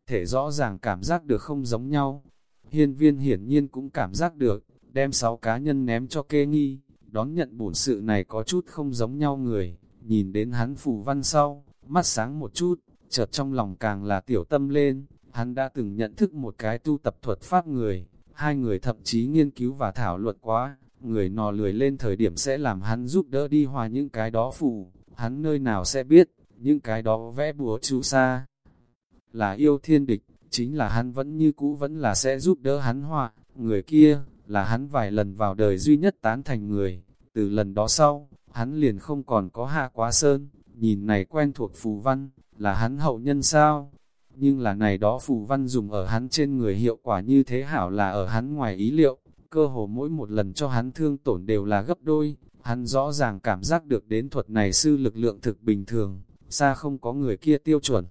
thể rõ ràng cảm giác được không giống nhau. Hiên viên hiển nhiên cũng cảm giác được, đem sáu cá nhân ném cho kê nghi, đón nhận bổn sự này có chút không giống nhau người, nhìn đến hắn phù văn sau, mắt sáng một chút, chợt trong lòng càng là tiểu tâm lên, hắn đã từng nhận thức một cái tu tập thuật pháp người, hai người thậm chí nghiên cứu và thảo luận quá, người nò lười lên thời điểm sẽ làm hắn giúp đỡ đi hòa những cái đó phù, hắn nơi nào sẽ biết, những cái đó vẽ búa chú xa. Là yêu thiên địch, chính là hắn vẫn như cũ vẫn là sẽ giúp đỡ hắn hòa, người kia, là hắn vài lần vào đời duy nhất tán thành người, từ lần đó sau, hắn liền không còn có hạ quá sơn, nhìn này quen thuộc phù văn, là hắn hậu nhân sao? Nhưng là này đó phù văn dùng ở hắn trên người hiệu quả như thế hảo là ở hắn ngoài ý liệu, cơ hồ mỗi một lần cho hắn thương tổn đều là gấp đôi, hắn rõ ràng cảm giác được đến thuật này sư lực lượng thực bình thường, xa không có người kia tiêu chuẩn.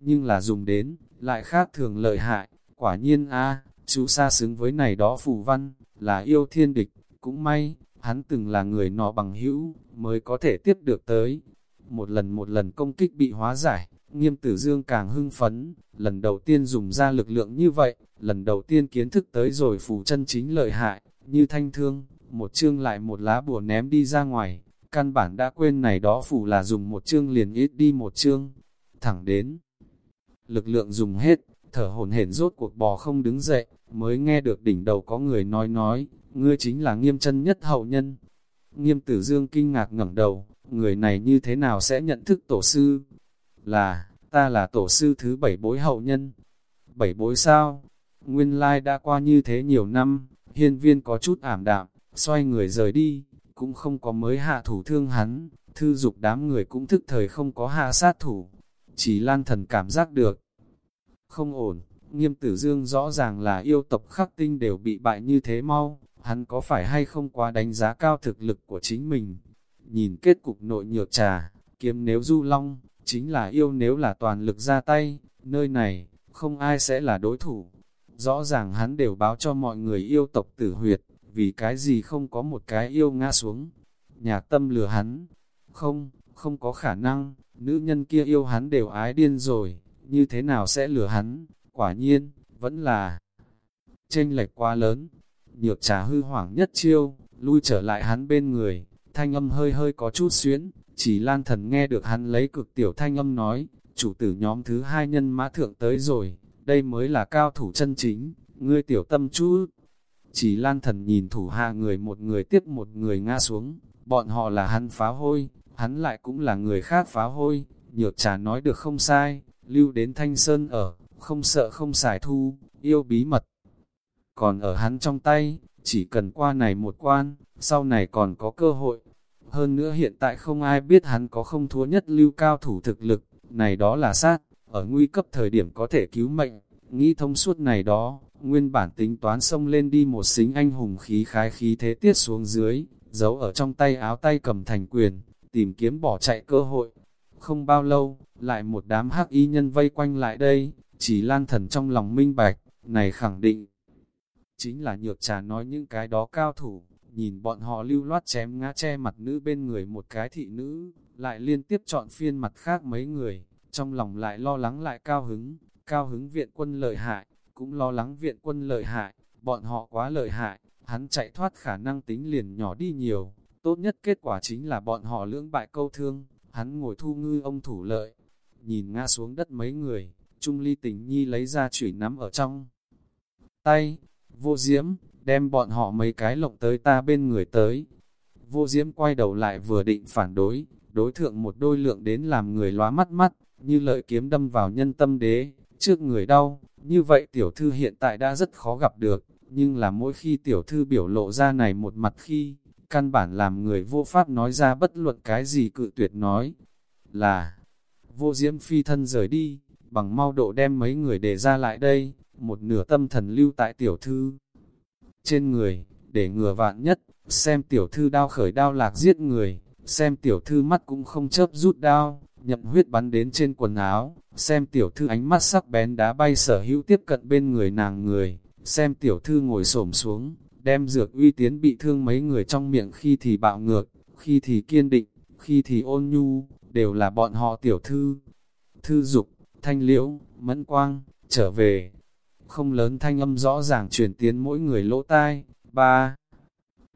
Nhưng là dùng đến, lại khác thường lợi hại, quả nhiên a chú xa xứng với này đó phù văn, là yêu thiên địch, cũng may, hắn từng là người nọ bằng hữu, mới có thể tiếp được tới. Một lần một lần công kích bị hóa giải, nghiêm tử dương càng hưng phấn, lần đầu tiên dùng ra lực lượng như vậy, lần đầu tiên kiến thức tới rồi phù chân chính lợi hại, như thanh thương, một chương lại một lá bùa ném đi ra ngoài, căn bản đã quên này đó phù là dùng một chương liền ít đi một chương, thẳng đến. Lực lượng dùng hết, thở hồn hển rốt cuộc bò không đứng dậy, mới nghe được đỉnh đầu có người nói nói, ngươi chính là nghiêm chân nhất hậu nhân. Nghiêm tử dương kinh ngạc ngẩng đầu, người này như thế nào sẽ nhận thức tổ sư? Là, ta là tổ sư thứ bảy bối hậu nhân. Bảy bối sao? Nguyên lai đã qua như thế nhiều năm, hiên viên có chút ảm đạm, xoay người rời đi, cũng không có mới hạ thủ thương hắn, thư dục đám người cũng thức thời không có hạ sát thủ. Chỉ lan thần cảm giác được. Không ổn, nghiêm tử dương rõ ràng là yêu tộc khắc tinh đều bị bại như thế mau, hắn có phải hay không quá đánh giá cao thực lực của chính mình. Nhìn kết cục nội nhược trà, kiếm nếu du long, chính là yêu nếu là toàn lực ra tay, nơi này, không ai sẽ là đối thủ. Rõ ràng hắn đều báo cho mọi người yêu tộc tử huyệt, vì cái gì không có một cái yêu ngã xuống. Nhạc tâm lừa hắn, không, không có khả năng, nữ nhân kia yêu hắn đều ái điên rồi, như thế nào sẽ lừa hắn, quả nhiên, vẫn là chênh lệch quá lớn. Nhược trà hư hoảng nhất chiêu, lui trở lại hắn bên người, thanh âm hơi hơi có chút xuyến, chỉ lan thần nghe được hắn lấy cực tiểu thanh âm nói, chủ tử nhóm thứ hai nhân mã thượng tới rồi, đây mới là cao thủ chân chính, ngươi tiểu tâm chút. Chỉ lan thần nhìn thủ hạ người một người tiếp một người ngã xuống, bọn họ là hắn phá hôi, hắn lại cũng là người khác phá hôi, nhược trà nói được không sai, lưu đến thanh sơn ở, không sợ không xài thu, yêu bí mật. Còn ở hắn trong tay, chỉ cần qua này một quan, sau này còn có cơ hội. Hơn nữa hiện tại không ai biết hắn có không thua nhất lưu cao thủ thực lực, này đó là sát, ở nguy cấp thời điểm có thể cứu mệnh, nghĩ thông suốt này đó, nguyên bản tính toán xông lên đi một xính anh hùng khí khái khí thế tiết xuống dưới, giấu ở trong tay áo tay cầm thành quyền, tìm kiếm bỏ chạy cơ hội. Không bao lâu, lại một đám hắc y nhân vây quanh lại đây, chỉ lan thần trong lòng minh bạch, này khẳng định. Chính là nhược trà nói những cái đó cao thủ, nhìn bọn họ lưu loát chém ngã che mặt nữ bên người một cái thị nữ, lại liên tiếp chọn phiên mặt khác mấy người, trong lòng lại lo lắng lại cao hứng, cao hứng viện quân lợi hại, cũng lo lắng viện quân lợi hại, bọn họ quá lợi hại, hắn chạy thoát khả năng tính liền nhỏ đi nhiều, tốt nhất kết quả chính là bọn họ lưỡng bại câu thương, hắn ngồi thu ngư ông thủ lợi, nhìn ngã xuống đất mấy người, Trung ly tình nhi lấy ra chủy nắm ở trong tay, vô diễm, đem bọn họ mấy cái lộng tới ta bên người tới. Vô diễm quay đầu lại vừa định phản đối, đối thượng một đôi lượng đến làm người lóa mắt mắt, như lợi kiếm đâm vào nhân tâm đế, trước người đau, như vậy tiểu thư hiện tại đã rất khó gặp được, nhưng là mỗi khi tiểu thư biểu lộ ra này một mặt khi, căn bản làm người vô pháp nói ra bất luận cái gì cự tuyệt nói, là vô diễm phi thân rời đi, bằng mau độ đem mấy người để ra lại đây, một nửa tâm thần lưu tại tiểu thư. Trên người, để ngừa vạn nhất, xem tiểu thư đao khởi đao lạc giết người, xem tiểu thư mắt cũng không chớp rút đao, nhậm huyết bắn đến trên quần áo, xem tiểu thư ánh mắt sắc bén đá bay sở hữu tiếp cận bên người nàng người, xem tiểu thư ngồi xổm xuống, đem dược uy tiến bị thương mấy người trong miệng khi thì bạo ngược, khi thì kiên định, khi thì ôn nhu, đều là bọn họ tiểu thư. Thư dục, thanh liễu, mẫn quang, trở về. Không lớn thanh âm rõ ràng truyền tiến mỗi người lỗ tai. Ba,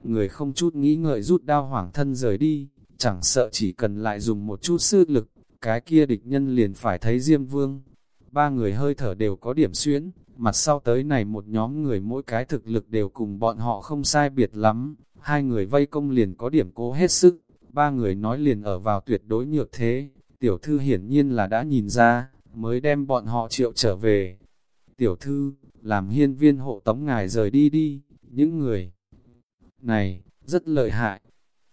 người không chút nghĩ ngợi rút đao hoảng thân rời đi, chẳng sợ chỉ cần lại dùng một chút sức lực, cái kia địch nhân liền phải thấy Diêm Vương. Ba người hơi thở đều có điểm xuyến, mặt sau tới này một nhóm người mỗi cái thực lực đều cùng bọn họ không sai biệt lắm, hai người vây công liền có điểm cố hết sức, ba người nói liền ở vào tuyệt đối nhược thế, tiểu thư hiển nhiên là đã nhìn ra, mới đem bọn họ triệu trở về. Tiểu thư, làm hiên viên hộ tống ngài rời đi đi, những người này, rất lợi hại.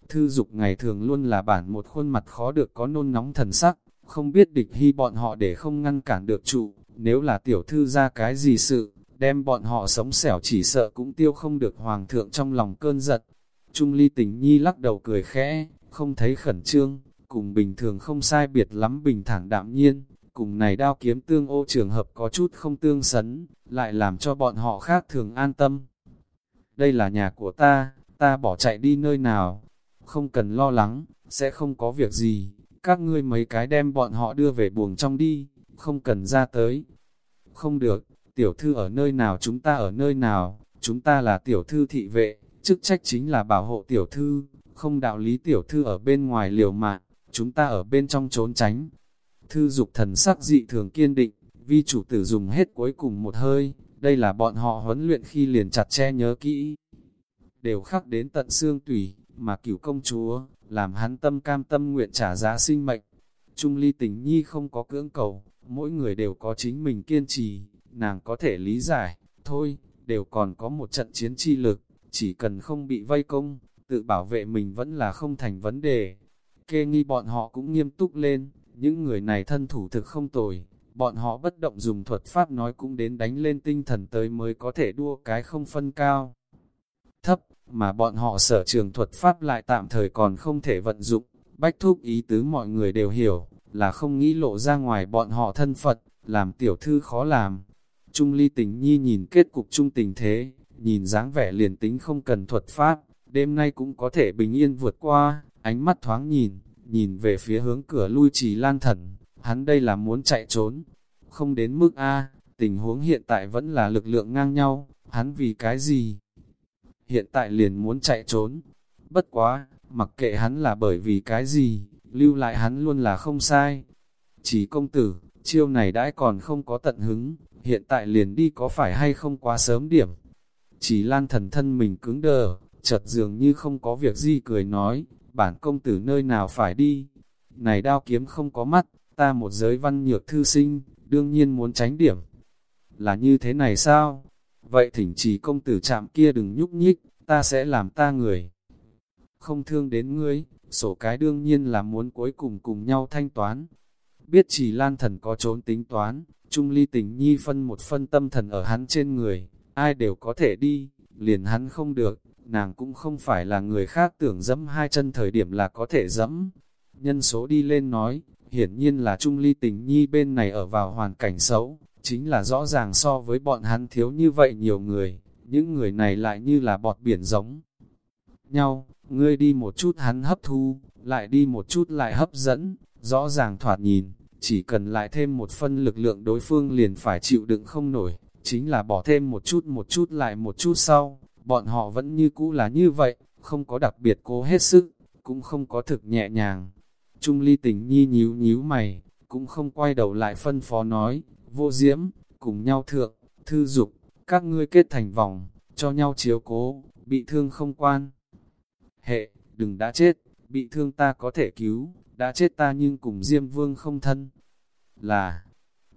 Thư dục ngày thường luôn là bản một khuôn mặt khó được có nôn nóng thần sắc, không biết địch hy bọn họ để không ngăn cản được trụ, nếu là tiểu thư ra cái gì sự, đem bọn họ sống xẻo chỉ sợ cũng tiêu không được hoàng thượng trong lòng cơn giận. Trung ly tình nhi lắc đầu cười khẽ, không thấy khẩn trương, cùng bình thường không sai biệt lắm bình thản đạm nhiên, cùng này đao kiếm tương ô trường hợp có chút không tương sấn, lại làm cho bọn họ khác thường an tâm. Đây là nhà của ta, ta bỏ chạy đi nơi nào, không cần lo lắng, sẽ không có việc gì, các ngươi mấy cái đem bọn họ đưa về buồng trong đi, không cần ra tới. Không được, tiểu thư ở nơi nào chúng ta ở nơi nào, chúng ta là tiểu thư thị vệ, chức trách chính là bảo hộ tiểu thư, không đạo lý tiểu thư ở bên ngoài liều mạng, chúng ta ở bên trong trốn tránh. Thư dục thần sắc dị thường kiên định, vi chủ tử dùng hết cuối cùng một hơi, đây là bọn họ huấn luyện khi liền chặt che nhớ kỹ. Đều khắc đến tận xương tủy, mà cửu công chúa, làm hắn tâm cam tâm nguyện trả giá sinh mệnh. Trung ly tình nhi không có cưỡng cầu, mỗi người đều có chính mình kiên trì, nàng có thể lý giải, thôi, đều còn có một trận chiến chi lực, chỉ cần không bị vây công, tự bảo vệ mình vẫn là không thành vấn đề. Kê nghi bọn họ cũng nghiêm túc lên, những người này thân thủ thực không tồi, bọn họ bất động dùng thuật pháp nói cũng đến đánh lên tinh thần tới mới có thể đua cái không phân cao. Thấp, mà bọn họ sở trường thuật pháp lại tạm thời còn không thể vận dụng, bách thúc ý tứ mọi người đều hiểu, là không nghĩ lộ ra ngoài bọn họ thân Phật, làm tiểu thư khó làm. Trung ly tình nhi nhìn kết cục trung tình thế, nhìn dáng vẻ liền tính không cần thuật pháp, đêm nay cũng có thể bình yên vượt qua, ánh mắt thoáng nhìn, nhìn về phía hướng cửa lui trì lan thần, hắn đây là muốn chạy trốn, không đến mức A, tình huống hiện tại vẫn là lực lượng ngang nhau, hắn vì cái gì? Hiện tại liền muốn chạy trốn, bất quá, mặc kệ hắn là bởi vì cái gì, lưu lại hắn luôn là không sai. Chỉ công tử, chiêu này đãi còn không có tận hứng, hiện tại liền đi có phải hay không quá sớm điểm. Chỉ lan thần thân mình cứng đờ, chợt dường như không có việc gì cười nói, bản công tử nơi nào phải đi. Này đao kiếm không có mắt, ta một giới văn nhược thư sinh, đương nhiên muốn tránh điểm. Là như thế này sao? Vậy thỉnh chỉ công tử chạm kia đừng nhúc nhích, ta sẽ làm ta người. Không thương đến ngươi, sổ cái đương nhiên là muốn cuối cùng cùng nhau thanh toán. Biết chỉ lan thần có trốn tính toán, trung ly tình nhi phân một phân tâm thần ở hắn trên người, ai đều có thể đi, liền hắn không được, nàng cũng không phải là người khác tưởng dẫm hai chân thời điểm là có thể dẫm. Nhân số đi lên nói, hiển nhiên là Trung Ly tình nhi bên này ở vào hoàn cảnh xấu, chính là rõ ràng so với bọn hắn thiếu như vậy nhiều người, những người này lại như là bọt biển giống nhau, ngươi đi một chút hắn hấp thu, lại đi một chút lại hấp dẫn, rõ ràng thoạt nhìn, chỉ cần lại thêm một phân lực lượng đối phương liền phải chịu đựng không nổi, chính là bỏ thêm một chút một chút lại một chút sau, bọn họ vẫn như cũ là như vậy, không có đặc biệt cố hết sức, cũng không có thực nhẹ nhàng. Trung ly tình nhi nhíu nhíu mày, cũng không quay đầu lại phân phó nói, vô diễm, cùng nhau thượng, thư dục, các ngươi kết thành vòng, cho nhau chiếu cố, bị thương không quan. Hệ, đừng đã chết, bị thương ta có thể cứu, đã chết ta nhưng cùng Diêm Vương không thân. Là,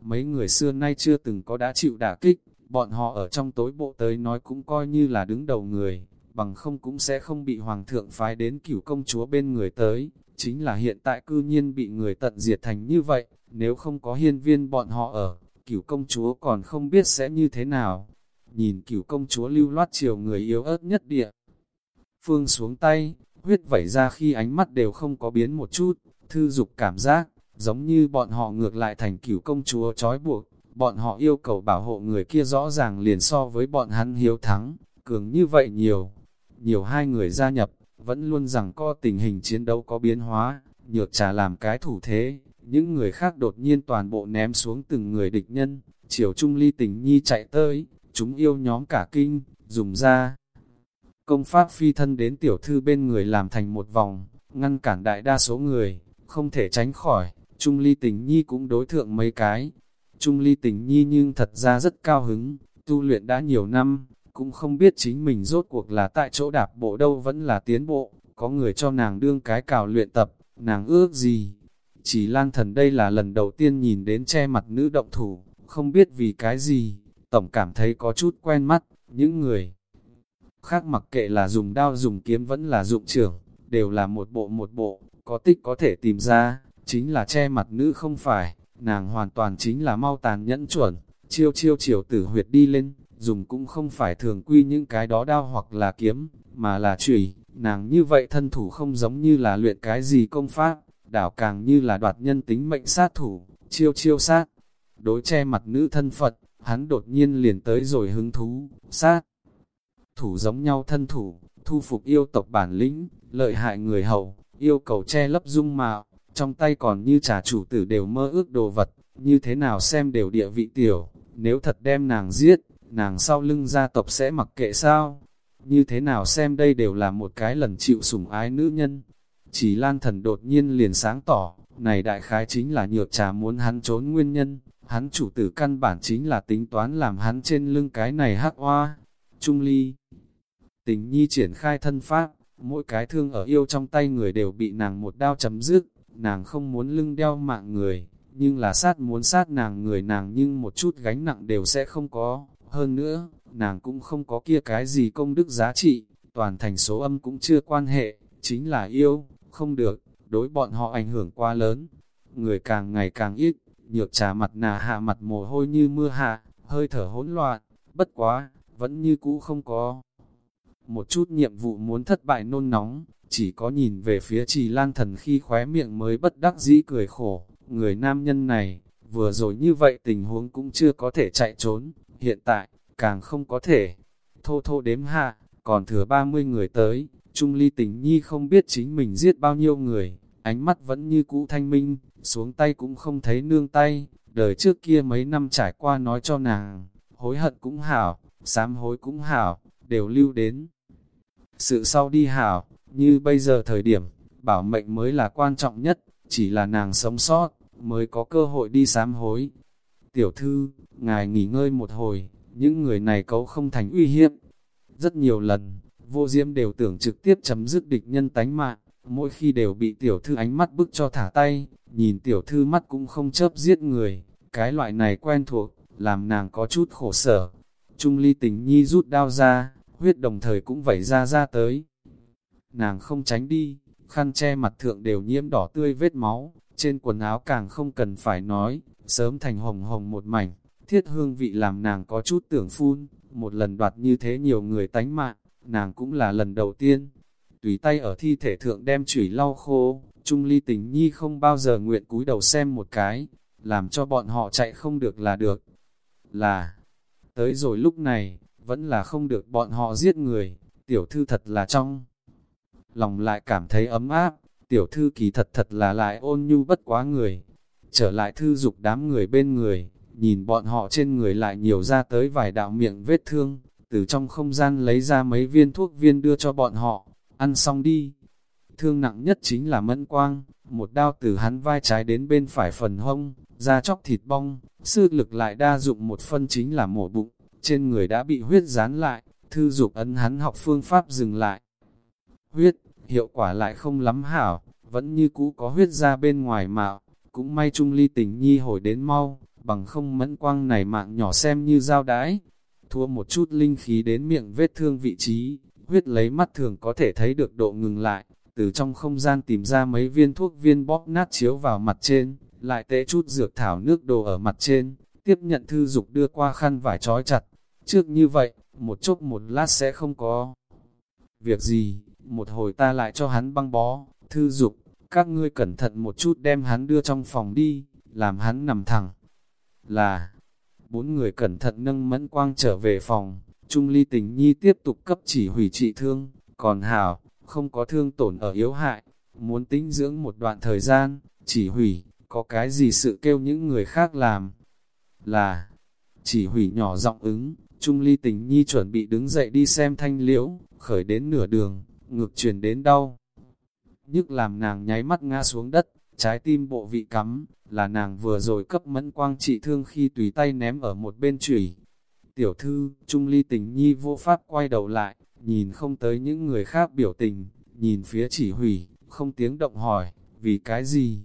mấy người xưa nay chưa từng có đã chịu đả kích, bọn họ ở trong tối bộ tới nói cũng coi như là đứng đầu người, bằng không cũng sẽ không bị hoàng thượng phái đến cửu công chúa bên người tới, chính là hiện tại cư nhiên bị người tận diệt thành như vậy, nếu không có hiên viên bọn họ ở, cửu công chúa còn không biết sẽ như thế nào. Nhìn cửu công chúa lưu loát chiều người yếu ớt nhất địa. Phương xuống tay, huyết vẩy ra khi ánh mắt đều không có biến một chút, thư dục cảm giác, giống như bọn họ ngược lại thành cửu công chúa trói buộc, bọn họ yêu cầu bảo hộ người kia rõ ràng liền so với bọn hắn hiếu thắng, cường như vậy nhiều. Nhiều hai người gia nhập, vẫn luôn rằng co tình hình chiến đấu có biến hóa, nhược trà làm cái thủ thế, những người khác đột nhiên toàn bộ ném xuống từng người địch nhân, chiều trung ly tình nhi chạy tới, chúng yêu nhóm cả kinh, dùng ra. Công pháp phi thân đến tiểu thư bên người làm thành một vòng, ngăn cản đại đa số người, không thể tránh khỏi, trung ly tình nhi cũng đối thượng mấy cái. Trung ly tình nhi nhưng thật ra rất cao hứng, tu luyện đã nhiều năm, cũng không biết chính mình rốt cuộc là tại chỗ đạp bộ đâu vẫn là tiến bộ, có người cho nàng đương cái cào luyện tập, nàng ước gì. Chỉ lan thần đây là lần đầu tiên nhìn đến che mặt nữ động thủ, không biết vì cái gì, tổng cảm thấy có chút quen mắt, những người khác mặc kệ là dùng đao dùng kiếm vẫn là dụng trưởng, đều là một bộ một bộ, có tích có thể tìm ra, chính là che mặt nữ không phải, nàng hoàn toàn chính là mau tàn nhẫn chuẩn, chiêu chiêu chiều tử huyệt đi lên, dùng cũng không phải thường quy những cái đó đao hoặc là kiếm, mà là chùy nàng như vậy thân thủ không giống như là luyện cái gì công pháp, đảo càng như là đoạt nhân tính mệnh sát thủ, chiêu chiêu sát. Đối che mặt nữ thân Phật, hắn đột nhiên liền tới rồi hứng thú, sát. Thủ giống nhau thân thủ, thu phục yêu tộc bản lĩnh, lợi hại người hậu, yêu cầu che lấp dung mạo, trong tay còn như trả chủ tử đều mơ ước đồ vật, như thế nào xem đều địa vị tiểu, nếu thật đem nàng giết, nàng sau lưng gia tộc sẽ mặc kệ sao? Như thế nào xem đây đều là một cái lần chịu sủng ái nữ nhân. Chỉ lan thần đột nhiên liền sáng tỏ, này đại khái chính là nhược trà muốn hắn trốn nguyên nhân, hắn chủ tử căn bản chính là tính toán làm hắn trên lưng cái này hắc hoa. Trung ly, tình nhi triển khai thân pháp, mỗi cái thương ở yêu trong tay người đều bị nàng một đao chấm dứt, nàng không muốn lưng đeo mạng người, nhưng là sát muốn sát nàng người nàng nhưng một chút gánh nặng đều sẽ không có. Hơn nữa, nàng cũng không có kia cái gì công đức giá trị, toàn thành số âm cũng chưa quan hệ, chính là yêu, không được, đối bọn họ ảnh hưởng quá lớn. Người càng ngày càng ít, nhược trà mặt nà hạ mặt mồ hôi như mưa hạ, hơi thở hỗn loạn, bất quá, vẫn như cũ không có. Một chút nhiệm vụ muốn thất bại nôn nóng, chỉ có nhìn về phía trì lan thần khi khóe miệng mới bất đắc dĩ cười khổ, người nam nhân này, vừa rồi như vậy tình huống cũng chưa có thể chạy trốn, hiện tại, càng không có thể. Thô thô đếm hạ, còn thừa 30 người tới, Trung Ly tình nhi không biết chính mình giết bao nhiêu người, ánh mắt vẫn như cũ thanh minh, xuống tay cũng không thấy nương tay, đời trước kia mấy năm trải qua nói cho nàng, hối hận cũng hảo, sám hối cũng hảo, đều lưu đến. Sự sau đi hảo, như bây giờ thời điểm, bảo mệnh mới là quan trọng nhất, chỉ là nàng sống sót, mới có cơ hội đi sám hối. Tiểu thư, ngài nghỉ ngơi một hồi, những người này cấu không thành uy hiếp. Rất nhiều lần, vô diễm đều tưởng trực tiếp chấm dứt địch nhân tánh mạng, mỗi khi đều bị tiểu thư ánh mắt bức cho thả tay, nhìn tiểu thư mắt cũng không chớp giết người, cái loại này quen thuộc, làm nàng có chút khổ sở. Trung ly tình nhi rút đao ra, huyết đồng thời cũng vẩy ra ra tới. Nàng không tránh đi, khăn che mặt thượng đều nhiễm đỏ tươi vết máu, trên quần áo càng không cần phải nói, sớm thành hồng hồng một mảnh, thiết hương vị làm nàng có chút tưởng phun, một lần đoạt như thế nhiều người tánh mạng, nàng cũng là lần đầu tiên. Tùy tay ở thi thể thượng đem chủy lau khô, Trung Ly tình nhi không bao giờ nguyện cúi đầu xem một cái, làm cho bọn họ chạy không được là được. Là, tới rồi lúc này, vẫn là không được bọn họ giết người, tiểu thư thật là trong. Lòng lại cảm thấy ấm áp, tiểu thư kỳ thật thật là lại ôn nhu bất quá người. Trở lại thư dục đám người bên người, nhìn bọn họ trên người lại nhiều ra tới vài đạo miệng vết thương, từ trong không gian lấy ra mấy viên thuốc viên đưa cho bọn họ, ăn xong đi. Thương nặng nhất chính là mẫn quang, một đao từ hắn vai trái đến bên phải phần hông, ra chóc thịt bong, sư lực lại đa dụng một phân chính là mổ bụng, trên người đã bị huyết dán lại, thư dục ấn hắn học phương pháp dừng lại. Huyết, hiệu quả lại không lắm hảo, vẫn như cũ có huyết ra bên ngoài mạo, cũng may trung ly tình nhi hồi đến mau, bằng không mẫn quang này mạng nhỏ xem như dao đái. Thua một chút linh khí đến miệng vết thương vị trí, huyết lấy mắt thường có thể thấy được độ ngừng lại, từ trong không gian tìm ra mấy viên thuốc viên bóp nát chiếu vào mặt trên, lại tệ chút dược thảo nước đồ ở mặt trên, tiếp nhận thư dục đưa qua khăn vải trói chặt. Trước như vậy, một chốc một lát sẽ không có việc gì, một hồi ta lại cho hắn băng bó, thư dục, các ngươi cẩn thận một chút đem hắn đưa trong phòng đi, làm hắn nằm thẳng. Là, bốn người cẩn thận nâng mẫn quang trở về phòng, Trung Ly tình nhi tiếp tục cấp chỉ hủy trị thương, còn Hảo, không có thương tổn ở yếu hại, muốn tính dưỡng một đoạn thời gian, chỉ hủy, có cái gì sự kêu những người khác làm. Là, chỉ hủy nhỏ giọng ứng, Trung Ly tình nhi chuẩn bị đứng dậy đi xem thanh liễu, khởi đến nửa đường, ngược truyền đến đau. Nhức làm nàng nháy mắt ngã xuống đất, trái tim bộ vị cắm, là nàng vừa rồi cấp mẫn quang trị thương khi tùy tay ném ở một bên chủy. Tiểu thư, Trung Ly tình nhi vô pháp quay đầu lại, nhìn không tới những người khác biểu tình, nhìn phía chỉ hủy, không tiếng động hỏi, vì cái gì?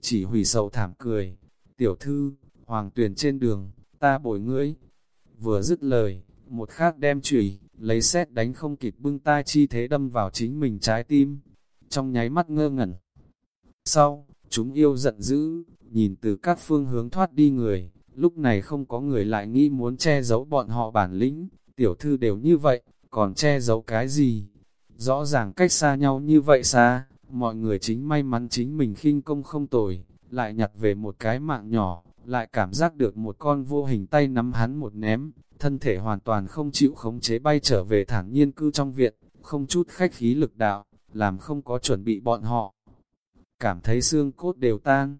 Chỉ hủy sầu thảm cười, tiểu thư, hoàng tuyển trên đường, ta bồi ngươi. Vừa dứt lời, một khác đem chửi, lấy xét đánh không kịp bưng tai chi thế đâm vào chính mình trái tim, trong nháy mắt ngơ ngẩn. Sau, chúng yêu giận dữ, nhìn từ các phương hướng thoát đi người, lúc này không có người lại nghĩ muốn che giấu bọn họ bản lĩnh, tiểu thư đều như vậy, còn che giấu cái gì? Rõ ràng cách xa nhau như vậy xa, mọi người chính may mắn chính mình khinh công không tồi, lại nhặt về một cái mạng nhỏ, lại cảm giác được một con vô hình tay nắm hắn một ném, thân thể hoàn toàn không chịu khống chế bay trở về thản nhiên cư trong viện, không chút khách khí lực đạo, làm không có chuẩn bị bọn họ. Cảm thấy xương cốt đều tan,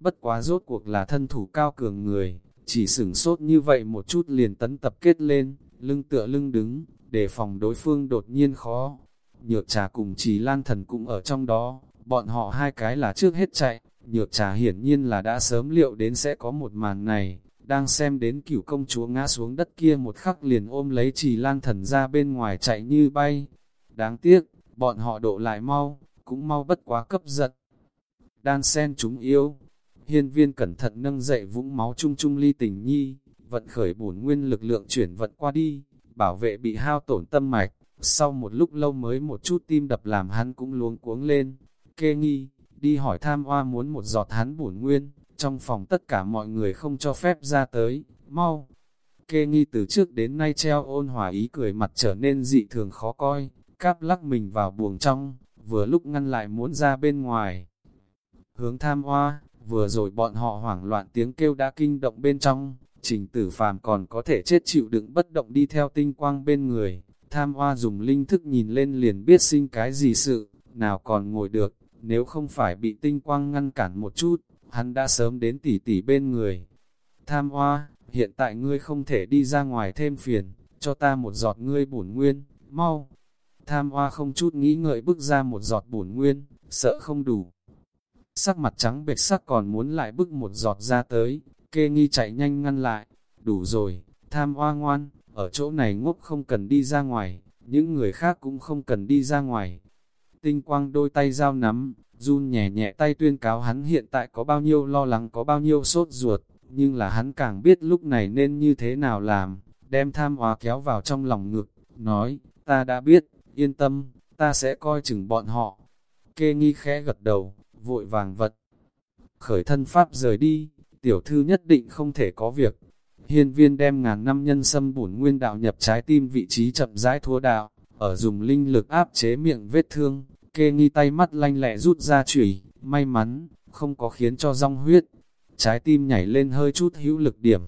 bất quá rốt cuộc là thân thủ cao cường người, chỉ sửng sốt như vậy một chút liền tấn tập kết lên, lưng tựa lưng đứng, để phòng đối phương đột nhiên khó. Nhược trà cùng trì lan thần cũng ở trong đó, bọn họ hai cái là trước hết chạy, nhược trà hiển nhiên là đã sớm liệu đến sẽ có một màn này, đang xem đến cửu công chúa ngã xuống đất kia một khắc liền ôm lấy trì lan thần ra bên ngoài chạy như bay. Đáng tiếc, bọn họ độ lại mau, cũng mau bất quá cấp giật. Đan sen chúng yêu, hiên viên cẩn thận nâng dậy vũng máu chung chung ly tình nhi, vận khởi bổn nguyên lực lượng chuyển vận qua đi, bảo vệ bị hao tổn tâm mạch, sau một lúc lâu mới một chút tim đập làm hắn cũng luống cuống lên, kê nghi, đi hỏi tham hoa muốn một giọt hắn bổn nguyên, trong phòng tất cả mọi người không cho phép ra tới, mau. Kê nghi từ trước đến nay treo ôn hòa ý cười mặt trở nên dị thường khó coi, cáp lắc mình vào buồng trong, vừa lúc ngăn lại muốn ra bên ngoài. Hướng tham hoa, vừa rồi bọn họ hoảng loạn tiếng kêu đã kinh động bên trong, trình tử phàm còn có thể chết chịu đựng bất động đi theo tinh quang bên người. Tham hoa dùng linh thức nhìn lên liền biết sinh cái gì sự, nào còn ngồi được, nếu không phải bị tinh quang ngăn cản một chút, hắn đã sớm đến tỉ tỉ bên người. Tham hoa, hiện tại ngươi không thể đi ra ngoài thêm phiền, cho ta một giọt ngươi bổn nguyên, mau. Tham hoa không chút nghĩ ngợi bước ra một giọt bổn nguyên, sợ không đủ. Sắc mặt trắng bệch sắc còn muốn lại bước một giọt ra tới, kê nghi chạy nhanh ngăn lại, đủ rồi, tham hoa ngoan, ở chỗ này ngốc không cần đi ra ngoài, những người khác cũng không cần đi ra ngoài. Tinh quang đôi tay giao nắm, run nhẹ nhẹ tay tuyên cáo hắn hiện tại có bao nhiêu lo lắng có bao nhiêu sốt ruột, nhưng là hắn càng biết lúc này nên như thế nào làm, đem tham hóa kéo vào trong lòng ngực, nói, ta đã biết, yên tâm, ta sẽ coi chừng bọn họ. Kê nghi khẽ gật đầu, vội vàng vật. Khởi thân pháp rời đi, tiểu thư nhất định không thể có việc. Hiên viên đem ngàn năm nhân sâm bổn nguyên đạo nhập trái tim vị trí chậm rãi thua đạo, ở dùng linh lực áp chế miệng vết thương, kê nghi tay mắt lanh lẹ rút ra chủy, may mắn, không có khiến cho rong huyết. Trái tim nhảy lên hơi chút hữu lực điểm.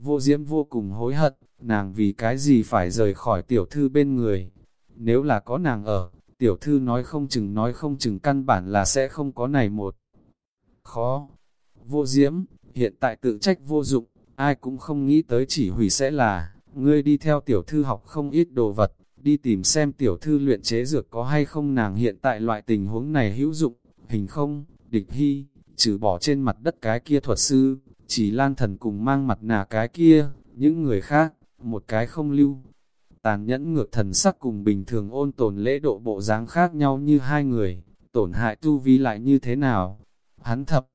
Vô diễm vô cùng hối hận, nàng vì cái gì phải rời khỏi tiểu thư bên người. Nếu là có nàng ở, tiểu thư nói không chừng nói không chừng căn bản là sẽ không có này một. Khó. Vô diễm, hiện tại tự trách vô dụng, ai cũng không nghĩ tới chỉ hủy sẽ là, ngươi đi theo tiểu thư học không ít đồ vật, đi tìm xem tiểu thư luyện chế dược có hay không nàng hiện tại loại tình huống này hữu dụng, hình không, địch hy, trừ bỏ trên mặt đất cái kia thuật sư, chỉ lan thần cùng mang mặt nà cái kia, những người khác, một cái không lưu. Tàn nhẫn ngược thần sắc cùng bình thường ôn tồn lễ độ bộ dáng khác nhau như hai người, tổn hại tu vi lại như thế nào. Hắn thập,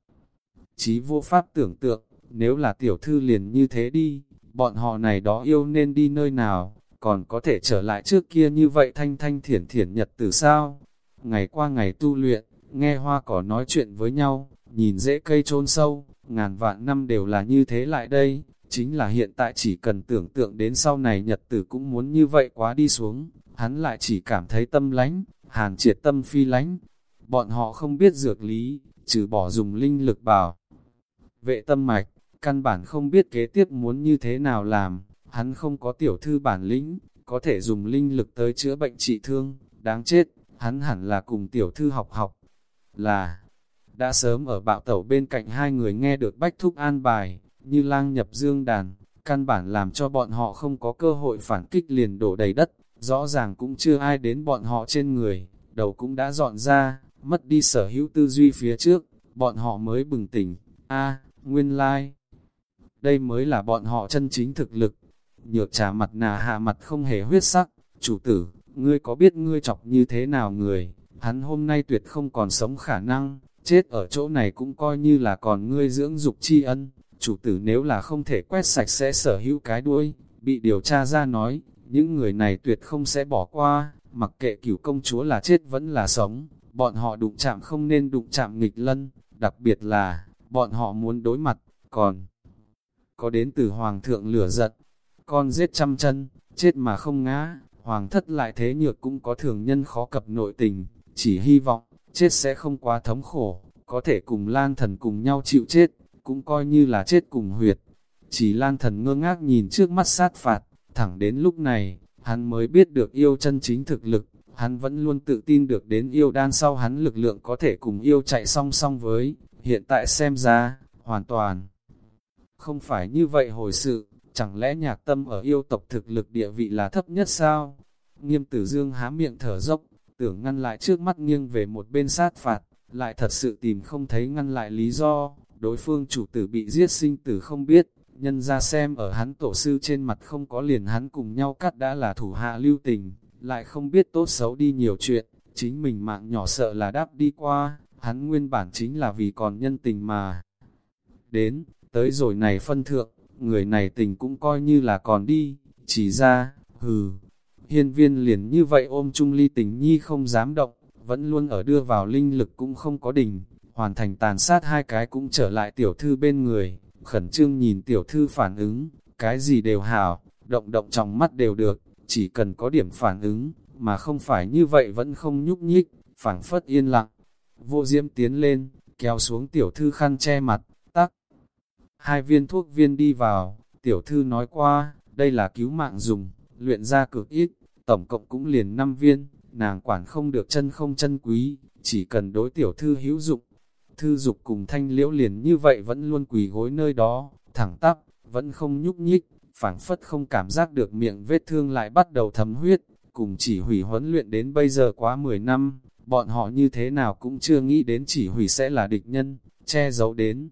chí vô pháp tưởng tượng, nếu là tiểu thư liền như thế đi, bọn họ này đó yêu nên đi nơi nào, còn có thể trở lại trước kia như vậy thanh thanh thiển thiển nhật từ sao. Ngày qua ngày tu luyện, nghe hoa cỏ nói chuyện với nhau, nhìn dễ cây chôn sâu, ngàn vạn năm đều là như thế lại đây, chính là hiện tại chỉ cần tưởng tượng đến sau này nhật tử cũng muốn như vậy quá đi xuống, hắn lại chỉ cảm thấy tâm lánh, hàn triệt tâm phi lánh. bọn họ không biết dược lý, trừ bỏ dùng linh lực bảo. Vệ tâm mạch, căn bản không biết kế tiếp muốn như thế nào làm, hắn không có tiểu thư bản lĩnh, có thể dùng linh lực tới chữa bệnh trị thương, đáng chết, hắn hẳn là cùng tiểu thư học học, là, đã sớm ở bạo tẩu bên cạnh hai người nghe được bách thúc an bài, như lang nhập dương đàn, căn bản làm cho bọn họ không có cơ hội phản kích liền đổ đầy đất, rõ ràng cũng chưa ai đến bọn họ trên người, đầu cũng đã dọn ra, mất đi sở hữu tư duy phía trước, bọn họ mới bừng tỉnh, a nguyên lai. Like. Đây mới là bọn họ chân chính thực lực. Nhược trà mặt nà hạ mặt không hề huyết sắc, chủ tử, ngươi có biết ngươi chọc như thế nào người, hắn hôm nay tuyệt không còn sống khả năng, chết ở chỗ này cũng coi như là còn ngươi dưỡng dục tri ân, chủ tử nếu là không thể quét sạch sẽ sở hữu cái đuôi, bị điều tra ra nói, những người này tuyệt không sẽ bỏ qua, mặc kệ cửu công chúa là chết vẫn là sống, bọn họ đụng chạm không nên đụng chạm nghịch lân, đặc biệt là, bọn họ muốn đối mặt, còn có đến từ hoàng thượng lửa giận, con giết trăm chân, chết mà không ngã, hoàng thất lại thế nhược cũng có thường nhân khó cập nội tình, chỉ hy vọng, chết sẽ không quá thống khổ, có thể cùng lan thần cùng nhau chịu chết, cũng coi như là chết cùng huyệt. Chỉ lan thần ngơ ngác nhìn trước mắt sát phạt, thẳng đến lúc này, hắn mới biết được yêu chân chính thực lực, hắn vẫn luôn tự tin được đến yêu đan sau hắn lực lượng có thể cùng yêu chạy song song với, hiện tại xem ra, hoàn toàn không phải như vậy hồi sự, chẳng lẽ nhạc tâm ở yêu tộc thực lực địa vị là thấp nhất sao? Nghiêm tử dương há miệng thở dốc, tưởng ngăn lại trước mắt nghiêng về một bên sát phạt, lại thật sự tìm không thấy ngăn lại lý do, đối phương chủ tử bị giết sinh tử không biết, nhân ra xem ở hắn tổ sư trên mặt không có liền hắn cùng nhau cắt đã là thủ hạ lưu tình, lại không biết tốt xấu đi nhiều chuyện, chính mình mạng nhỏ sợ là đáp đi qua, hắn nguyên bản chính là vì còn nhân tình mà. Đến, tới rồi này phân thượng, người này tình cũng coi như là còn đi, chỉ ra, hừ, hiên viên liền như vậy ôm chung ly tình nhi không dám động, vẫn luôn ở đưa vào linh lực cũng không có đỉnh hoàn thành tàn sát hai cái cũng trở lại tiểu thư bên người, khẩn trương nhìn tiểu thư phản ứng, cái gì đều hảo, động động trong mắt đều được, chỉ cần có điểm phản ứng, mà không phải như vậy vẫn không nhúc nhích, phảng phất yên lặng. Vô diễm tiến lên, kéo xuống tiểu thư khăn che mặt. Hai viên thuốc viên đi vào, tiểu thư nói qua, đây là cứu mạng dùng, luyện ra cực ít, tổng cộng cũng liền 5 viên, nàng quản không được chân không chân quý, chỉ cần đối tiểu thư hữu dụng. Thư dục cùng thanh liễu liền như vậy vẫn luôn quỳ gối nơi đó, thẳng tắp, vẫn không nhúc nhích, phảng phất không cảm giác được miệng vết thương lại bắt đầu thấm huyết, cùng chỉ hủy huấn luyện đến bây giờ quá 10 năm, bọn họ như thế nào cũng chưa nghĩ đến chỉ hủy sẽ là địch nhân, che giấu đến.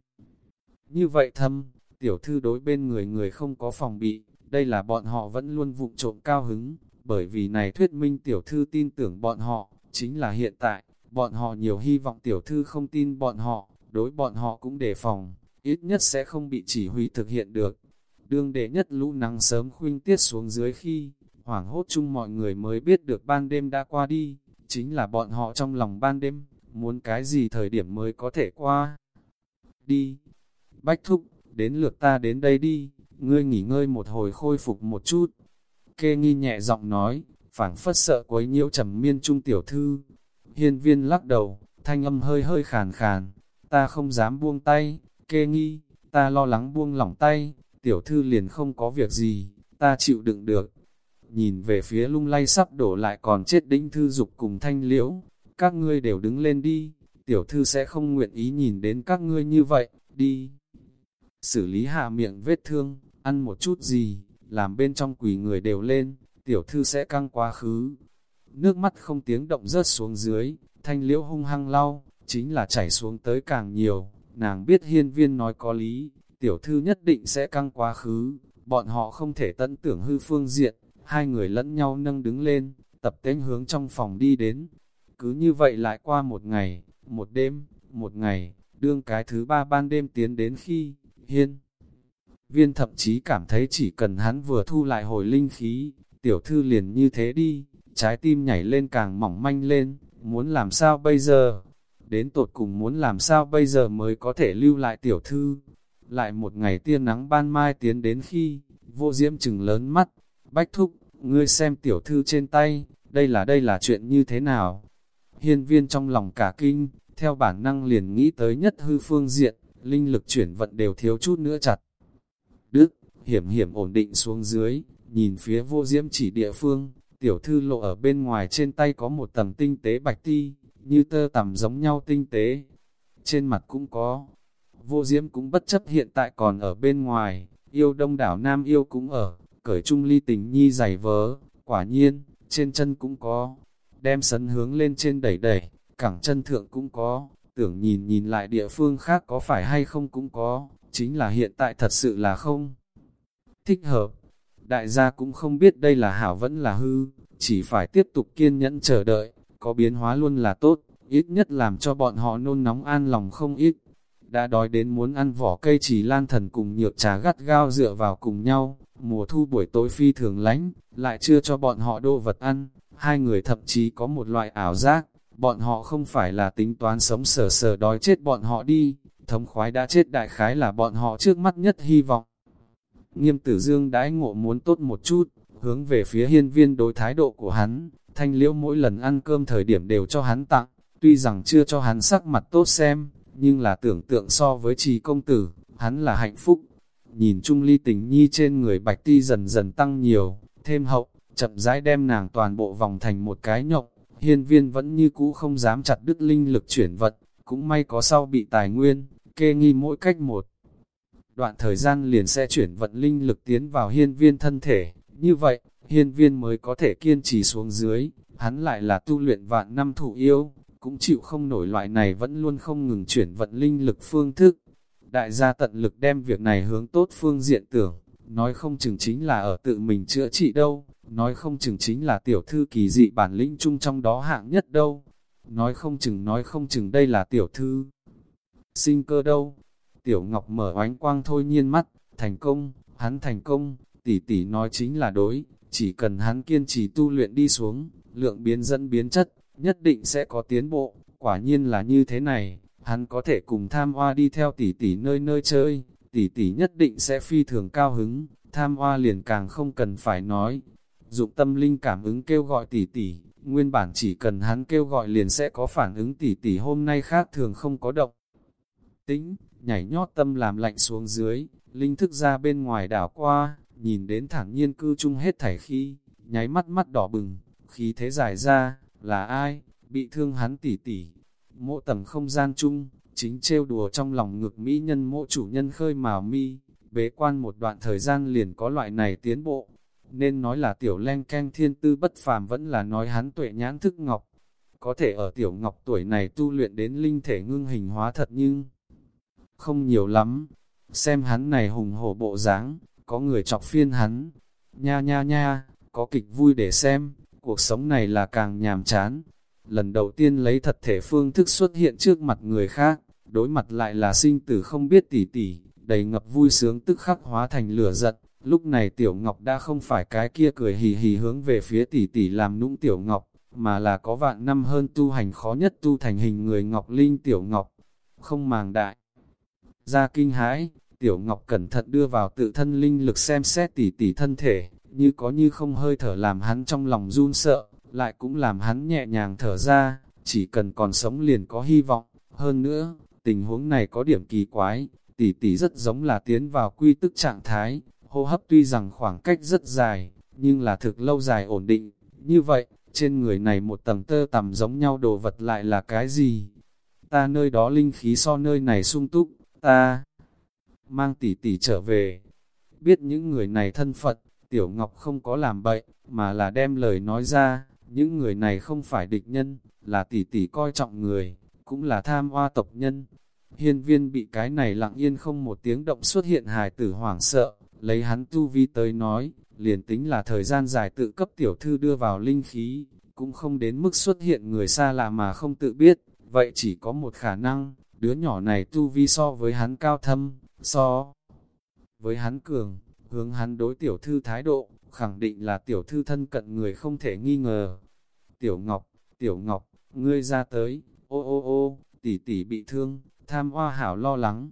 Như vậy thâm, tiểu thư đối bên người người không có phòng bị, đây là bọn họ vẫn luôn vụng trộm cao hứng, bởi vì này thuyết minh tiểu thư tin tưởng bọn họ, chính là hiện tại, bọn họ nhiều hy vọng tiểu thư không tin bọn họ, đối bọn họ cũng đề phòng, ít nhất sẽ không bị chỉ huy thực hiện được. Đương đệ nhất lũ nắng sớm khuynh tiết xuống dưới khi, hoảng hốt chung mọi người mới biết được ban đêm đã qua đi, chính là bọn họ trong lòng ban đêm, muốn cái gì thời điểm mới có thể qua. Đi, Bách Thúc, đến lượt ta đến đây đi, ngươi nghỉ ngơi một hồi khôi phục một chút. Kê nghi nhẹ giọng nói, phảng phất sợ quấy nhiễu trầm miên trung tiểu thư. Hiên viên lắc đầu, thanh âm hơi hơi khàn khàn, ta không dám buông tay, kê nghi, ta lo lắng buông lỏng tay, tiểu thư liền không có việc gì, ta chịu đựng được. Nhìn về phía lung lay sắp đổ lại còn chết đinh thư dục cùng thanh liễu, các ngươi đều đứng lên đi, tiểu thư sẽ không nguyện ý nhìn đến các ngươi như vậy, đi. Xử lý hạ miệng vết thương, ăn một chút gì, làm bên trong quỷ người đều lên, tiểu thư sẽ căng quá khứ. Nước mắt không tiếng động rớt xuống dưới, thanh liễu hung hăng lau, chính là chảy xuống tới càng nhiều, nàng biết hiên viên nói có lý, tiểu thư nhất định sẽ căng quá khứ, bọn họ không thể tận tưởng hư phương diện, hai người lẫn nhau nâng đứng lên, tập tính hướng trong phòng đi đến. Cứ như vậy lại qua một ngày, một đêm, một ngày, đương cái thứ ba ban đêm tiến đến khi, hiên. Viên thậm chí cảm thấy chỉ cần hắn vừa thu lại hồi linh khí, tiểu thư liền như thế đi, trái tim nhảy lên càng mỏng manh lên, muốn làm sao bây giờ? Đến tột cùng muốn làm sao bây giờ mới có thể lưu lại tiểu thư? Lại một ngày tia nắng ban mai tiến đến khi, vô diễm chừng lớn mắt, bách thúc, ngươi xem tiểu thư trên tay, đây là đây là chuyện như thế nào? hiên viên trong lòng cả kinh, theo bản năng liền nghĩ tới nhất hư phương diện, linh lực chuyển vận đều thiếu chút nữa chặt. Đức, hiểm hiểm ổn định xuống dưới, nhìn phía vô diễm chỉ địa phương, tiểu thư lộ ở bên ngoài trên tay có một tầng tinh tế bạch ti, như tơ tằm giống nhau tinh tế. Trên mặt cũng có, vô diễm cũng bất chấp hiện tại còn ở bên ngoài, yêu đông đảo nam yêu cũng ở, cởi trung ly tình nhi giày vớ, quả nhiên, trên chân cũng có, đem sấn hướng lên trên đẩy đẩy, cẳng chân thượng cũng có, tưởng nhìn nhìn lại địa phương khác có phải hay không cũng có, chính là hiện tại thật sự là không thích hợp. Đại gia cũng không biết đây là hảo vẫn là hư, chỉ phải tiếp tục kiên nhẫn chờ đợi, có biến hóa luôn là tốt, ít nhất làm cho bọn họ nôn nóng an lòng không ít. Đã đói đến muốn ăn vỏ cây chỉ lan thần cùng nhược trà gắt gao dựa vào cùng nhau, mùa thu buổi tối phi thường lánh, lại chưa cho bọn họ đô vật ăn, hai người thậm chí có một loại ảo giác, bọn họ không phải là tính toán sống sờ sờ đói chết bọn họ đi, thống khoái đã chết đại khái là bọn họ trước mắt nhất hy vọng. Nghiêm tử dương đãi ngộ muốn tốt một chút, hướng về phía hiên viên đối thái độ của hắn, thanh liễu mỗi lần ăn cơm thời điểm đều cho hắn tặng, tuy rằng chưa cho hắn sắc mặt tốt xem, nhưng là tưởng tượng so với trì công tử, hắn là hạnh phúc. Nhìn chung ly tình nhi trên người bạch ti dần dần tăng nhiều, thêm hậu, chậm rãi đem nàng toàn bộ vòng thành một cái nhộng, hiên viên vẫn như cũ không dám chặt đứt linh lực chuyển vật, cũng may có sau bị tài nguyên, kê nghi mỗi cách một. Đoạn thời gian liền sẽ chuyển vận linh lực tiến vào hiên viên thân thể, như vậy, hiên viên mới có thể kiên trì xuống dưới, hắn lại là tu luyện vạn năm thủ yêu, cũng chịu không nổi loại này vẫn luôn không ngừng chuyển vận linh lực phương thức. Đại gia tận lực đem việc này hướng tốt phương diện tưởng, nói không chừng chính là ở tự mình chữa trị đâu, nói không chừng chính là tiểu thư kỳ dị bản lĩnh chung trong đó hạng nhất đâu, nói không chừng nói không chừng đây là tiểu thư. Sinh cơ đâu. Tiểu Ngọc mở oánh quang thôi nhiên mắt, thành công, hắn thành công, tỷ tỷ nói chính là đối, chỉ cần hắn kiên trì tu luyện đi xuống, lượng biến dẫn biến chất, nhất định sẽ có tiến bộ, quả nhiên là như thế này, hắn có thể cùng tham hoa đi theo tỷ tỷ nơi nơi chơi, tỷ tỷ nhất định sẽ phi thường cao hứng, tham hoa liền càng không cần phải nói. Dụng tâm linh cảm ứng kêu gọi tỷ tỷ, nguyên bản chỉ cần hắn kêu gọi liền sẽ có phản ứng tỷ tỷ hôm nay khác thường không có động. Tính, nhảy nhót tâm làm lạnh xuống dưới, linh thức ra bên ngoài đảo qua, nhìn đến thẳng nhiên cư chung hết thảy khi, nháy mắt mắt đỏ bừng, khí thế dài ra, là ai, bị thương hắn tỷ tỷ Mộ tầng không gian chung, chính trêu đùa trong lòng ngực mỹ nhân mộ chủ nhân khơi mào mi, bế quan một đoạn thời gian liền có loại này tiến bộ. Nên nói là tiểu len canh thiên tư bất phàm vẫn là nói hắn tuệ nhãn thức ngọc. Có thể ở tiểu ngọc tuổi này tu luyện đến linh thể ngưng hình hóa thật nhưng không nhiều lắm. Xem hắn này hùng hổ bộ dáng, có người chọc phiên hắn. Nha nha nha, có kịch vui để xem, cuộc sống này là càng nhàm chán. Lần đầu tiên lấy thật thể phương thức xuất hiện trước mặt người khác, đối mặt lại là sinh tử không biết tỉ tỉ, đầy ngập vui sướng tức khắc hóa thành lửa giận. Lúc này Tiểu Ngọc đã không phải cái kia cười hì hì hướng về phía tỷ tỷ làm nũng Tiểu Ngọc, mà là có vạn năm hơn tu hành khó nhất tu thành hình người Ngọc Linh Tiểu Ngọc, không màng đại. Ra kinh hãi, Tiểu Ngọc cẩn thận đưa vào tự thân linh lực xem xét tỷ tỷ thân thể, như có như không hơi thở làm hắn trong lòng run sợ, lại cũng làm hắn nhẹ nhàng thở ra, chỉ cần còn sống liền có hy vọng. Hơn nữa, tình huống này có điểm kỳ quái, tỷ tỷ rất giống là tiến vào quy tức trạng thái, hô hấp tuy rằng khoảng cách rất dài, nhưng là thực lâu dài ổn định. Như vậy, trên người này một tầng tơ tầm giống nhau đồ vật lại là cái gì? Ta nơi đó linh khí so nơi này sung túc, ta mang tỷ tỷ trở về. Biết những người này thân Phật, Tiểu Ngọc không có làm bậy, mà là đem lời nói ra, những người này không phải địch nhân, là tỷ tỷ coi trọng người, cũng là tham hoa tộc nhân. Hiên viên bị cái này lặng yên không một tiếng động xuất hiện hài tử hoảng sợ, lấy hắn tu vi tới nói, liền tính là thời gian dài tự cấp tiểu thư đưa vào linh khí, cũng không đến mức xuất hiện người xa lạ mà không tự biết, vậy chỉ có một khả năng, đứa nhỏ này tu vi so với hắn cao thâm, so với hắn cường, hướng hắn đối tiểu thư thái độ, khẳng định là tiểu thư thân cận người không thể nghi ngờ. Tiểu Ngọc, Tiểu Ngọc, ngươi ra tới, ô ô ô, tỷ tỷ bị thương, tham hoa hảo lo lắng.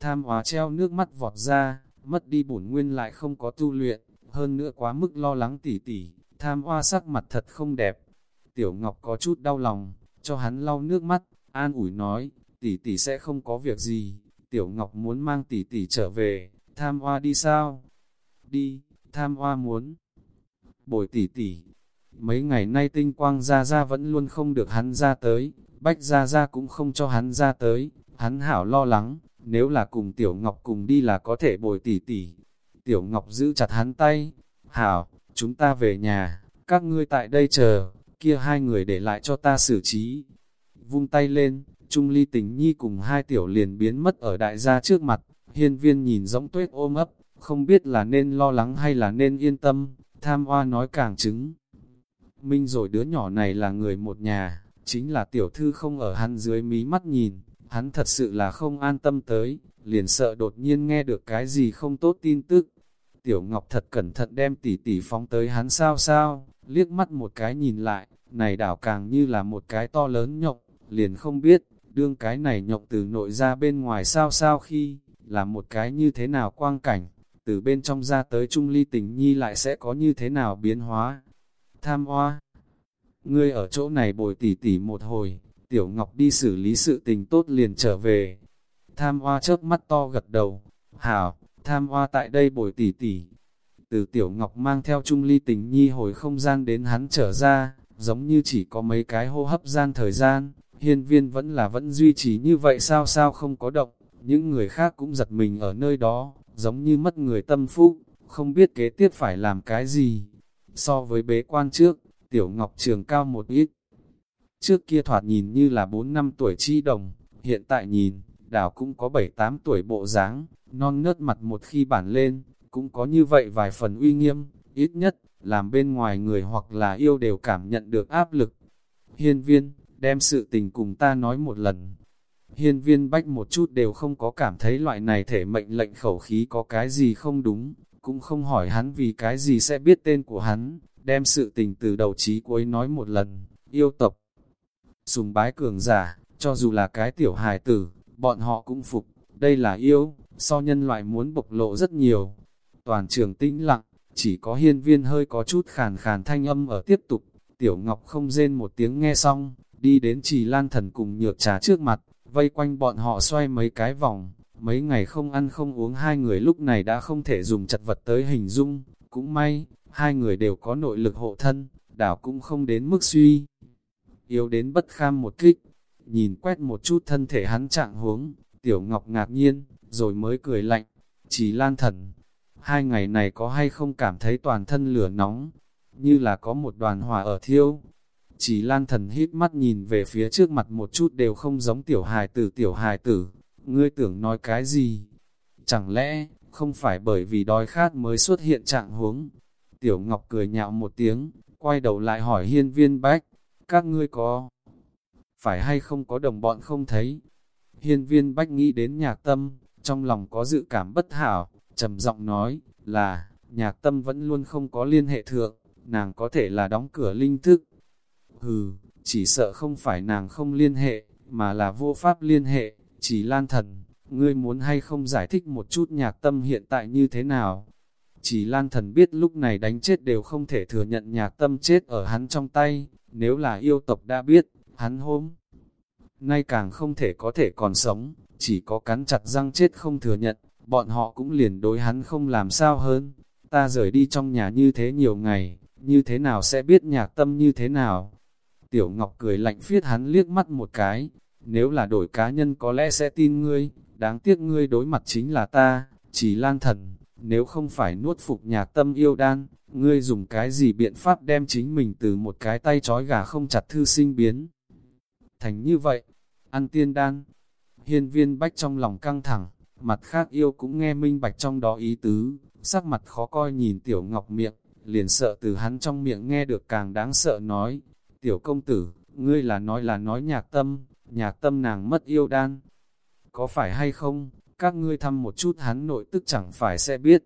Tham hoa treo nước mắt vọt ra, mất đi bổn nguyên lại không có tu luyện, hơn nữa quá mức lo lắng tỷ tỷ, tham hoa sắc mặt thật không đẹp. Tiểu Ngọc có chút đau lòng, cho hắn lau nước mắt, an ủi nói, tỷ tỷ sẽ không có việc gì, Tiểu Ngọc muốn mang tỷ tỷ trở về, tham hoa đi sao? Đi, tham hoa muốn. Bồi tỷ tỷ, mấy ngày nay tinh quang ra ra vẫn luôn không được hắn ra tới, bách ra ra cũng không cho hắn ra tới, hắn hảo lo lắng, nếu là cùng Tiểu Ngọc cùng đi là có thể bồi tỷ tỷ. Tiểu Ngọc giữ chặt hắn tay, hảo, chúng ta về nhà, các ngươi tại đây chờ, kia hai người để lại cho ta xử trí. Vung tay lên, Trung Ly Tình Nhi cùng hai tiểu liền biến mất ở đại gia trước mặt, hiên viên nhìn giống tuyết ôm ấp, không biết là nên lo lắng hay là nên yên tâm, tham hoa nói càng chứng. Minh rồi đứa nhỏ này là người một nhà, chính là tiểu thư không ở hắn dưới mí mắt nhìn, hắn thật sự là không an tâm tới, liền sợ đột nhiên nghe được cái gì không tốt tin tức. Tiểu Ngọc thật cẩn thận đem tỉ tỉ phóng tới hắn sao sao, liếc mắt một cái nhìn lại, này đảo càng như là một cái to lớn nhộng, liền không biết, đương cái này nhộng từ nội ra bên ngoài sao sao khi, là một cái như thế nào quang cảnh, từ bên trong ra tới trung ly tình nhi lại sẽ có như thế nào biến hóa. Tham hoa, ngươi ở chỗ này bồi tỉ tỉ một hồi, tiểu ngọc đi xử lý sự tình tốt liền trở về. Tham hoa chớp mắt to gật đầu, hảo, tham hoa tại đây bồi tỉ tỉ. Từ tiểu ngọc mang theo trung ly tình nhi hồi không gian đến hắn trở ra, giống như chỉ có mấy cái hô hấp gian thời gian, hiên viên vẫn là vẫn duy trì như vậy sao sao không có động, những người khác cũng giật mình ở nơi đó, giống như mất người tâm phúc, không biết kế tiếp phải làm cái gì. So với bế quan trước, tiểu ngọc trường cao một ít. Trước kia thoạt nhìn như là 4 năm tuổi chi đồng, hiện tại nhìn, đảo cũng có 7-8 tuổi bộ dáng, non nớt mặt một khi bản lên, cũng có như vậy vài phần uy nghiêm, ít nhất, làm bên ngoài người hoặc là yêu đều cảm nhận được áp lực. Hiên viên, đem sự tình cùng ta nói một lần. Hiên viên bách một chút đều không có cảm thấy loại này thể mệnh lệnh khẩu khí có cái gì không đúng, cũng không hỏi hắn vì cái gì sẽ biết tên của hắn, đem sự tình từ đầu chí cuối nói một lần, yêu tộc. Sùng bái cường giả, cho dù là cái tiểu hài tử, bọn họ cũng phục, đây là yêu, so nhân loại muốn bộc lộ rất nhiều. Toàn trường tĩnh lặng, chỉ có hiên viên hơi có chút khàn khàn thanh âm ở tiếp tục, tiểu ngọc không rên một tiếng nghe xong, đi đến trì lan thần cùng nhược trà trước mặt, vây quanh bọn họ xoay mấy cái vòng, mấy ngày không ăn không uống hai người lúc này đã không thể dùng chật vật tới hình dung, cũng may, hai người đều có nội lực hộ thân, đảo cũng không đến mức suy. Yếu đến bất kham một kích, nhìn quét một chút thân thể hắn trạng huống, tiểu ngọc ngạc nhiên, rồi mới cười lạnh, chỉ lan thần. Hai ngày này có hay không cảm thấy toàn thân lửa nóng, như là có một đoàn hỏa ở thiêu, chỉ lan thần hít mắt nhìn về phía trước mặt một chút đều không giống tiểu hài tử tiểu hài tử. Ngươi tưởng nói cái gì? Chẳng lẽ, không phải bởi vì đói khát mới xuất hiện trạng huống? Tiểu Ngọc cười nhạo một tiếng, quay đầu lại hỏi hiên viên bách, các ngươi có phải hay không có đồng bọn không thấy? Hiên viên bách nghĩ đến nhạc tâm, trong lòng có dự cảm bất hảo, trầm giọng nói, là, nhạc tâm vẫn luôn không có liên hệ thượng, nàng có thể là đóng cửa linh thức, Hừ, chỉ sợ không phải nàng không liên hệ, mà là vô pháp liên hệ, chỉ lan thần, ngươi muốn hay không giải thích một chút nhạc tâm hiện tại như thế nào. Chỉ lan thần biết lúc này đánh chết đều không thể thừa nhận nhạc tâm chết ở hắn trong tay, nếu là yêu tộc đã biết, hắn hôm nay càng không thể có thể còn sống, chỉ có cắn chặt răng chết không thừa nhận, bọn họ cũng liền đối hắn không làm sao hơn. Ta rời đi trong nhà như thế nhiều ngày, như thế nào sẽ biết nhạc tâm như thế nào? Tiểu Ngọc cười lạnh phiết hắn liếc mắt một cái, nếu là đổi cá nhân có lẽ sẽ tin ngươi, đáng tiếc ngươi đối mặt chính là ta, chỉ lan thần, nếu không phải nuốt phục nhạc tâm yêu đan, ngươi dùng cái gì biện pháp đem chính mình từ một cái tay trói gà không chặt thư sinh biến. Thành như vậy, ăn tiên đan, hiên viên bách trong lòng căng thẳng, mặt khác yêu cũng nghe minh bạch trong đó ý tứ, sắc mặt khó coi nhìn tiểu ngọc miệng, liền sợ từ hắn trong miệng nghe được càng đáng sợ nói, Tiểu công tử, ngươi là nói là nói nhạc tâm, nhạc tâm nàng mất yêu đan. Có phải hay không, các ngươi thăm một chút hắn nội tức chẳng phải sẽ biết.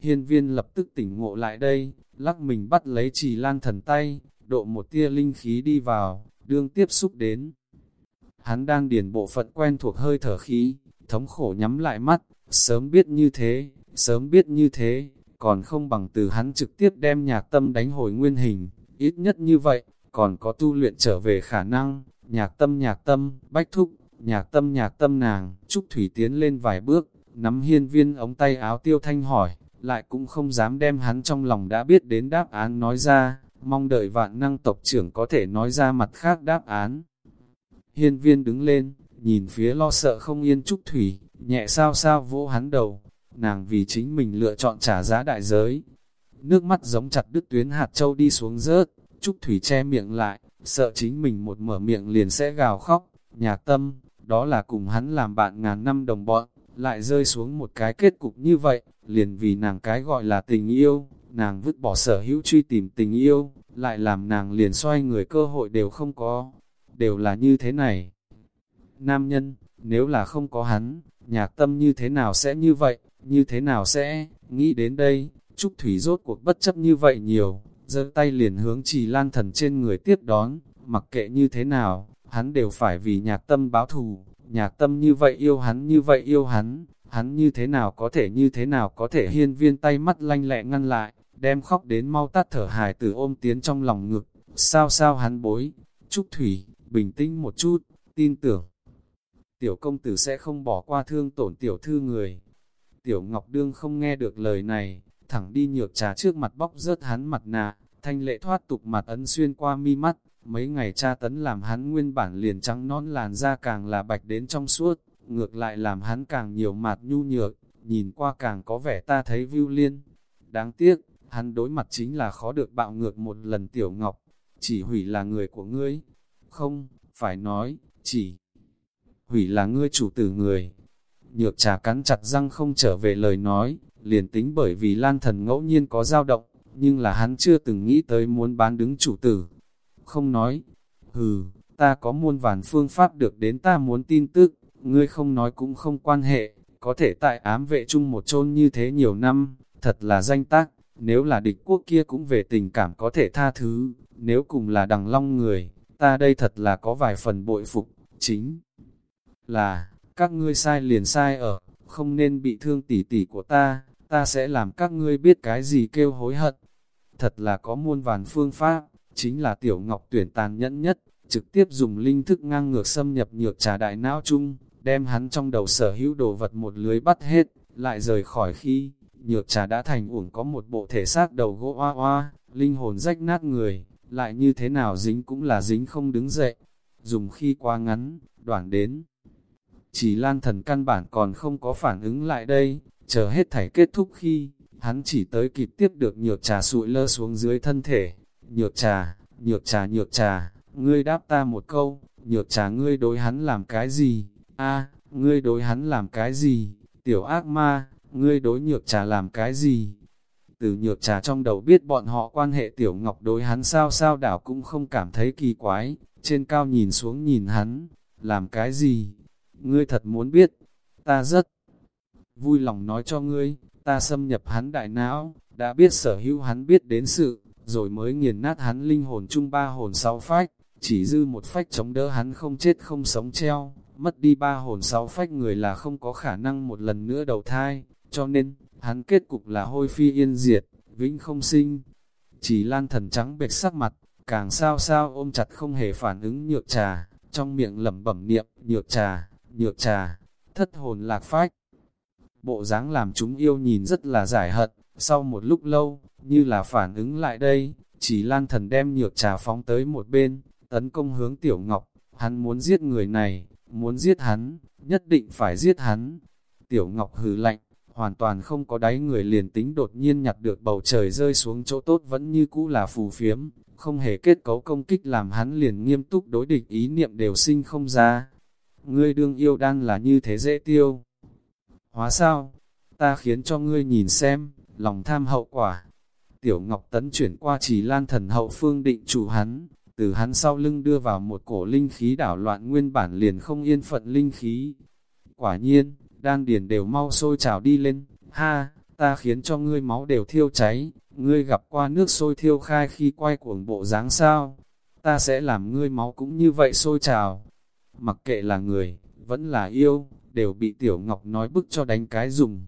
Hiên viên lập tức tỉnh ngộ lại đây, lắc mình bắt lấy trì lan thần tay, độ một tia linh khí đi vào, đương tiếp xúc đến. Hắn đang điền bộ phận quen thuộc hơi thở khí, thống khổ nhắm lại mắt, sớm biết như thế, sớm biết như thế, còn không bằng từ hắn trực tiếp đem nhạc tâm đánh hồi nguyên hình, ít nhất như vậy, còn có tu luyện trở về khả năng, nhạc tâm nhạc tâm, bách thúc, nhạc tâm nhạc tâm nàng, Trúc Thủy tiến lên vài bước, nắm hiên viên ống tay áo tiêu thanh hỏi, lại cũng không dám đem hắn trong lòng đã biết đến đáp án nói ra, mong đợi vạn năng tộc trưởng có thể nói ra mặt khác đáp án. Hiên viên đứng lên, nhìn phía lo sợ không yên Trúc Thủy, nhẹ sao sao vỗ hắn đầu, nàng vì chính mình lựa chọn trả giá đại giới. Nước mắt giống chặt đứt tuyến hạt châu đi xuống rớt, Trúc Thủy che miệng lại, sợ chính mình một mở miệng liền sẽ gào khóc, nhạc tâm, đó là cùng hắn làm bạn ngàn năm đồng bọn, lại rơi xuống một cái kết cục như vậy, liền vì nàng cái gọi là tình yêu, nàng vứt bỏ sở hữu truy tìm tình yêu, lại làm nàng liền xoay người cơ hội đều không có, đều là như thế này. Nam nhân, nếu là không có hắn, nhạc tâm như thế nào sẽ như vậy, như thế nào sẽ, nghĩ đến đây, Trúc Thủy rốt cuộc bất chấp như vậy nhiều, giơ tay liền hướng trì lan thần trên người tiếp đón, mặc kệ như thế nào, hắn đều phải vì nhạc tâm báo thù, nhạc tâm như vậy yêu hắn như vậy yêu hắn, hắn như thế nào có thể như thế nào có thể hiên viên tay mắt lanh lẹ ngăn lại, đem khóc đến mau tắt thở hài tử ôm tiến trong lòng ngực, sao sao hắn bối, Trúc Thủy, bình tĩnh một chút, tin tưởng. Tiểu công tử sẽ không bỏ qua thương tổn tiểu thư người. Tiểu Ngọc Đương không nghe được lời này, thẳng đi nhược trà trước mặt bóc rớt hắn mặt nạ, thanh lệ thoát tục mặt ấn xuyên qua mi mắt, mấy ngày tra tấn làm hắn nguyên bản liền trắng nón làn da càng là bạch đến trong suốt, ngược lại làm hắn càng nhiều mặt nhu nhược, nhìn qua càng có vẻ ta thấy vưu liên. Đáng tiếc, hắn đối mặt chính là khó được bạo ngược một lần tiểu ngọc, chỉ hủy là người của ngươi. Không, phải nói, chỉ hủy là ngươi chủ tử người. Nhược trà cắn chặt răng không trở về lời nói, liền tính bởi vì lan thần ngẫu nhiên có dao động, nhưng là hắn chưa từng nghĩ tới muốn bán đứng chủ tử. Không nói, hừ, ta có muôn vàn phương pháp được đến ta muốn tin tức, ngươi không nói cũng không quan hệ, có thể tại ám vệ chung một chôn như thế nhiều năm, thật là danh tác, nếu là địch quốc kia cũng về tình cảm có thể tha thứ, nếu cùng là đằng long người, ta đây thật là có vài phần bội phục, chính là, các ngươi sai liền sai ở, không nên bị thương tỉ tỉ của ta, ta sẽ làm các ngươi biết cái gì kêu hối hận. Thật là có muôn vàn phương pháp, chính là tiểu ngọc tuyển tàn nhẫn nhất, trực tiếp dùng linh thức ngang ngược xâm nhập nhược trà đại não chung, đem hắn trong đầu sở hữu đồ vật một lưới bắt hết, lại rời khỏi khi, nhược trà đã thành uổng có một bộ thể xác đầu gỗ oa oa, linh hồn rách nát người, lại như thế nào dính cũng là dính không đứng dậy, dùng khi quá ngắn, đoạn đến. Chỉ lan thần căn bản còn không có phản ứng lại đây, chờ hết thảy kết thúc khi, hắn chỉ tới kịp tiếp được nhược trà sụi lơ xuống dưới thân thể. Nhược trà, nhược trà nhược trà, ngươi đáp ta một câu, nhược trà ngươi đối hắn làm cái gì? A ngươi đối hắn làm cái gì? Tiểu ác ma, ngươi đối nhược trà làm cái gì? Từ nhược trà trong đầu biết bọn họ quan hệ tiểu ngọc đối hắn sao sao đảo cũng không cảm thấy kỳ quái, trên cao nhìn xuống nhìn hắn, làm cái gì? Ngươi thật muốn biết, ta rất vui lòng nói cho ngươi, ta xâm nhập hắn đại não, đã biết sở hữu hắn biết đến sự, rồi mới nghiền nát hắn linh hồn chung ba hồn sáu phách, chỉ dư một phách chống đỡ hắn không chết không sống treo, mất đi ba hồn sáu phách người là không có khả năng một lần nữa đầu thai, cho nên, hắn kết cục là hôi phi yên diệt, vĩnh không sinh. Chỉ lan thần trắng bệch sắc mặt, càng sao sao ôm chặt không hề phản ứng nhược trà, trong miệng lẩm bẩm niệm, nhược trà, nhược trà, thất hồn lạc phách. Bộ dáng làm chúng yêu nhìn rất là giải hận, sau một lúc lâu, như là phản ứng lại đây, chỉ lan thần đem nhược trà phóng tới một bên, tấn công hướng tiểu ngọc, hắn muốn giết người này, muốn giết hắn, nhất định phải giết hắn. Tiểu ngọc hừ lạnh, hoàn toàn không có đáy người liền tính đột nhiên nhặt được bầu trời rơi xuống chỗ tốt vẫn như cũ là phù phiếm, không hề kết cấu công kích làm hắn liền nghiêm túc đối địch ý niệm đều sinh không ra. Ngươi đương yêu đan là như thế dễ tiêu. Hóa sao? Ta khiến cho ngươi nhìn xem, lòng tham hậu quả. Tiểu Ngọc Tấn chuyển qua chỉ lan thần hậu phương định chủ hắn, từ hắn sau lưng đưa vào một cổ linh khí đảo loạn nguyên bản liền không yên phận linh khí. Quả nhiên, đan điền đều mau sôi trào đi lên, ha, ta khiến cho ngươi máu đều thiêu cháy, ngươi gặp qua nước sôi thiêu khai khi quay cuồng bộ dáng sao, ta sẽ làm ngươi máu cũng như vậy sôi trào. Mặc kệ là người, vẫn là yêu, đều bị Tiểu Ngọc nói bức cho đánh cái dùng.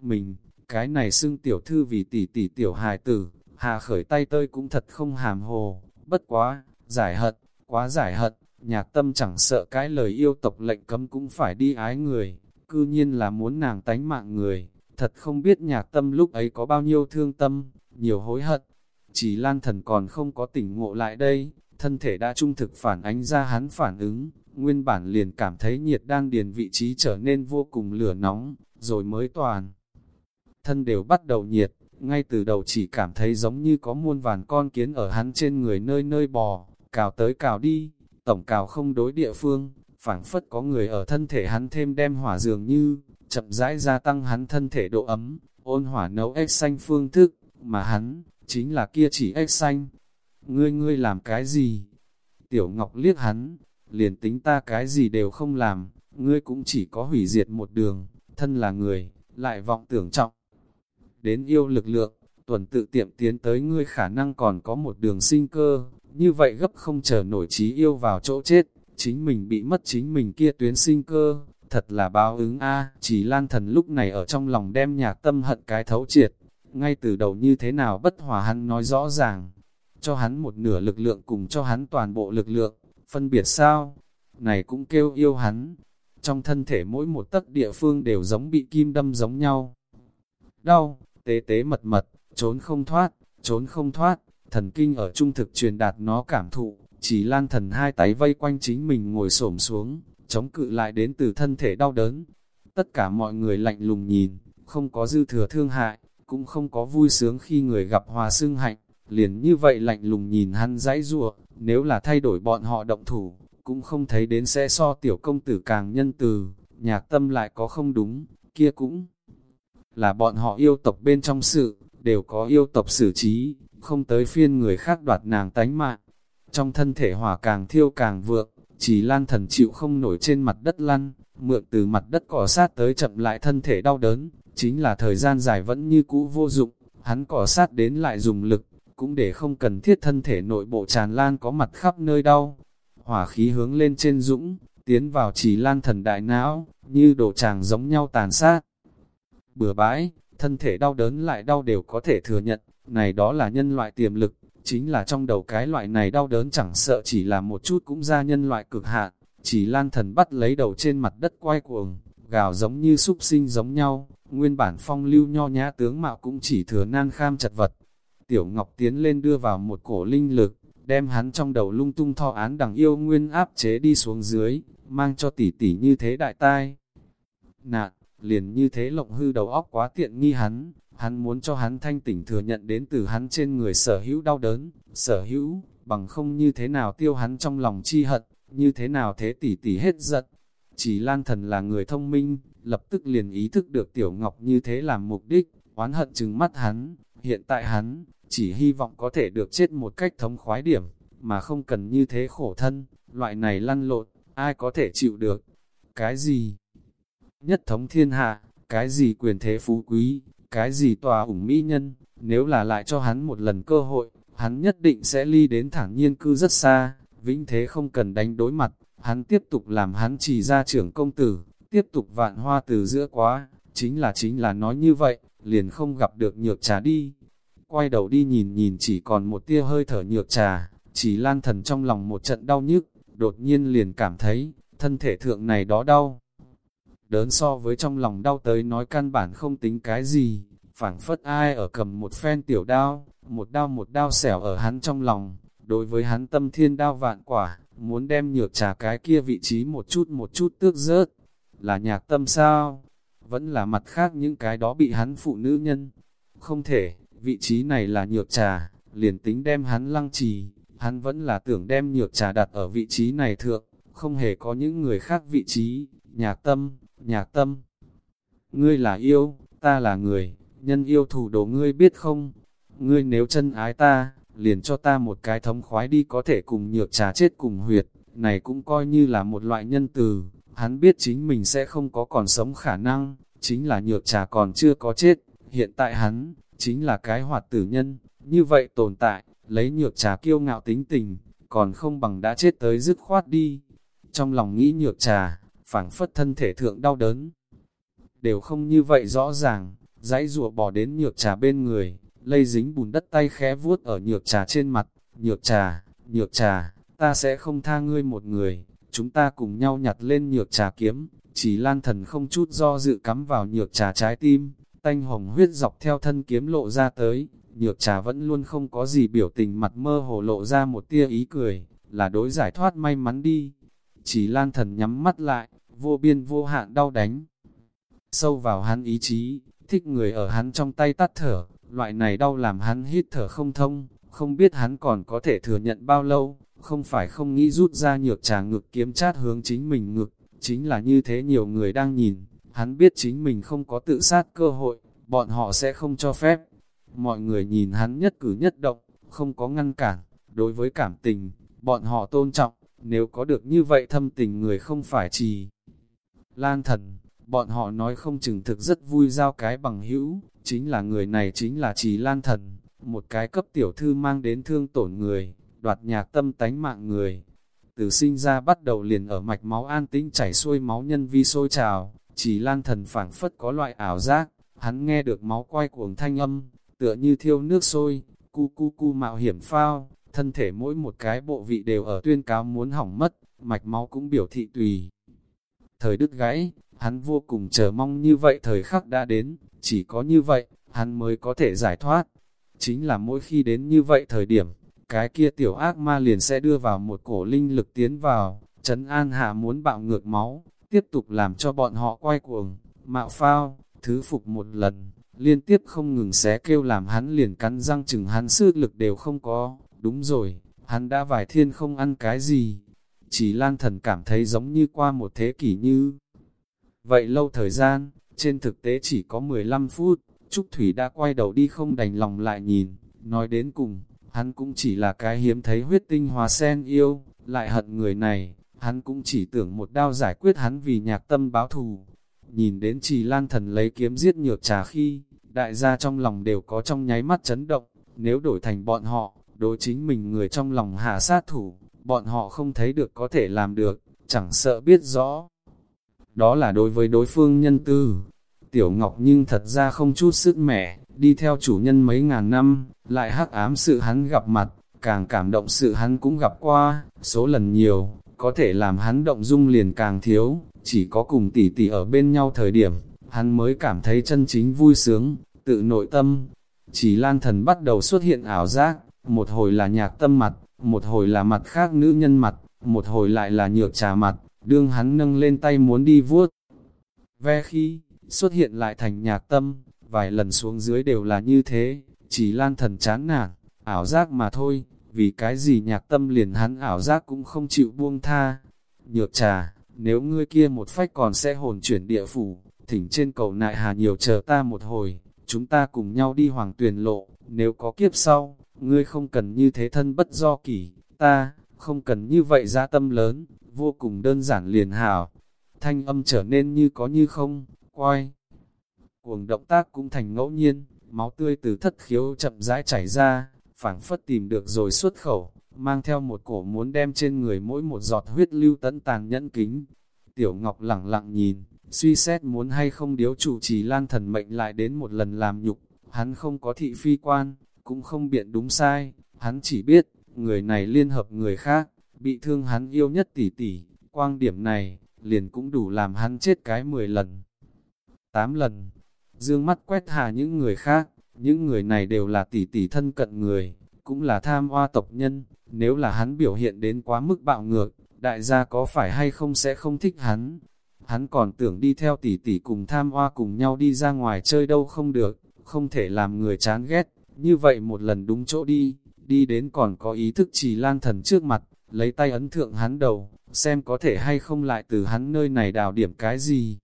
Mình, cái này xưng tiểu thư vì tỷ tỷ tiểu hài tử, hà khởi tay tơi cũng thật không hàm hồ, bất quá, giải hận, quá giải hận, nhạc tâm chẳng sợ cái lời yêu tộc lệnh cấm cũng phải đi ái người, cư nhiên là muốn nàng tánh mạng người, thật không biết nhạc tâm lúc ấy có bao nhiêu thương tâm, nhiều hối hận. Chỉ lan thần còn không có tỉnh ngộ lại đây, thân thể đã trung thực phản ánh ra hắn phản ứng, nguyên bản liền cảm thấy nhiệt đan điền vị trí trở nên vô cùng lửa nóng, rồi mới toàn. Thân đều bắt đầu nhiệt, ngay từ đầu chỉ cảm thấy giống như có muôn vàn con kiến ở hắn trên người nơi nơi bò, cào tới cào đi, tổng cào không đối địa phương, phảng phất có người ở thân thể hắn thêm đem hỏa dường như, chậm rãi gia tăng hắn thân thể độ ấm, ôn hỏa nấu ếch xanh phương thức, mà hắn, chính là kia chỉ ếch xanh. Ngươi ngươi làm cái gì? Tiểu Ngọc liếc hắn, liền tính ta cái gì đều không làm, ngươi cũng chỉ có hủy diệt một đường, thân là người, lại vọng tưởng trọng. Đến yêu lực lượng, tuần tự tiệm tiến tới ngươi khả năng còn có một đường sinh cơ, như vậy gấp không chờ nổi trí yêu vào chỗ chết, chính mình bị mất chính mình kia tuyến sinh cơ, thật là báo ứng a chỉ lan thần lúc này ở trong lòng đem nhạc tâm hận cái thấu triệt, ngay từ đầu như thế nào bất hòa hắn nói rõ ràng, cho hắn một nửa lực lượng cùng cho hắn toàn bộ lực lượng, phân biệt sao, này cũng kêu yêu hắn, trong thân thể mỗi một tấc địa phương đều giống bị kim đâm giống nhau. Đau, tế tế mật mật, trốn không thoát, trốn không thoát, thần kinh ở trung thực truyền đạt nó cảm thụ, chỉ lan thần hai tay vây quanh chính mình ngồi xổm xuống, chống cự lại đến từ thân thể đau đớn. Tất cả mọi người lạnh lùng nhìn, không có dư thừa thương hại, cũng không có vui sướng khi người gặp hòa xương hạnh, liền như vậy lạnh lùng nhìn hắn dãy rùa, nếu là thay đổi bọn họ động thủ, cũng không thấy đến sẽ so tiểu công tử càng nhân từ, nhạc tâm lại có không đúng, kia cũng là bọn họ yêu tộc bên trong sự, đều có yêu tộc xử trí, không tới phiên người khác đoạt nàng tánh mạng. Trong thân thể hỏa càng thiêu càng vượng, chỉ lan thần chịu không nổi trên mặt đất lăn, mượn từ mặt đất cỏ sát tới chậm lại thân thể đau đớn, chính là thời gian dài vẫn như cũ vô dụng, hắn cỏ sát đến lại dùng lực, cũng để không cần thiết thân thể nội bộ tràn lan có mặt khắp nơi đau. Hỏa khí hướng lên trên dũng, tiến vào chỉ lan thần đại não, như đổ tràng giống nhau tàn sát. Bừa bãi, thân thể đau đớn lại đau đều có thể thừa nhận, này đó là nhân loại tiềm lực, chính là trong đầu cái loại này đau đớn chẳng sợ chỉ là một chút cũng ra nhân loại cực hạn, chỉ lan thần bắt lấy đầu trên mặt đất quay cuồng, gào giống như súc sinh giống nhau, nguyên bản phong lưu nho nhã tướng mạo cũng chỉ thừa nan kham chật vật. Tiểu Ngọc tiến lên đưa vào một cổ linh lực, đem hắn trong đầu lung tung thọ án đằng yêu nguyên áp chế đi xuống dưới, mang cho tỷ tỷ như thế đại tai. Nạn, liền như thế lộng hư đầu óc quá tiện nghi hắn, hắn muốn cho hắn thanh tỉnh thừa nhận đến từ hắn trên người sở hữu đau đớn, sở hữu, bằng không như thế nào tiêu hắn trong lòng chi hận, như thế nào thế tỷ tỷ hết giận. Chỉ Lan Thần là người thông minh, lập tức liền ý thức được Tiểu Ngọc như thế làm mục đích, oán hận chừng mắt hắn, hiện tại hắn, chỉ hy vọng có thể được chết một cách thống khoái điểm, mà không cần như thế khổ thân, loại này lăn lộn, ai có thể chịu được. Cái gì? Nhất thống thiên hạ, cái gì quyền thế phú quý, cái gì tòa ủng mỹ nhân, nếu là lại cho hắn một lần cơ hội, hắn nhất định sẽ ly đến thẳng nhiên cư rất xa, vĩnh thế không cần đánh đối mặt, hắn tiếp tục làm hắn chỉ ra trưởng công tử, tiếp tục vạn hoa từ giữa quá, chính là chính là nói như vậy, liền không gặp được nhược trà đi. Quay đầu đi nhìn nhìn chỉ còn một tia hơi thở nhược trà, chỉ lan thần trong lòng một trận đau nhức, đột nhiên liền cảm thấy, thân thể thượng này đó đau đớn so với trong lòng đau tới nói căn bản không tính cái gì, phảng phất ai ở cầm một phen tiểu đao, một đao một đao xẻo ở hắn trong lòng, đối với hắn tâm thiên đao vạn quả, muốn đem nhược trà cái kia vị trí một chút một chút tước rớt, là nhạc tâm sao? Vẫn là mặt khác những cái đó bị hắn phụ nữ nhân. Không thể, vị trí này là nhược trà, liền tính đem hắn lăng trì, hắn vẫn là tưởng đem nhược trà đặt ở vị trí này thượng, không hề có những người khác vị trí, nhạc tâm, nhạc tâm. Ngươi là yêu, ta là người, nhân yêu thủ đồ ngươi biết không? Ngươi nếu chân ái ta, liền cho ta một cái thống khoái đi có thể cùng nhược trà chết cùng huyệt, này cũng coi như là một loại nhân từ. Hắn biết chính mình sẽ không có còn sống khả năng, chính là nhược trà còn chưa có chết, hiện tại hắn, chính là cái hoạt tử nhân, như vậy tồn tại, lấy nhược trà kiêu ngạo tính tình, còn không bằng đã chết tới dứt khoát đi. Trong lòng nghĩ nhược trà, phảng phất thân thể thượng đau đớn. Đều không như vậy rõ ràng, dãy rùa bỏ đến nhược trà bên người, lây dính bùn đất tay khẽ vuốt ở nhược trà trên mặt, nhược trà, nhược trà, ta sẽ không tha ngươi một người, chúng ta cùng nhau nhặt lên nhược trà kiếm, chỉ lan thần không chút do dự cắm vào nhược trà trái tim, tanh hồng huyết dọc theo thân kiếm lộ ra tới, nhược trà vẫn luôn không có gì biểu tình mặt mơ hồ lộ ra một tia ý cười, là đối giải thoát may mắn đi. Chỉ lan thần nhắm mắt lại, vô biên vô hạn đau đánh. Sâu vào hắn ý chí, thích người ở hắn trong tay tắt thở, loại này đau làm hắn hít thở không thông, không biết hắn còn có thể thừa nhận bao lâu, không phải không nghĩ rút ra nhược trà ngực kiếm chát hướng chính mình ngực, chính là như thế nhiều người đang nhìn, hắn biết chính mình không có tự sát cơ hội, bọn họ sẽ không cho phép. Mọi người nhìn hắn nhất cử nhất động, không có ngăn cản, đối với cảm tình, bọn họ tôn trọng, nếu có được như vậy thâm tình người không phải chỉ lan thần, bọn họ nói không chừng thực rất vui giao cái bằng hữu, chính là người này chính là chỉ lan thần, một cái cấp tiểu thư mang đến thương tổn người, đoạt nhạc tâm tánh mạng người. Từ sinh ra bắt đầu liền ở mạch máu an tĩnh chảy xuôi máu nhân vi sôi trào, chỉ lan thần phảng phất có loại ảo giác, hắn nghe được máu quay cuồng thanh âm, tựa như thiêu nước sôi, cu cu cu mạo hiểm phao, thân thể mỗi một cái bộ vị đều ở tuyên cáo muốn hỏng mất, mạch máu cũng biểu thị tùy. Thời đứt gãy, hắn vô cùng chờ mong như vậy thời khắc đã đến, chỉ có như vậy, hắn mới có thể giải thoát. Chính là mỗi khi đến như vậy thời điểm, cái kia tiểu ác ma liền sẽ đưa vào một cổ linh lực tiến vào, Trấn An Hạ muốn bạo ngược máu, tiếp tục làm cho bọn họ quay cuồng, mạo phao, thứ phục một lần, liên tiếp không ngừng xé kêu làm hắn liền cắn răng chừng hắn sức lực đều không có, đúng rồi, hắn đã vài thiên không ăn cái gì, chỉ lan thần cảm thấy giống như qua một thế kỷ như. Vậy lâu thời gian, trên thực tế chỉ có 15 phút, Trúc Thủy đã quay đầu đi không đành lòng lại nhìn, nói đến cùng, hắn cũng chỉ là cái hiếm thấy huyết tinh hòa sen yêu, lại hận người này, hắn cũng chỉ tưởng một đao giải quyết hắn vì nhạc tâm báo thù. Nhìn đến trì lan thần lấy kiếm giết nhược trà khi, đại gia trong lòng đều có trong nháy mắt chấn động, nếu đổi thành bọn họ, đối chính mình người trong lòng hạ sát thủ, bọn họ không thấy được có thể làm được, chẳng sợ biết rõ. Đó là đối với đối phương nhân tư. Tiểu Ngọc nhưng thật ra không chút sức mẻ, đi theo chủ nhân mấy ngàn năm, lại hắc ám sự hắn gặp mặt, càng cảm động sự hắn cũng gặp qua, số lần nhiều, có thể làm hắn động dung liền càng thiếu, chỉ có cùng tỷ tỷ ở bên nhau thời điểm, hắn mới cảm thấy chân chính vui sướng, tự nội tâm. Chỉ lan thần bắt đầu xuất hiện ảo giác, một hồi là nhạc tâm mặt, một hồi là mặt khác nữ nhân mặt, một hồi lại là nhược trà mặt, đương hắn nâng lên tay muốn đi vuốt. Ve khi, xuất hiện lại thành nhạc tâm, vài lần xuống dưới đều là như thế, chỉ lan thần chán nản, ảo giác mà thôi, vì cái gì nhạc tâm liền hắn ảo giác cũng không chịu buông tha. Nhược trà, nếu ngươi kia một phách còn sẽ hồn chuyển địa phủ, thỉnh trên cầu nại hà nhiều chờ ta một hồi, chúng ta cùng nhau đi hoàng tuyển lộ, nếu có kiếp sau, ngươi không cần như thế thân bất do kỷ, ta, không cần như vậy ra tâm lớn, vô cùng đơn giản liền hảo. Thanh âm trở nên như có như không, quay. Cuồng động tác cũng thành ngẫu nhiên, máu tươi từ thất khiếu chậm rãi chảy ra, phảng phất tìm được rồi xuất khẩu, mang theo một cổ muốn đem trên người mỗi một giọt huyết lưu tấn tàn nhẫn kính. Tiểu Ngọc lặng lặng nhìn, suy xét muốn hay không điếu chủ trì lan thần mệnh lại đến một lần làm nhục, hắn không có thị phi quan, cũng không biện đúng sai, hắn chỉ biết, người này liên hợp người khác, bị thương hắn yêu nhất tỷ tỷ, quang điểm này, liền cũng đủ làm hắn chết cái 10 lần. 8 lần, dương mắt quét hà những người khác, những người này đều là tỷ tỷ thân cận người, cũng là tham hoa tộc nhân, nếu là hắn biểu hiện đến quá mức bạo ngược, đại gia có phải hay không sẽ không thích hắn. Hắn còn tưởng đi theo tỷ tỷ cùng tham hoa cùng nhau đi ra ngoài chơi đâu không được, không thể làm người chán ghét, như vậy một lần đúng chỗ đi, đi đến còn có ý thức trì lan thần trước mặt, lấy tay ấn thượng hắn đầu, xem có thể hay không lại từ hắn nơi này đào điểm cái gì.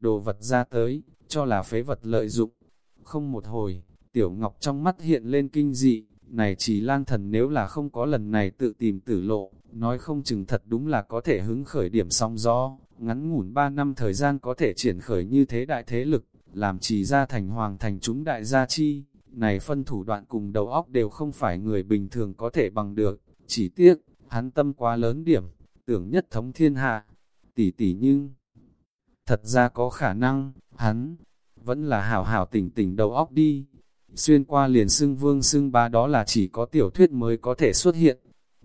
Đồ vật ra tới, cho là phế vật lợi dụng. Không một hồi, tiểu ngọc trong mắt hiện lên kinh dị, này chỉ lan thần nếu là không có lần này tự tìm tử lộ, nói không chừng thật đúng là có thể hứng khởi điểm song gió, ngắn ngủn 3 năm thời gian có thể triển khởi như thế đại thế lực, làm chỉ ra thành hoàng thành chúng đại gia chi, này phân thủ đoạn cùng đầu óc đều không phải người bình thường có thể bằng được, chỉ tiếc, hắn tâm quá lớn điểm, tưởng nhất thống thiên hạ, tỷ tỷ nhưng, thật ra có khả năng, hắn, vẫn là hảo hảo tỉnh tỉnh đầu óc đi. Xuyên qua liền xưng vương xưng ba đó là chỉ có tiểu thuyết mới có thể xuất hiện.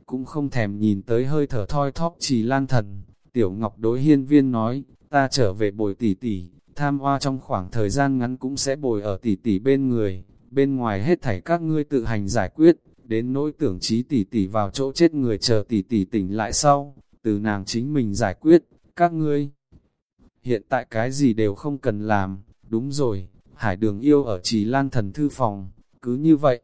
cũng không thèm nhìn tới hơi thở thoi thóp trì lan thần. Tiểu Ngọc đối hiên viên nói, ta trở về bồi tỷ tỷ, tham hoa trong khoảng thời gian ngắn cũng sẽ bồi ở tỷ tỷ bên người, bên ngoài hết thảy các ngươi tự hành giải quyết, đến nỗi tưởng trí tỷ tỷ vào chỗ chết người chờ tỷ tỷ tỉnh lại sau, từ nàng chính mình giải quyết, các ngươi. Hiện tại cái gì đều không cần làm, đúng rồi, hải đường yêu ở trì lan thần thư phòng, cứ như vậy.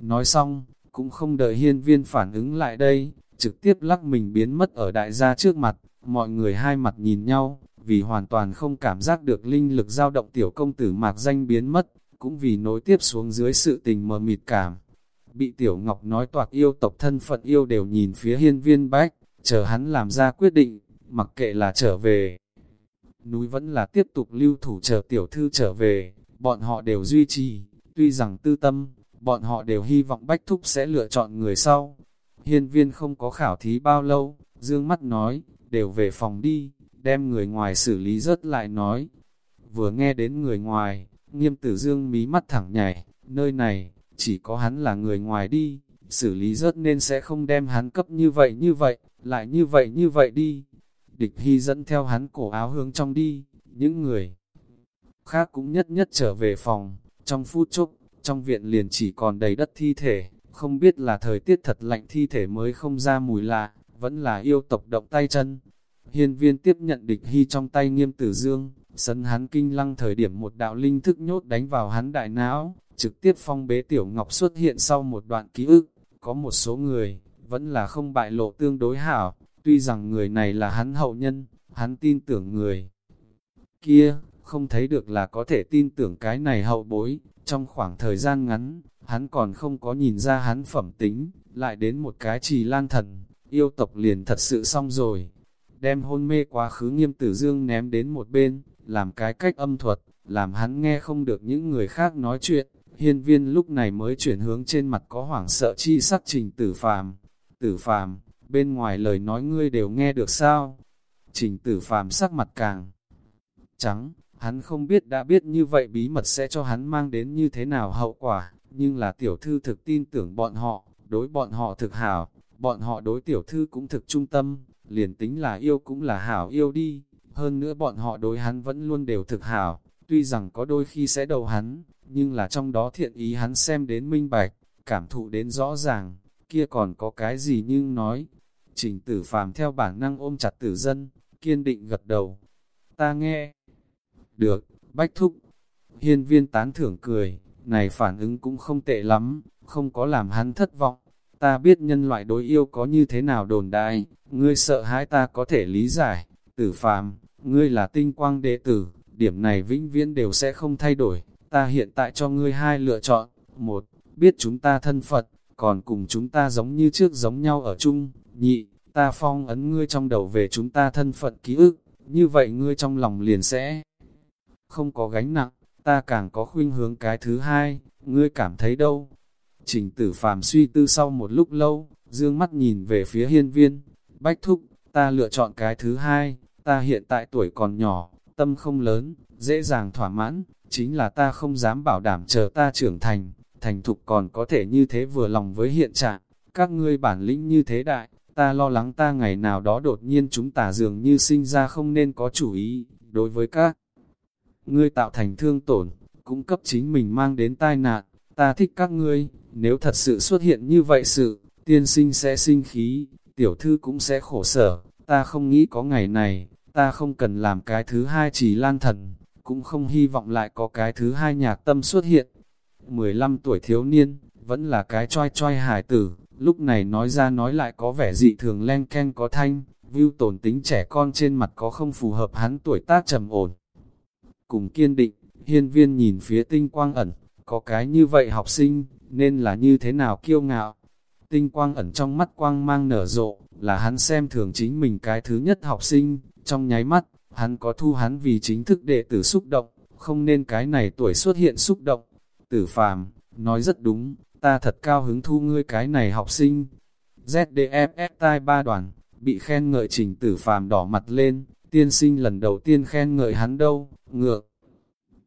Nói xong, cũng không đợi hiên viên phản ứng lại đây, trực tiếp lắc mình biến mất ở đại gia trước mặt, mọi người hai mặt nhìn nhau, vì hoàn toàn không cảm giác được linh lực dao động tiểu công tử mạc danh biến mất, cũng vì nối tiếp xuống dưới sự tình mờ mịt cảm. Bị tiểu ngọc nói toạc yêu tộc thân phận yêu đều nhìn phía hiên viên bách, chờ hắn làm ra quyết định, mặc kệ là trở về. Núi vẫn là tiếp tục lưu thủ chờ tiểu thư trở về, bọn họ đều duy trì, tuy rằng tư tâm, bọn họ đều hy vọng Bách Thúc sẽ lựa chọn người sau. Hiên viên không có khảo thí bao lâu, dương mắt nói, đều về phòng đi, đem người ngoài xử lý rớt lại nói. Vừa nghe đến người ngoài, nghiêm tử dương mí mắt thẳng nhảy, nơi này, chỉ có hắn là người ngoài đi, xử lý rớt nên sẽ không đem hắn cấp như vậy như vậy, lại như vậy như vậy đi. Địch Hy dẫn theo hắn cổ áo hướng trong đi, những người khác cũng nhất nhất trở về phòng, trong phút chốc, trong viện liền chỉ còn đầy đất thi thể, không biết là thời tiết thật lạnh thi thể mới không ra mùi lạ, vẫn là yêu tộc động tay chân. Hiên viên tiếp nhận địch hy trong tay nghiêm tử dương, sân hắn kinh lăng thời điểm một đạo linh thức nhốt đánh vào hắn đại não, trực tiếp phong bế tiểu ngọc xuất hiện sau một đoạn ký ức, có một số người, vẫn là không bại lộ tương đối hảo, tuy rằng người này là hắn hậu nhân, hắn tin tưởng người kia, không thấy được là có thể tin tưởng cái này hậu bối, trong khoảng thời gian ngắn, hắn còn không có nhìn ra hắn phẩm tính, lại đến một cái trì lan thần, yêu tộc liền thật sự xong rồi. Đem hôn mê quá khứ nghiêm tử dương ném đến một bên, làm cái cách âm thuật, làm hắn nghe không được những người khác nói chuyện. Hiên viên lúc này mới chuyển hướng trên mặt có hoảng sợ chi sắc trình tử phàm. Tử phàm, bên ngoài lời nói ngươi đều nghe được sao? Trình tử phàm sắc mặt càng trắng, Hắn không biết đã biết như vậy bí mật sẽ cho hắn mang đến như thế nào hậu quả, nhưng là tiểu thư thực tin tưởng bọn họ, đối bọn họ thực hảo, bọn họ đối tiểu thư cũng thực trung tâm, liền tính là yêu cũng là hảo yêu đi, hơn nữa bọn họ đối hắn vẫn luôn đều thực hảo, tuy rằng có đôi khi sẽ đầu hắn, nhưng là trong đó thiện ý hắn xem đến minh bạch, cảm thụ đến rõ ràng, kia còn có cái gì nhưng nói. Trình tử phàm theo bản năng ôm chặt tử dân, kiên định gật đầu. Ta nghe, được, bách thúc. Hiên viên tán thưởng cười, này phản ứng cũng không tệ lắm, không có làm hắn thất vọng. Ta biết nhân loại đối yêu có như thế nào đồn đại, ngươi sợ hãi ta có thể lý giải. Tử phàm, ngươi là tinh quang đệ tử, điểm này vĩnh viễn đều sẽ không thay đổi. Ta hiện tại cho ngươi hai lựa chọn. Một, biết chúng ta thân Phật, còn cùng chúng ta giống như trước giống nhau ở chung. Nhị, ta phong ấn ngươi trong đầu về chúng ta thân phận ký ức, như vậy ngươi trong lòng liền sẽ không có gánh nặng, ta càng có khuynh hướng cái thứ hai, ngươi cảm thấy đâu? Trình tử phàm suy tư sau một lúc lâu, dương mắt nhìn về phía hiên viên, bách thúc, ta lựa chọn cái thứ hai, ta hiện tại tuổi còn nhỏ, tâm không lớn, dễ dàng thỏa mãn, chính là ta không dám bảo đảm chờ ta trưởng thành, thành thục còn có thể như thế vừa lòng với hiện trạng, các ngươi bản lĩnh như thế đại, ta lo lắng ta ngày nào đó đột nhiên chúng ta dường như sinh ra không nên có chủ ý, đối với các ngươi tạo thành thương tổn, cũng cấp chính mình mang đến tai nạn, ta thích các ngươi, nếu thật sự xuất hiện như vậy sự, tiên sinh sẽ sinh khí, tiểu thư cũng sẽ khổ sở, ta không nghĩ có ngày này, ta không cần làm cái thứ hai chỉ lan thần, cũng không hy vọng lại có cái thứ hai nhạc tâm xuất hiện. 15 tuổi thiếu niên, vẫn là cái choi choi hải tử, lúc này nói ra nói lại có vẻ dị thường len ken có thanh, view tổn tính trẻ con trên mặt có không phù hợp hắn tuổi tác trầm ổn cùng kiên định, hiên viên nhìn phía tinh quang ẩn, có cái như vậy học sinh, nên là như thế nào kiêu ngạo. Tinh quang ẩn trong mắt quang mang nở rộ, là hắn xem thường chính mình cái thứ nhất học sinh, trong nháy mắt, hắn có thu hắn vì chính thức đệ tử xúc động, không nên cái này tuổi xuất hiện xúc động. Tử phàm, nói rất đúng, ta thật cao hứng thu ngươi cái này học sinh. ZDFF tai ba đoàn, bị khen ngợi trình tử phàm đỏ mặt lên, tiên sinh lần đầu tiên khen ngợi hắn đâu, ngược.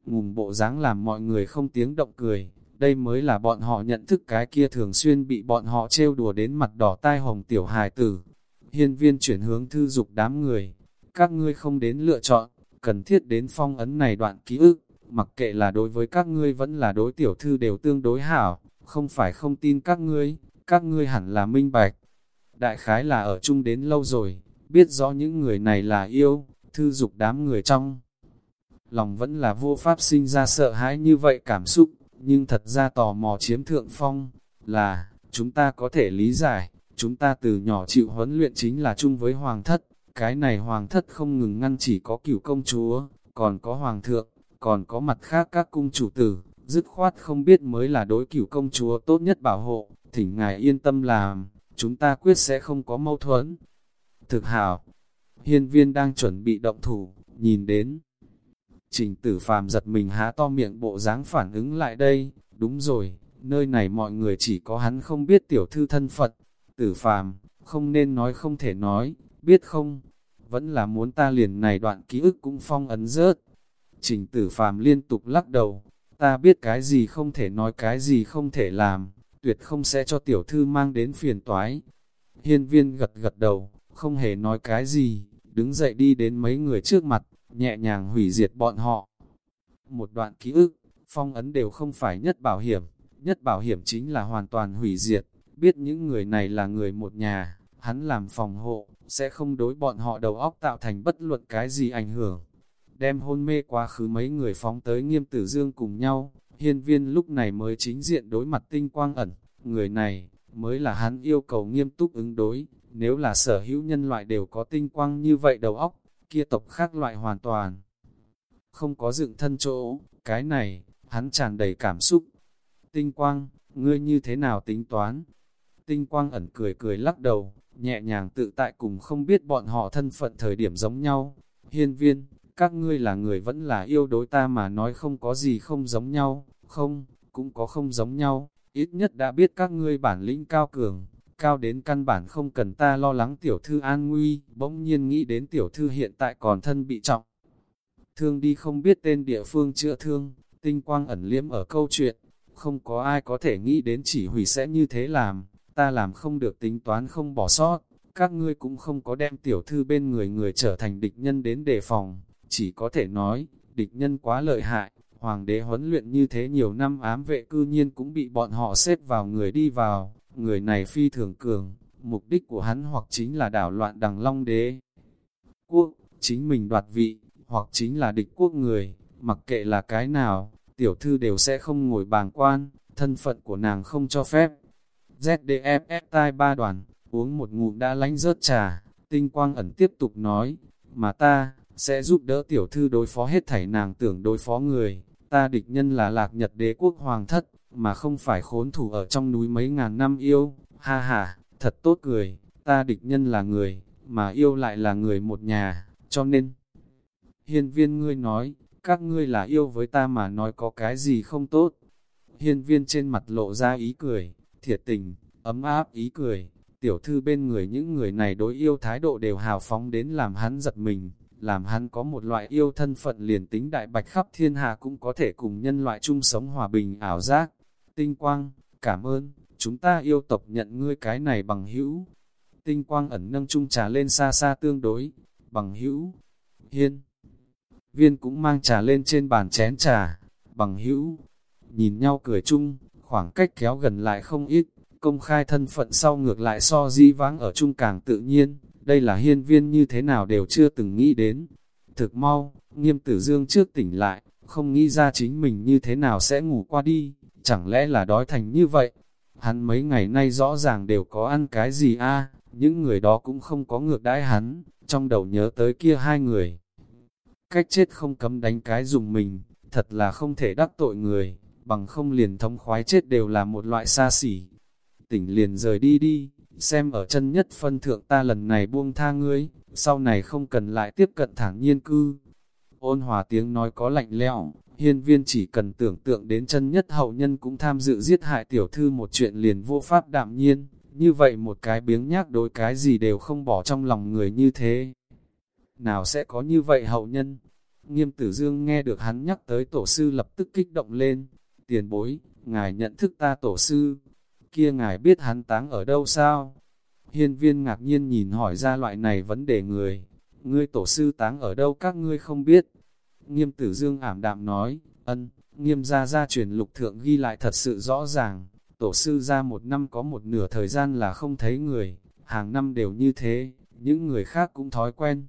Ngùng bộ dáng làm mọi người không tiếng động cười, đây mới là bọn họ nhận thức cái kia thường xuyên bị bọn họ trêu đùa đến mặt đỏ tai hồng tiểu hài tử. Hiên viên chuyển hướng thư dục đám người, các ngươi không đến lựa chọn, cần thiết đến phong ấn này đoạn ký ức, mặc kệ là đối với các ngươi vẫn là đối tiểu thư đều tương đối hảo, không phải không tin các ngươi, các ngươi hẳn là minh bạch. Đại khái là ở chung đến lâu rồi, biết rõ những người này là yêu, thư dục đám người trong. Lòng vẫn là vô pháp sinh ra sợ hãi như vậy cảm xúc, nhưng thật ra tò mò chiếm thượng phong, là, chúng ta có thể lý giải, chúng ta từ nhỏ chịu huấn luyện chính là chung với hoàng thất, cái này hoàng thất không ngừng ngăn chỉ có cửu công chúa, còn có hoàng thượng, còn có mặt khác các cung chủ tử, dứt khoát không biết mới là đối cửu công chúa tốt nhất bảo hộ, thỉnh ngài yên tâm làm, chúng ta quyết sẽ không có mâu thuẫn. Thực hảo, hiên viên đang chuẩn bị động thủ, nhìn đến. Trình tử phàm giật mình há to miệng bộ dáng phản ứng lại đây, đúng rồi, nơi này mọi người chỉ có hắn không biết tiểu thư thân phận. Tử phàm, không nên nói không thể nói, biết không? Vẫn là muốn ta liền này đoạn ký ức cũng phong ấn rớt. Trình tử phàm liên tục lắc đầu, ta biết cái gì không thể nói cái gì không thể làm, tuyệt không sẽ cho tiểu thư mang đến phiền toái. Hiên viên gật gật đầu, không hề nói cái gì, đứng dậy đi đến mấy người trước mặt, nhẹ nhàng hủy diệt bọn họ. Một đoạn ký ức, phong ấn đều không phải nhất bảo hiểm, nhất bảo hiểm chính là hoàn toàn hủy diệt, biết những người này là người một nhà, hắn làm phòng hộ, sẽ không đối bọn họ đầu óc tạo thành bất luận cái gì ảnh hưởng. Đem hôn mê quá khứ mấy người phóng tới nghiêm tử dương cùng nhau, hiên viên lúc này mới chính diện đối mặt tinh quang ẩn, người này, mới là hắn yêu cầu nghiêm túc ứng đối, nếu là sở hữu nhân loại đều có tinh quang như vậy đầu óc, kia tộc khác loại hoàn toàn. Không có dựng thân chỗ, cái này, hắn tràn đầy cảm xúc. Tinh quang, ngươi như thế nào tính toán? Tinh quang ẩn cười cười lắc đầu, nhẹ nhàng tự tại cùng không biết bọn họ thân phận thời điểm giống nhau. Hiên viên, các ngươi là người vẫn là yêu đối ta mà nói không có gì không giống nhau, không, cũng có không giống nhau, ít nhất đã biết các ngươi bản lĩnh cao cường, cao đến căn bản không cần ta lo lắng tiểu thư an nguy, bỗng nhiên nghĩ đến tiểu thư hiện tại còn thân bị trọng. Thương đi không biết tên địa phương chữa thương, tinh quang ẩn liếm ở câu chuyện, không có ai có thể nghĩ đến chỉ hủy sẽ như thế làm, ta làm không được tính toán không bỏ sót, các ngươi cũng không có đem tiểu thư bên người người trở thành địch nhân đến đề phòng, chỉ có thể nói, địch nhân quá lợi hại, hoàng đế huấn luyện như thế nhiều năm ám vệ cư nhiên cũng bị bọn họ xếp vào người đi vào, người này phi thường cường, mục đích của hắn hoặc chính là đảo loạn đằng long đế. Quốc, chính mình đoạt vị, hoặc chính là địch quốc người, mặc kệ là cái nào, tiểu thư đều sẽ không ngồi bàng quan, thân phận của nàng không cho phép. ZDFF tai ba đoàn, uống một ngụm đã lánh rớt trà, tinh quang ẩn tiếp tục nói, mà ta, sẽ giúp đỡ tiểu thư đối phó hết thảy nàng tưởng đối phó người, ta địch nhân là lạc nhật đế quốc hoàng thất, mà không phải khốn thủ ở trong núi mấy ngàn năm yêu, ha ha, thật tốt cười, ta địch nhân là người, mà yêu lại là người một nhà, cho nên, hiên viên ngươi nói, các ngươi là yêu với ta mà nói có cái gì không tốt, hiên viên trên mặt lộ ra ý cười, thiệt tình, ấm áp ý cười, tiểu thư bên người những người này đối yêu thái độ đều hào phóng đến làm hắn giật mình, làm hắn có một loại yêu thân phận liền tính đại bạch khắp thiên hạ cũng có thể cùng nhân loại chung sống hòa bình ảo giác. Tinh quang, cảm ơn, chúng ta yêu tộc nhận ngươi cái này bằng hữu. Tinh quang ẩn nâng chung trà lên xa xa tương đối, bằng hữu, hiên. Viên cũng mang trà lên trên bàn chén trà, bằng hữu, nhìn nhau cười chung, khoảng cách kéo gần lại không ít, công khai thân phận sau ngược lại so di vãng ở chung càng tự nhiên, đây là hiên viên như thế nào đều chưa từng nghĩ đến. Thực mau, nghiêm tử dương trước tỉnh lại, không nghĩ ra chính mình như thế nào sẽ ngủ qua đi, chẳng lẽ là đói thành như vậy? Hắn mấy ngày nay rõ ràng đều có ăn cái gì a những người đó cũng không có ngược đãi hắn, trong đầu nhớ tới kia hai người. Cách chết không cấm đánh cái dùng mình, thật là không thể đắc tội người, bằng không liền thông khoái chết đều là một loại xa xỉ. Tỉnh liền rời đi đi, xem ở chân nhất phân thượng ta lần này buông tha ngươi, sau này không cần lại tiếp cận thẳng nhiên cư. Ôn hòa tiếng nói có lạnh lẽo, hiên viên chỉ cần tưởng tượng đến chân nhất hậu nhân cũng tham dự giết hại tiểu thư một chuyện liền vô pháp đạm nhiên, như vậy một cái biếng nhác đối cái gì đều không bỏ trong lòng người như thế. Nào sẽ có như vậy hậu nhân? Nghiêm tử dương nghe được hắn nhắc tới tổ sư lập tức kích động lên, tiền bối, ngài nhận thức ta tổ sư, kia ngài biết hắn táng ở đâu sao? Hiên viên ngạc nhiên nhìn hỏi ra loại này vấn đề người, ngươi tổ sư táng ở đâu các ngươi không biết. Nghiêm tử dương ảm đạm nói, ân, nghiêm gia gia truyền lục thượng ghi lại thật sự rõ ràng, tổ sư ra một năm có một nửa thời gian là không thấy người, hàng năm đều như thế, những người khác cũng thói quen.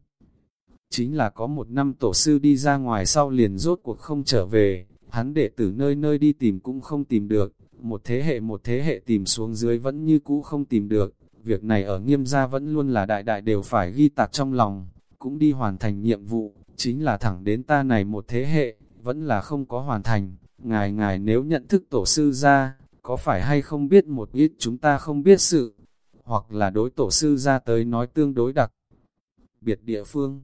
Chính là có một năm tổ sư đi ra ngoài sau liền rốt cuộc không trở về, hắn đệ tử nơi nơi đi tìm cũng không tìm được, một thế hệ một thế hệ tìm xuống dưới vẫn như cũ không tìm được, việc này ở nghiêm gia vẫn luôn là đại đại đều phải ghi tạc trong lòng, cũng đi hoàn thành nhiệm vụ, chính là thẳng đến ta này một thế hệ, vẫn là không có hoàn thành, ngài ngài nếu nhận thức tổ sư ra, có phải hay không biết một ít chúng ta không biết sự, hoặc là đối tổ sư ra tới nói tương đối đặc biệt địa phương.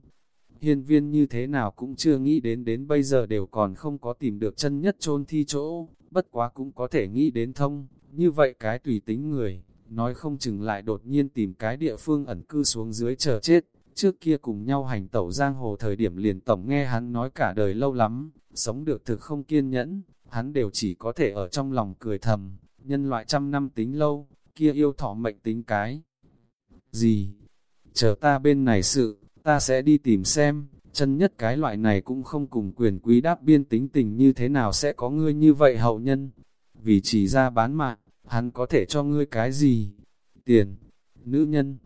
Hiên viên như thế nào cũng chưa nghĩ đến đến bây giờ đều còn không có tìm được chân nhất chôn thi chỗ, bất quá cũng có thể nghĩ đến thông, như vậy cái tùy tính người, nói không chừng lại đột nhiên tìm cái địa phương ẩn cư xuống dưới chờ chết, trước kia cùng nhau hành tẩu giang hồ thời điểm liền tổng nghe hắn nói cả đời lâu lắm, sống được thực không kiên nhẫn, hắn đều chỉ có thể ở trong lòng cười thầm, nhân loại trăm năm tính lâu, kia yêu thọ mệnh tính cái. Gì? Chờ ta bên này sự, ta sẽ đi tìm xem, chân nhất cái loại này cũng không cùng quyền quý đáp biên tính tình như thế nào sẽ có ngươi như vậy hậu nhân. Vì chỉ ra bán mạng, hắn có thể cho ngươi cái gì? Tiền, nữ nhân.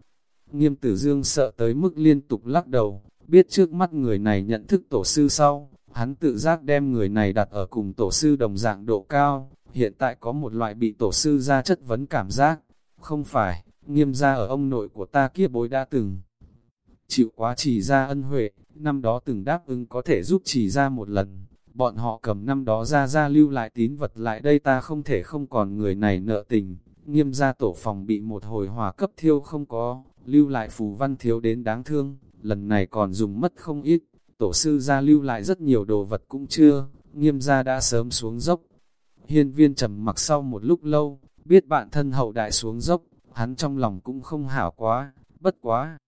Nghiêm tử dương sợ tới mức liên tục lắc đầu, biết trước mắt người này nhận thức tổ sư sau, hắn tự giác đem người này đặt ở cùng tổ sư đồng dạng độ cao, hiện tại có một loại bị tổ sư ra chất vấn cảm giác, không phải, nghiêm ra ở ông nội của ta kia bối đã từng chịu quá chỉ ra ân huệ, năm đó từng đáp ứng có thể giúp chỉ ra một lần, bọn họ cầm năm đó ra ra lưu lại tín vật lại đây ta không thể không còn người này nợ tình, nghiêm gia tổ phòng bị một hồi hòa cấp thiêu không có, lưu lại phù văn thiếu đến đáng thương, lần này còn dùng mất không ít, tổ sư ra lưu lại rất nhiều đồ vật cũng chưa, nghiêm gia đã sớm xuống dốc. Hiên viên trầm mặc sau một lúc lâu, biết bạn thân hậu đại xuống dốc, hắn trong lòng cũng không hảo quá, bất quá.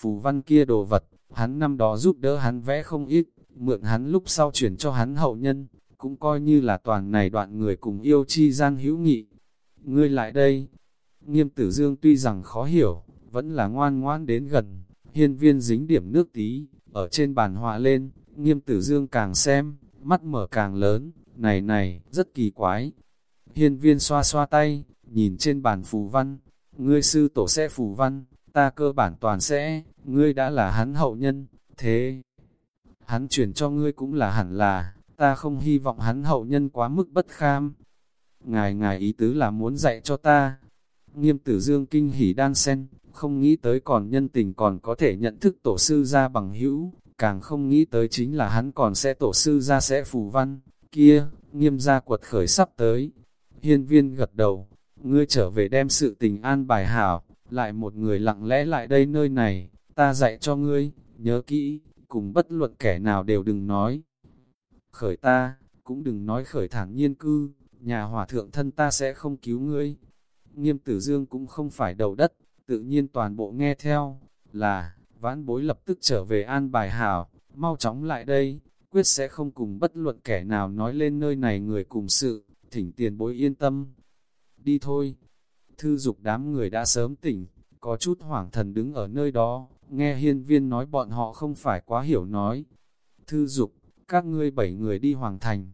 Phù văn kia đồ vật, hắn năm đó giúp đỡ hắn vẽ không ít, mượn hắn lúc sau chuyển cho hắn hậu nhân, cũng coi như là toàn này đoạn người cùng yêu chi gian hữu nghị. Ngươi lại đây, nghiêm tử dương tuy rằng khó hiểu, vẫn là ngoan ngoan đến gần, hiên viên dính điểm nước tí, ở trên bàn họa lên, nghiêm tử dương càng xem, mắt mở càng lớn, này này, rất kỳ quái. Hiên viên xoa xoa tay, nhìn trên bàn phù văn, ngươi sư tổ sẽ phù văn, ta cơ bản toàn sẽ, ngươi đã là hắn hậu nhân, thế hắn chuyển cho ngươi cũng là hẳn là, ta không hy vọng hắn hậu nhân quá mức bất kham. Ngài ngài ý tứ là muốn dạy cho ta. Nghiêm tử dương kinh hỉ đan sen, không nghĩ tới còn nhân tình còn có thể nhận thức tổ sư ra bằng hữu, càng không nghĩ tới chính là hắn còn sẽ tổ sư ra sẽ phù văn, kia, nghiêm gia quật khởi sắp tới. Hiên viên gật đầu, ngươi trở về đem sự tình an bài hảo, lại một người lặng lẽ lại đây nơi này, ta dạy cho ngươi, nhớ kỹ, cùng bất luận kẻ nào đều đừng nói. Khởi ta, cũng đừng nói khởi thẳng nhiên cư, nhà hỏa thượng thân ta sẽ không cứu ngươi. Nghiêm tử dương cũng không phải đầu đất, tự nhiên toàn bộ nghe theo, là, vãn bối lập tức trở về an bài hảo, mau chóng lại đây, quyết sẽ không cùng bất luận kẻ nào nói lên nơi này người cùng sự, thỉnh tiền bối yên tâm. Đi thôi. Thư dục đám người đã sớm tỉnh, có chút hoảng thần đứng ở nơi đó, nghe hiên viên nói bọn họ không phải quá hiểu nói. Thư dục, các ngươi bảy người đi hoàng thành.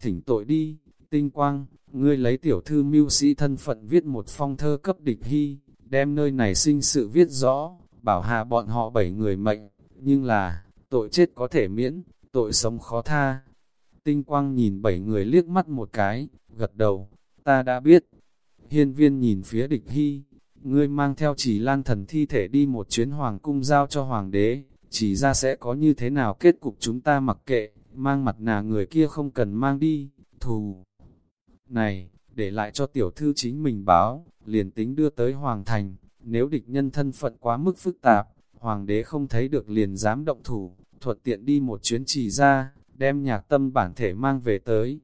Thỉnh tội đi, tinh quang, ngươi lấy tiểu thư mưu sĩ thân phận viết một phong thơ cấp địch hy, đem nơi này sinh sự viết rõ, bảo hạ bọn họ bảy người mệnh, nhưng là, tội chết có thể miễn, tội sống khó tha. Tinh quang nhìn bảy người liếc mắt một cái, gật đầu, ta đã biết. Hiên viên nhìn phía địch hy, ngươi mang theo chỉ lan thần thi thể đi một chuyến hoàng cung giao cho hoàng đế, chỉ ra sẽ có như thế nào kết cục chúng ta mặc kệ, mang mặt nà người kia không cần mang đi, thù. Này, để lại cho tiểu thư chính mình báo, liền tính đưa tới hoàng thành, nếu địch nhân thân phận quá mức phức tạp, hoàng đế không thấy được liền dám động thủ, thuật tiện đi một chuyến chỉ ra, đem nhạc tâm bản thể mang về tới.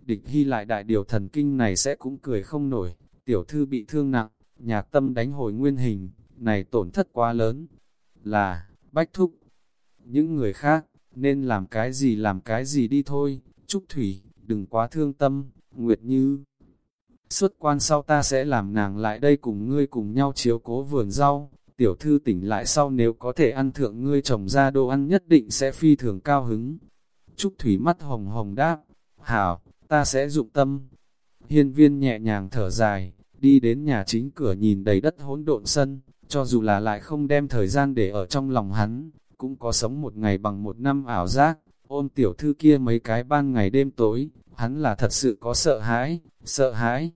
Địch hy lại đại điều thần kinh này sẽ cũng cười không nổi, tiểu thư bị thương nặng, nhạc tâm đánh hồi nguyên hình, này tổn thất quá lớn, là, bách thúc. Những người khác, nên làm cái gì làm cái gì đi thôi, Trúc Thủy, đừng quá thương tâm, Nguyệt Như. Xuất quan sau ta sẽ làm nàng lại đây cùng ngươi cùng nhau chiếu cố vườn rau, tiểu thư tỉnh lại sau nếu có thể ăn thượng ngươi trồng ra đồ ăn nhất định sẽ phi thường cao hứng. Trúc Thủy mắt hồng hồng đáp, hảo, ta sẽ dụng tâm. Hiên viên nhẹ nhàng thở dài, đi đến nhà chính cửa nhìn đầy đất hỗn độn sân, cho dù là lại không đem thời gian để ở trong lòng hắn, cũng có sống một ngày bằng một năm ảo giác, ôm tiểu thư kia mấy cái ban ngày đêm tối, hắn là thật sự có sợ hãi, sợ hãi.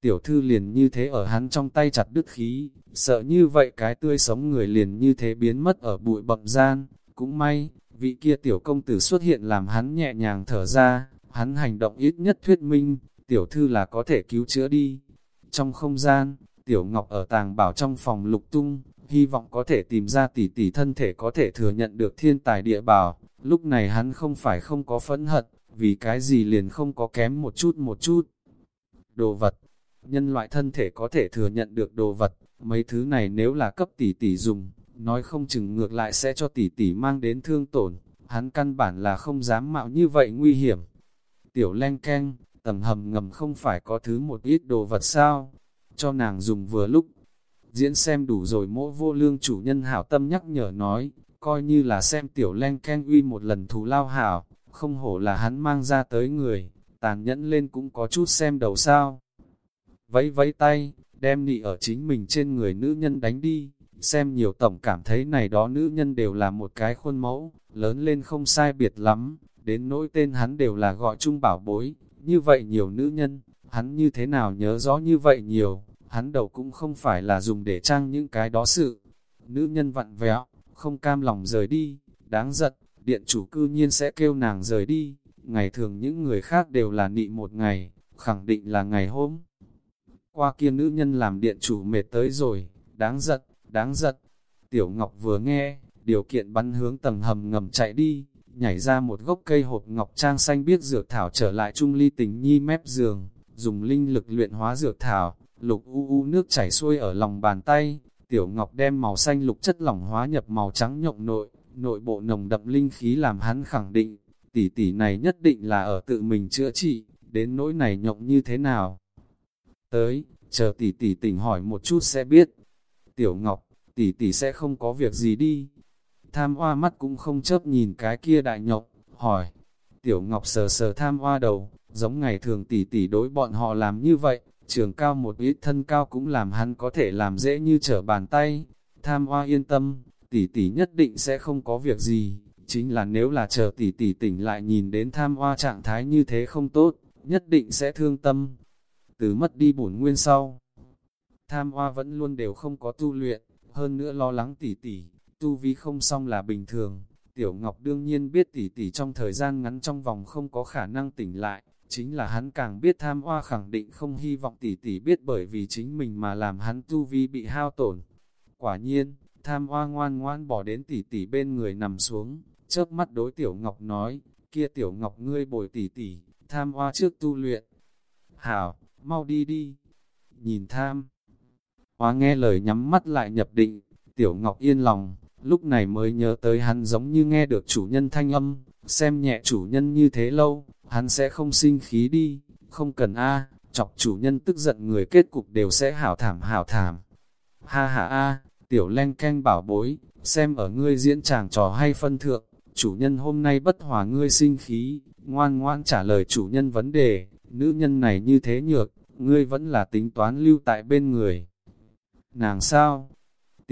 Tiểu thư liền như thế ở hắn trong tay chặt đứt khí, sợ như vậy cái tươi sống người liền như thế biến mất ở bụi bậm gian, cũng may, vị kia tiểu công tử xuất hiện làm hắn nhẹ nhàng thở ra, hắn hành động ít nhất thuyết minh, tiểu thư là có thể cứu chữa đi. Trong không gian, tiểu ngọc ở tàng bảo trong phòng lục tung, hy vọng có thể tìm ra tỷ tỷ thân thể có thể thừa nhận được thiên tài địa bảo, lúc này hắn không phải không có phẫn hận, vì cái gì liền không có kém một chút một chút. Đồ vật, nhân loại thân thể có thể thừa nhận được đồ vật, mấy thứ này nếu là cấp tỷ tỷ dùng, nói không chừng ngược lại sẽ cho tỷ tỷ mang đến thương tổn, hắn căn bản là không dám mạo như vậy nguy hiểm. Tiểu len keng, tầng hầm ngầm không phải có thứ một ít đồ vật sao, cho nàng dùng vừa lúc. Diễn xem đủ rồi mỗi vô lương chủ nhân hảo tâm nhắc nhở nói, coi như là xem tiểu len keng uy một lần thù lao hảo, không hổ là hắn mang ra tới người, tàn nhẫn lên cũng có chút xem đầu sao. Vẫy vẫy tay, đem nị ở chính mình trên người nữ nhân đánh đi, xem nhiều tổng cảm thấy này đó nữ nhân đều là một cái khuôn mẫu, lớn lên không sai biệt lắm, đến nỗi tên hắn đều là gọi chung bảo bối, như vậy nhiều nữ nhân, hắn như thế nào nhớ rõ như vậy nhiều, hắn đầu cũng không phải là dùng để trang những cái đó sự. Nữ nhân vặn vẹo, không cam lòng rời đi, đáng giận, điện chủ cư nhiên sẽ kêu nàng rời đi, ngày thường những người khác đều là nị một ngày, khẳng định là ngày hôm. Qua kia nữ nhân làm điện chủ mệt tới rồi, đáng giận, đáng giận. Tiểu Ngọc vừa nghe, điều kiện bắn hướng tầng hầm ngầm chạy đi, nhảy ra một gốc cây hộp ngọc trang xanh biết dược thảo trở lại trung ly tình nhi mép giường, dùng linh lực luyện hóa dược thảo, lục u u nước chảy xuôi ở lòng bàn tay, tiểu ngọc đem màu xanh lục chất lỏng hóa nhập màu trắng nhộng nội, nội bộ nồng đậm linh khí làm hắn khẳng định, tỷ tỷ này nhất định là ở tự mình chữa trị, đến nỗi này nhộng như thế nào. Tới, chờ tỷ tỷ tỉnh hỏi một chút sẽ biết. Tiểu Ngọc, tỷ tỷ sẽ không có việc gì đi. Tham hoa mắt cũng không chớp nhìn cái kia đại nhộc, hỏi. Tiểu Ngọc sờ sờ tham hoa đầu, giống ngày thường tỷ tỷ đối bọn họ làm như vậy, trường cao một ít thân cao cũng làm hắn có thể làm dễ như trở bàn tay. Tham hoa yên tâm, tỷ tỷ nhất định sẽ không có việc gì, chính là nếu là chờ tỷ tỷ tỉnh lại nhìn đến tham hoa trạng thái như thế không tốt, nhất định sẽ thương tâm. Từ mất đi bổn nguyên sau, tham hoa vẫn luôn đều không có tu luyện, hơn nữa lo lắng tỷ tỷ, tu vi không xong là bình thường. Tiểu Ngọc đương nhiên biết tỷ tỷ trong thời gian ngắn trong vòng không có khả năng tỉnh lại, chính là hắn càng biết tham hoa khẳng định không hy vọng tỷ tỷ biết bởi vì chính mình mà làm hắn tu vi bị hao tổn. Quả nhiên, tham hoa ngoan ngoan bỏ đến tỷ tỷ bên người nằm xuống, chớp mắt đối tiểu ngọc nói, kia tiểu ngọc ngươi bồi tỷ tỷ, tham hoa trước tu luyện. Hảo, mau đi đi. Nhìn tham. Hoa nghe lời nhắm mắt lại nhập định, tiểu ngọc yên lòng, lúc này mới nhớ tới hắn giống như nghe được chủ nhân thanh âm, xem nhẹ chủ nhân như thế lâu, hắn sẽ không sinh khí đi, không cần a chọc chủ nhân tức giận người kết cục đều sẽ hảo thảm hảo thảm. Ha ha a tiểu len canh bảo bối, xem ở ngươi diễn tràng trò hay phân thượng, chủ nhân hôm nay bất hòa ngươi sinh khí, ngoan ngoan trả lời chủ nhân vấn đề, nữ nhân này như thế nhược, ngươi vẫn là tính toán lưu tại bên người. Nàng sao?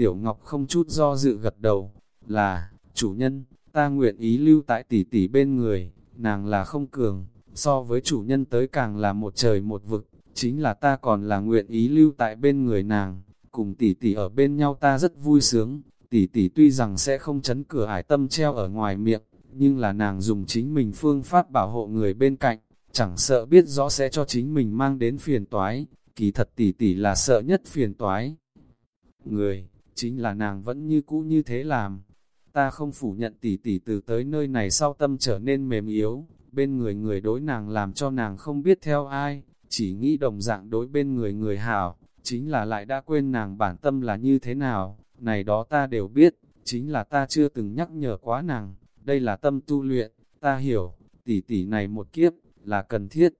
Tiểu Ngọc không chút do dự gật đầu, là, chủ nhân, ta nguyện ý lưu tại tỷ tỷ bên người, nàng là không cường, so với chủ nhân tới càng là một trời một vực, chính là ta còn là nguyện ý lưu tại bên người nàng cùng tỷ tỷ ở bên nhau ta rất vui sướng, tỷ tỷ tuy rằng sẽ không chấn cửa ải tâm treo ở ngoài miệng, nhưng là nàng dùng chính mình phương pháp bảo hộ người bên cạnh, chẳng sợ biết rõ sẽ cho chính mình mang đến phiền toái, kỳ thật tỷ tỷ là sợ nhất phiền toái. Người, chính là nàng vẫn như cũ như thế làm. Ta không phủ nhận tỷ tỷ từ tới nơi này sau tâm trở nên mềm yếu, bên người người đối nàng làm cho nàng không biết theo ai, chỉ nghĩ đồng dạng đối bên người người hảo, chính là lại đã quên nàng bản tâm là như thế nào, này đó ta đều biết, chính là ta chưa từng nhắc nhở quá nàng, đây là tâm tu luyện, ta hiểu, tỷ tỷ này một kiếp, là cần thiết.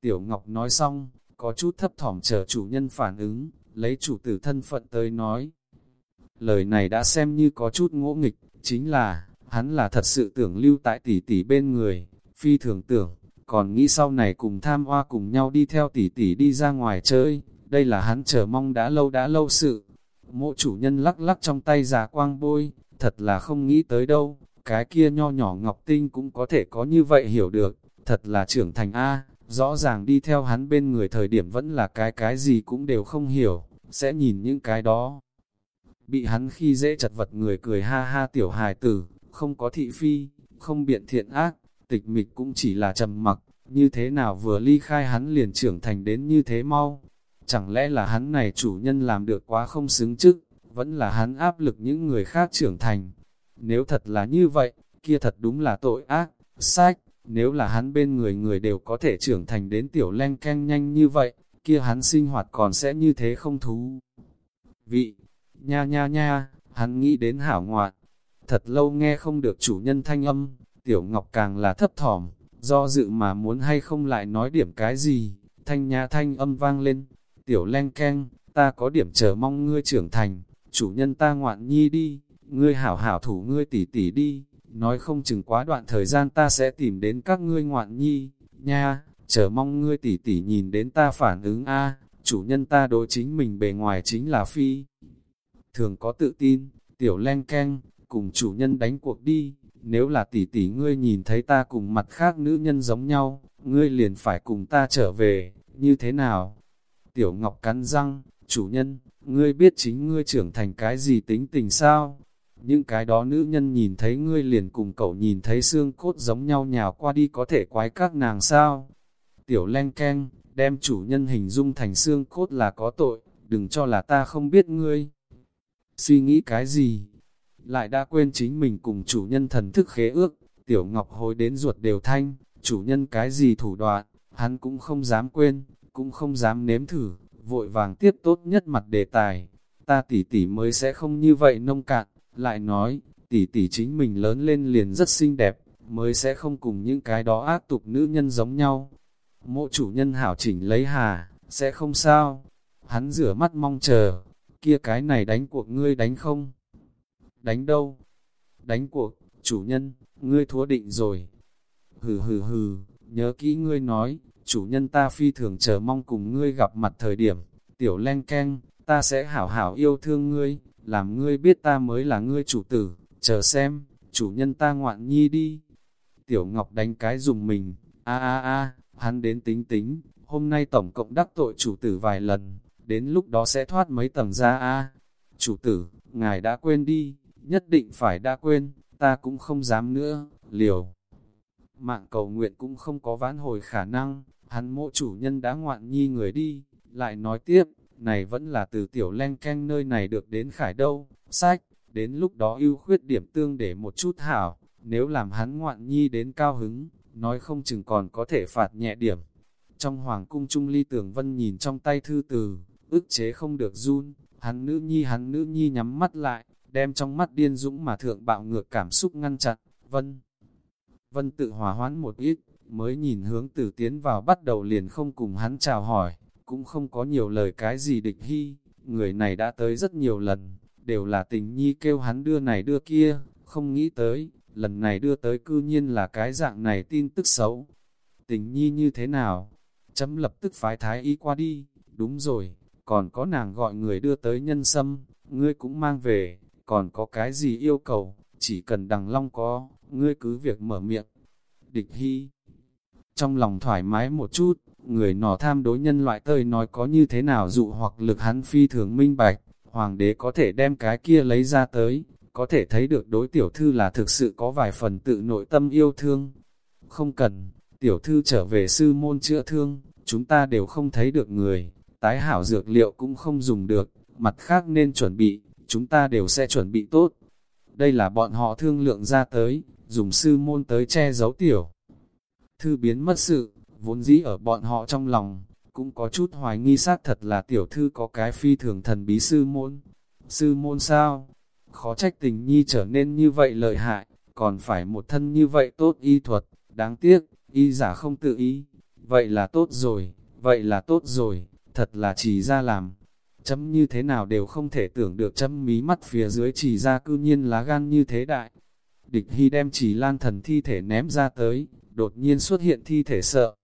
Tiểu Ngọc nói xong, có chút thấp thỏm chờ chủ nhân phản ứng, lấy chủ tử thân phận tới nói. Lời này đã xem như có chút ngỗ nghịch, chính là, hắn là thật sự tưởng lưu tại tỷ tỷ bên người, phi thường tưởng, còn nghĩ sau này cùng tham hoa cùng nhau đi theo tỷ tỷ đi ra ngoài chơi, đây là hắn chờ mong đã lâu đã lâu sự. Mộ chủ nhân lắc lắc trong tay giả quang bôi, thật là không nghĩ tới đâu, cái kia nho nhỏ ngọc tinh cũng có thể có như vậy hiểu được, thật là trưởng thành A, rõ ràng đi theo hắn bên người thời điểm vẫn là cái cái gì cũng đều không hiểu, sẽ nhìn những cái đó. Bị hắn khi dễ chật vật người cười ha ha tiểu hài tử, không có thị phi, không biện thiện ác, tịch mịch cũng chỉ là trầm mặc, như thế nào vừa ly khai hắn liền trưởng thành đến như thế mau. Chẳng lẽ là hắn này chủ nhân làm được quá không xứng chức, vẫn là hắn áp lực những người khác trưởng thành. Nếu thật là như vậy, kia thật đúng là tội ác, sách, nếu là hắn bên người người đều có thể trưởng thành đến tiểu len canh nhanh như vậy, kia hắn sinh hoạt còn sẽ như thế không thú. Vị, nha nha nha, hắn nghĩ đến hảo ngoạn, thật lâu nghe không được chủ nhân thanh âm, tiểu ngọc càng là thấp thỏm, do dự mà muốn hay không lại nói điểm cái gì, thanh nhã thanh âm vang lên, tiểu len keng, ta có điểm chờ mong ngươi trưởng thành, chủ nhân ta ngoạn nhi đi, ngươi hảo hảo thủ ngươi tỉ tỉ đi, nói không chừng quá đoạn thời gian ta sẽ tìm đến các ngươi ngoạn nhi, nha, chờ mong ngươi tỉ tỉ nhìn đến ta phản ứng a. Chủ nhân ta đối chính mình bề ngoài chính là phi. Thường có tự tin, tiểu len keng, cùng chủ nhân đánh cuộc đi, nếu là tỷ tỷ ngươi nhìn thấy ta cùng mặt khác nữ nhân giống nhau, ngươi liền phải cùng ta trở về, như thế nào? Tiểu Ngọc cắn răng, chủ nhân, ngươi biết chính ngươi trưởng thành cái gì tính tình sao? Những cái đó nữ nhân nhìn thấy ngươi liền cùng cậu nhìn thấy xương cốt giống nhau nhào qua đi có thể quái các nàng sao? Tiểu len keng, đem chủ nhân hình dung thành xương cốt là có tội, đừng cho là ta không biết ngươi. Suy nghĩ cái gì? Lại đã quên chính mình cùng chủ nhân thần thức khế ước, tiểu ngọc hối đến ruột đều thanh, chủ nhân cái gì thủ đoạn, hắn cũng không dám quên, cũng không dám nếm thử, vội vàng tiếp tốt nhất mặt đề tài. Ta tỷ tỷ mới sẽ không như vậy nông cạn, lại nói, tỷ tỷ chính mình lớn lên liền rất xinh đẹp, mới sẽ không cùng những cái đó ác tục nữ nhân giống nhau. Mộ chủ nhân hảo chỉnh lấy hà, sẽ không sao. Hắn rửa mắt mong chờ, kia cái này đánh cuộc ngươi đánh không? Đánh đâu? Đánh cuộc, chủ nhân, ngươi thua định rồi. Hừ hừ hừ, nhớ kỹ ngươi nói, chủ nhân ta phi thường chờ mong cùng ngươi gặp mặt thời điểm, tiểu len keng ta sẽ hảo hảo yêu thương ngươi, làm ngươi biết ta mới là ngươi chủ tử, chờ xem, chủ nhân ta ngoạn nhi đi. Tiểu Ngọc đánh cái dùng mình, a a a, hắn đến tính tính, hôm nay tổng cộng đắc tội chủ tử vài lần, đến lúc đó sẽ thoát mấy tầng ra a. Chủ tử, ngài đã quên đi, nhất định phải đã quên, ta cũng không dám nữa, liều. Mạng cầu nguyện cũng không có vãn hồi khả năng, hắn mộ chủ nhân đã ngoạn nhi người đi, lại nói tiếp, này vẫn là từ tiểu len canh nơi này được đến khải đâu, sách, đến lúc đó ưu khuyết điểm tương để một chút hảo, nếu làm hắn ngoạn nhi đến cao hứng, nói không chừng còn có thể phạt nhẹ điểm. Trong hoàng cung trung ly tường vân nhìn trong tay thư từ, ức chế không được run, hắn nữ nhi hắn nữ nhi nhắm mắt lại, đem trong mắt điên dũng mà thượng bạo ngược cảm xúc ngăn chặn, vân. Vân tự hòa hoãn một ít, mới nhìn hướng tử tiến vào bắt đầu liền không cùng hắn chào hỏi, cũng không có nhiều lời cái gì địch hy, người này đã tới rất nhiều lần, đều là tình nhi kêu hắn đưa này đưa kia, không nghĩ tới, lần này đưa tới cư nhiên là cái dạng này tin tức xấu. Tình nhi như thế nào? Chấm lập tức phái thái y qua đi, đúng rồi, còn có nàng gọi người đưa tới nhân sâm, ngươi cũng mang về, còn có cái gì yêu cầu, chỉ cần đằng long có, ngươi cứ việc mở miệng. Địch hy, trong lòng thoải mái một chút, người nọ tham đối nhân loại tơi nói có như thế nào dụ hoặc lực hắn phi thường minh bạch, hoàng đế có thể đem cái kia lấy ra tới, có thể thấy được đối tiểu thư là thực sự có vài phần tự nội tâm yêu thương. Không cần, tiểu thư trở về sư môn chữa thương, chúng ta đều không thấy được người, tái hảo dược liệu cũng không dùng được, mặt khác nên chuẩn bị, chúng ta đều sẽ chuẩn bị tốt. Đây là bọn họ thương lượng ra tới, dùng sư môn tới che giấu tiểu. Thư biến mất sự, vốn dĩ ở bọn họ trong lòng, cũng có chút hoài nghi xác thật là tiểu thư có cái phi thường thần bí sư môn. Sư môn sao? Khó trách tình nhi trở nên như vậy lợi hại, còn phải một thân như vậy tốt y thuật, đáng tiếc, y giả không tự ý. vậy là tốt rồi, vậy là tốt rồi, thật là trì ra làm. Chấm như thế nào đều không thể tưởng được chấm mí mắt phía dưới trì ra cư nhiên lá gan như thế đại. Địch Hy đem trì lan thần thi thể ném ra tới, đột nhiên xuất hiện thi thể sợ.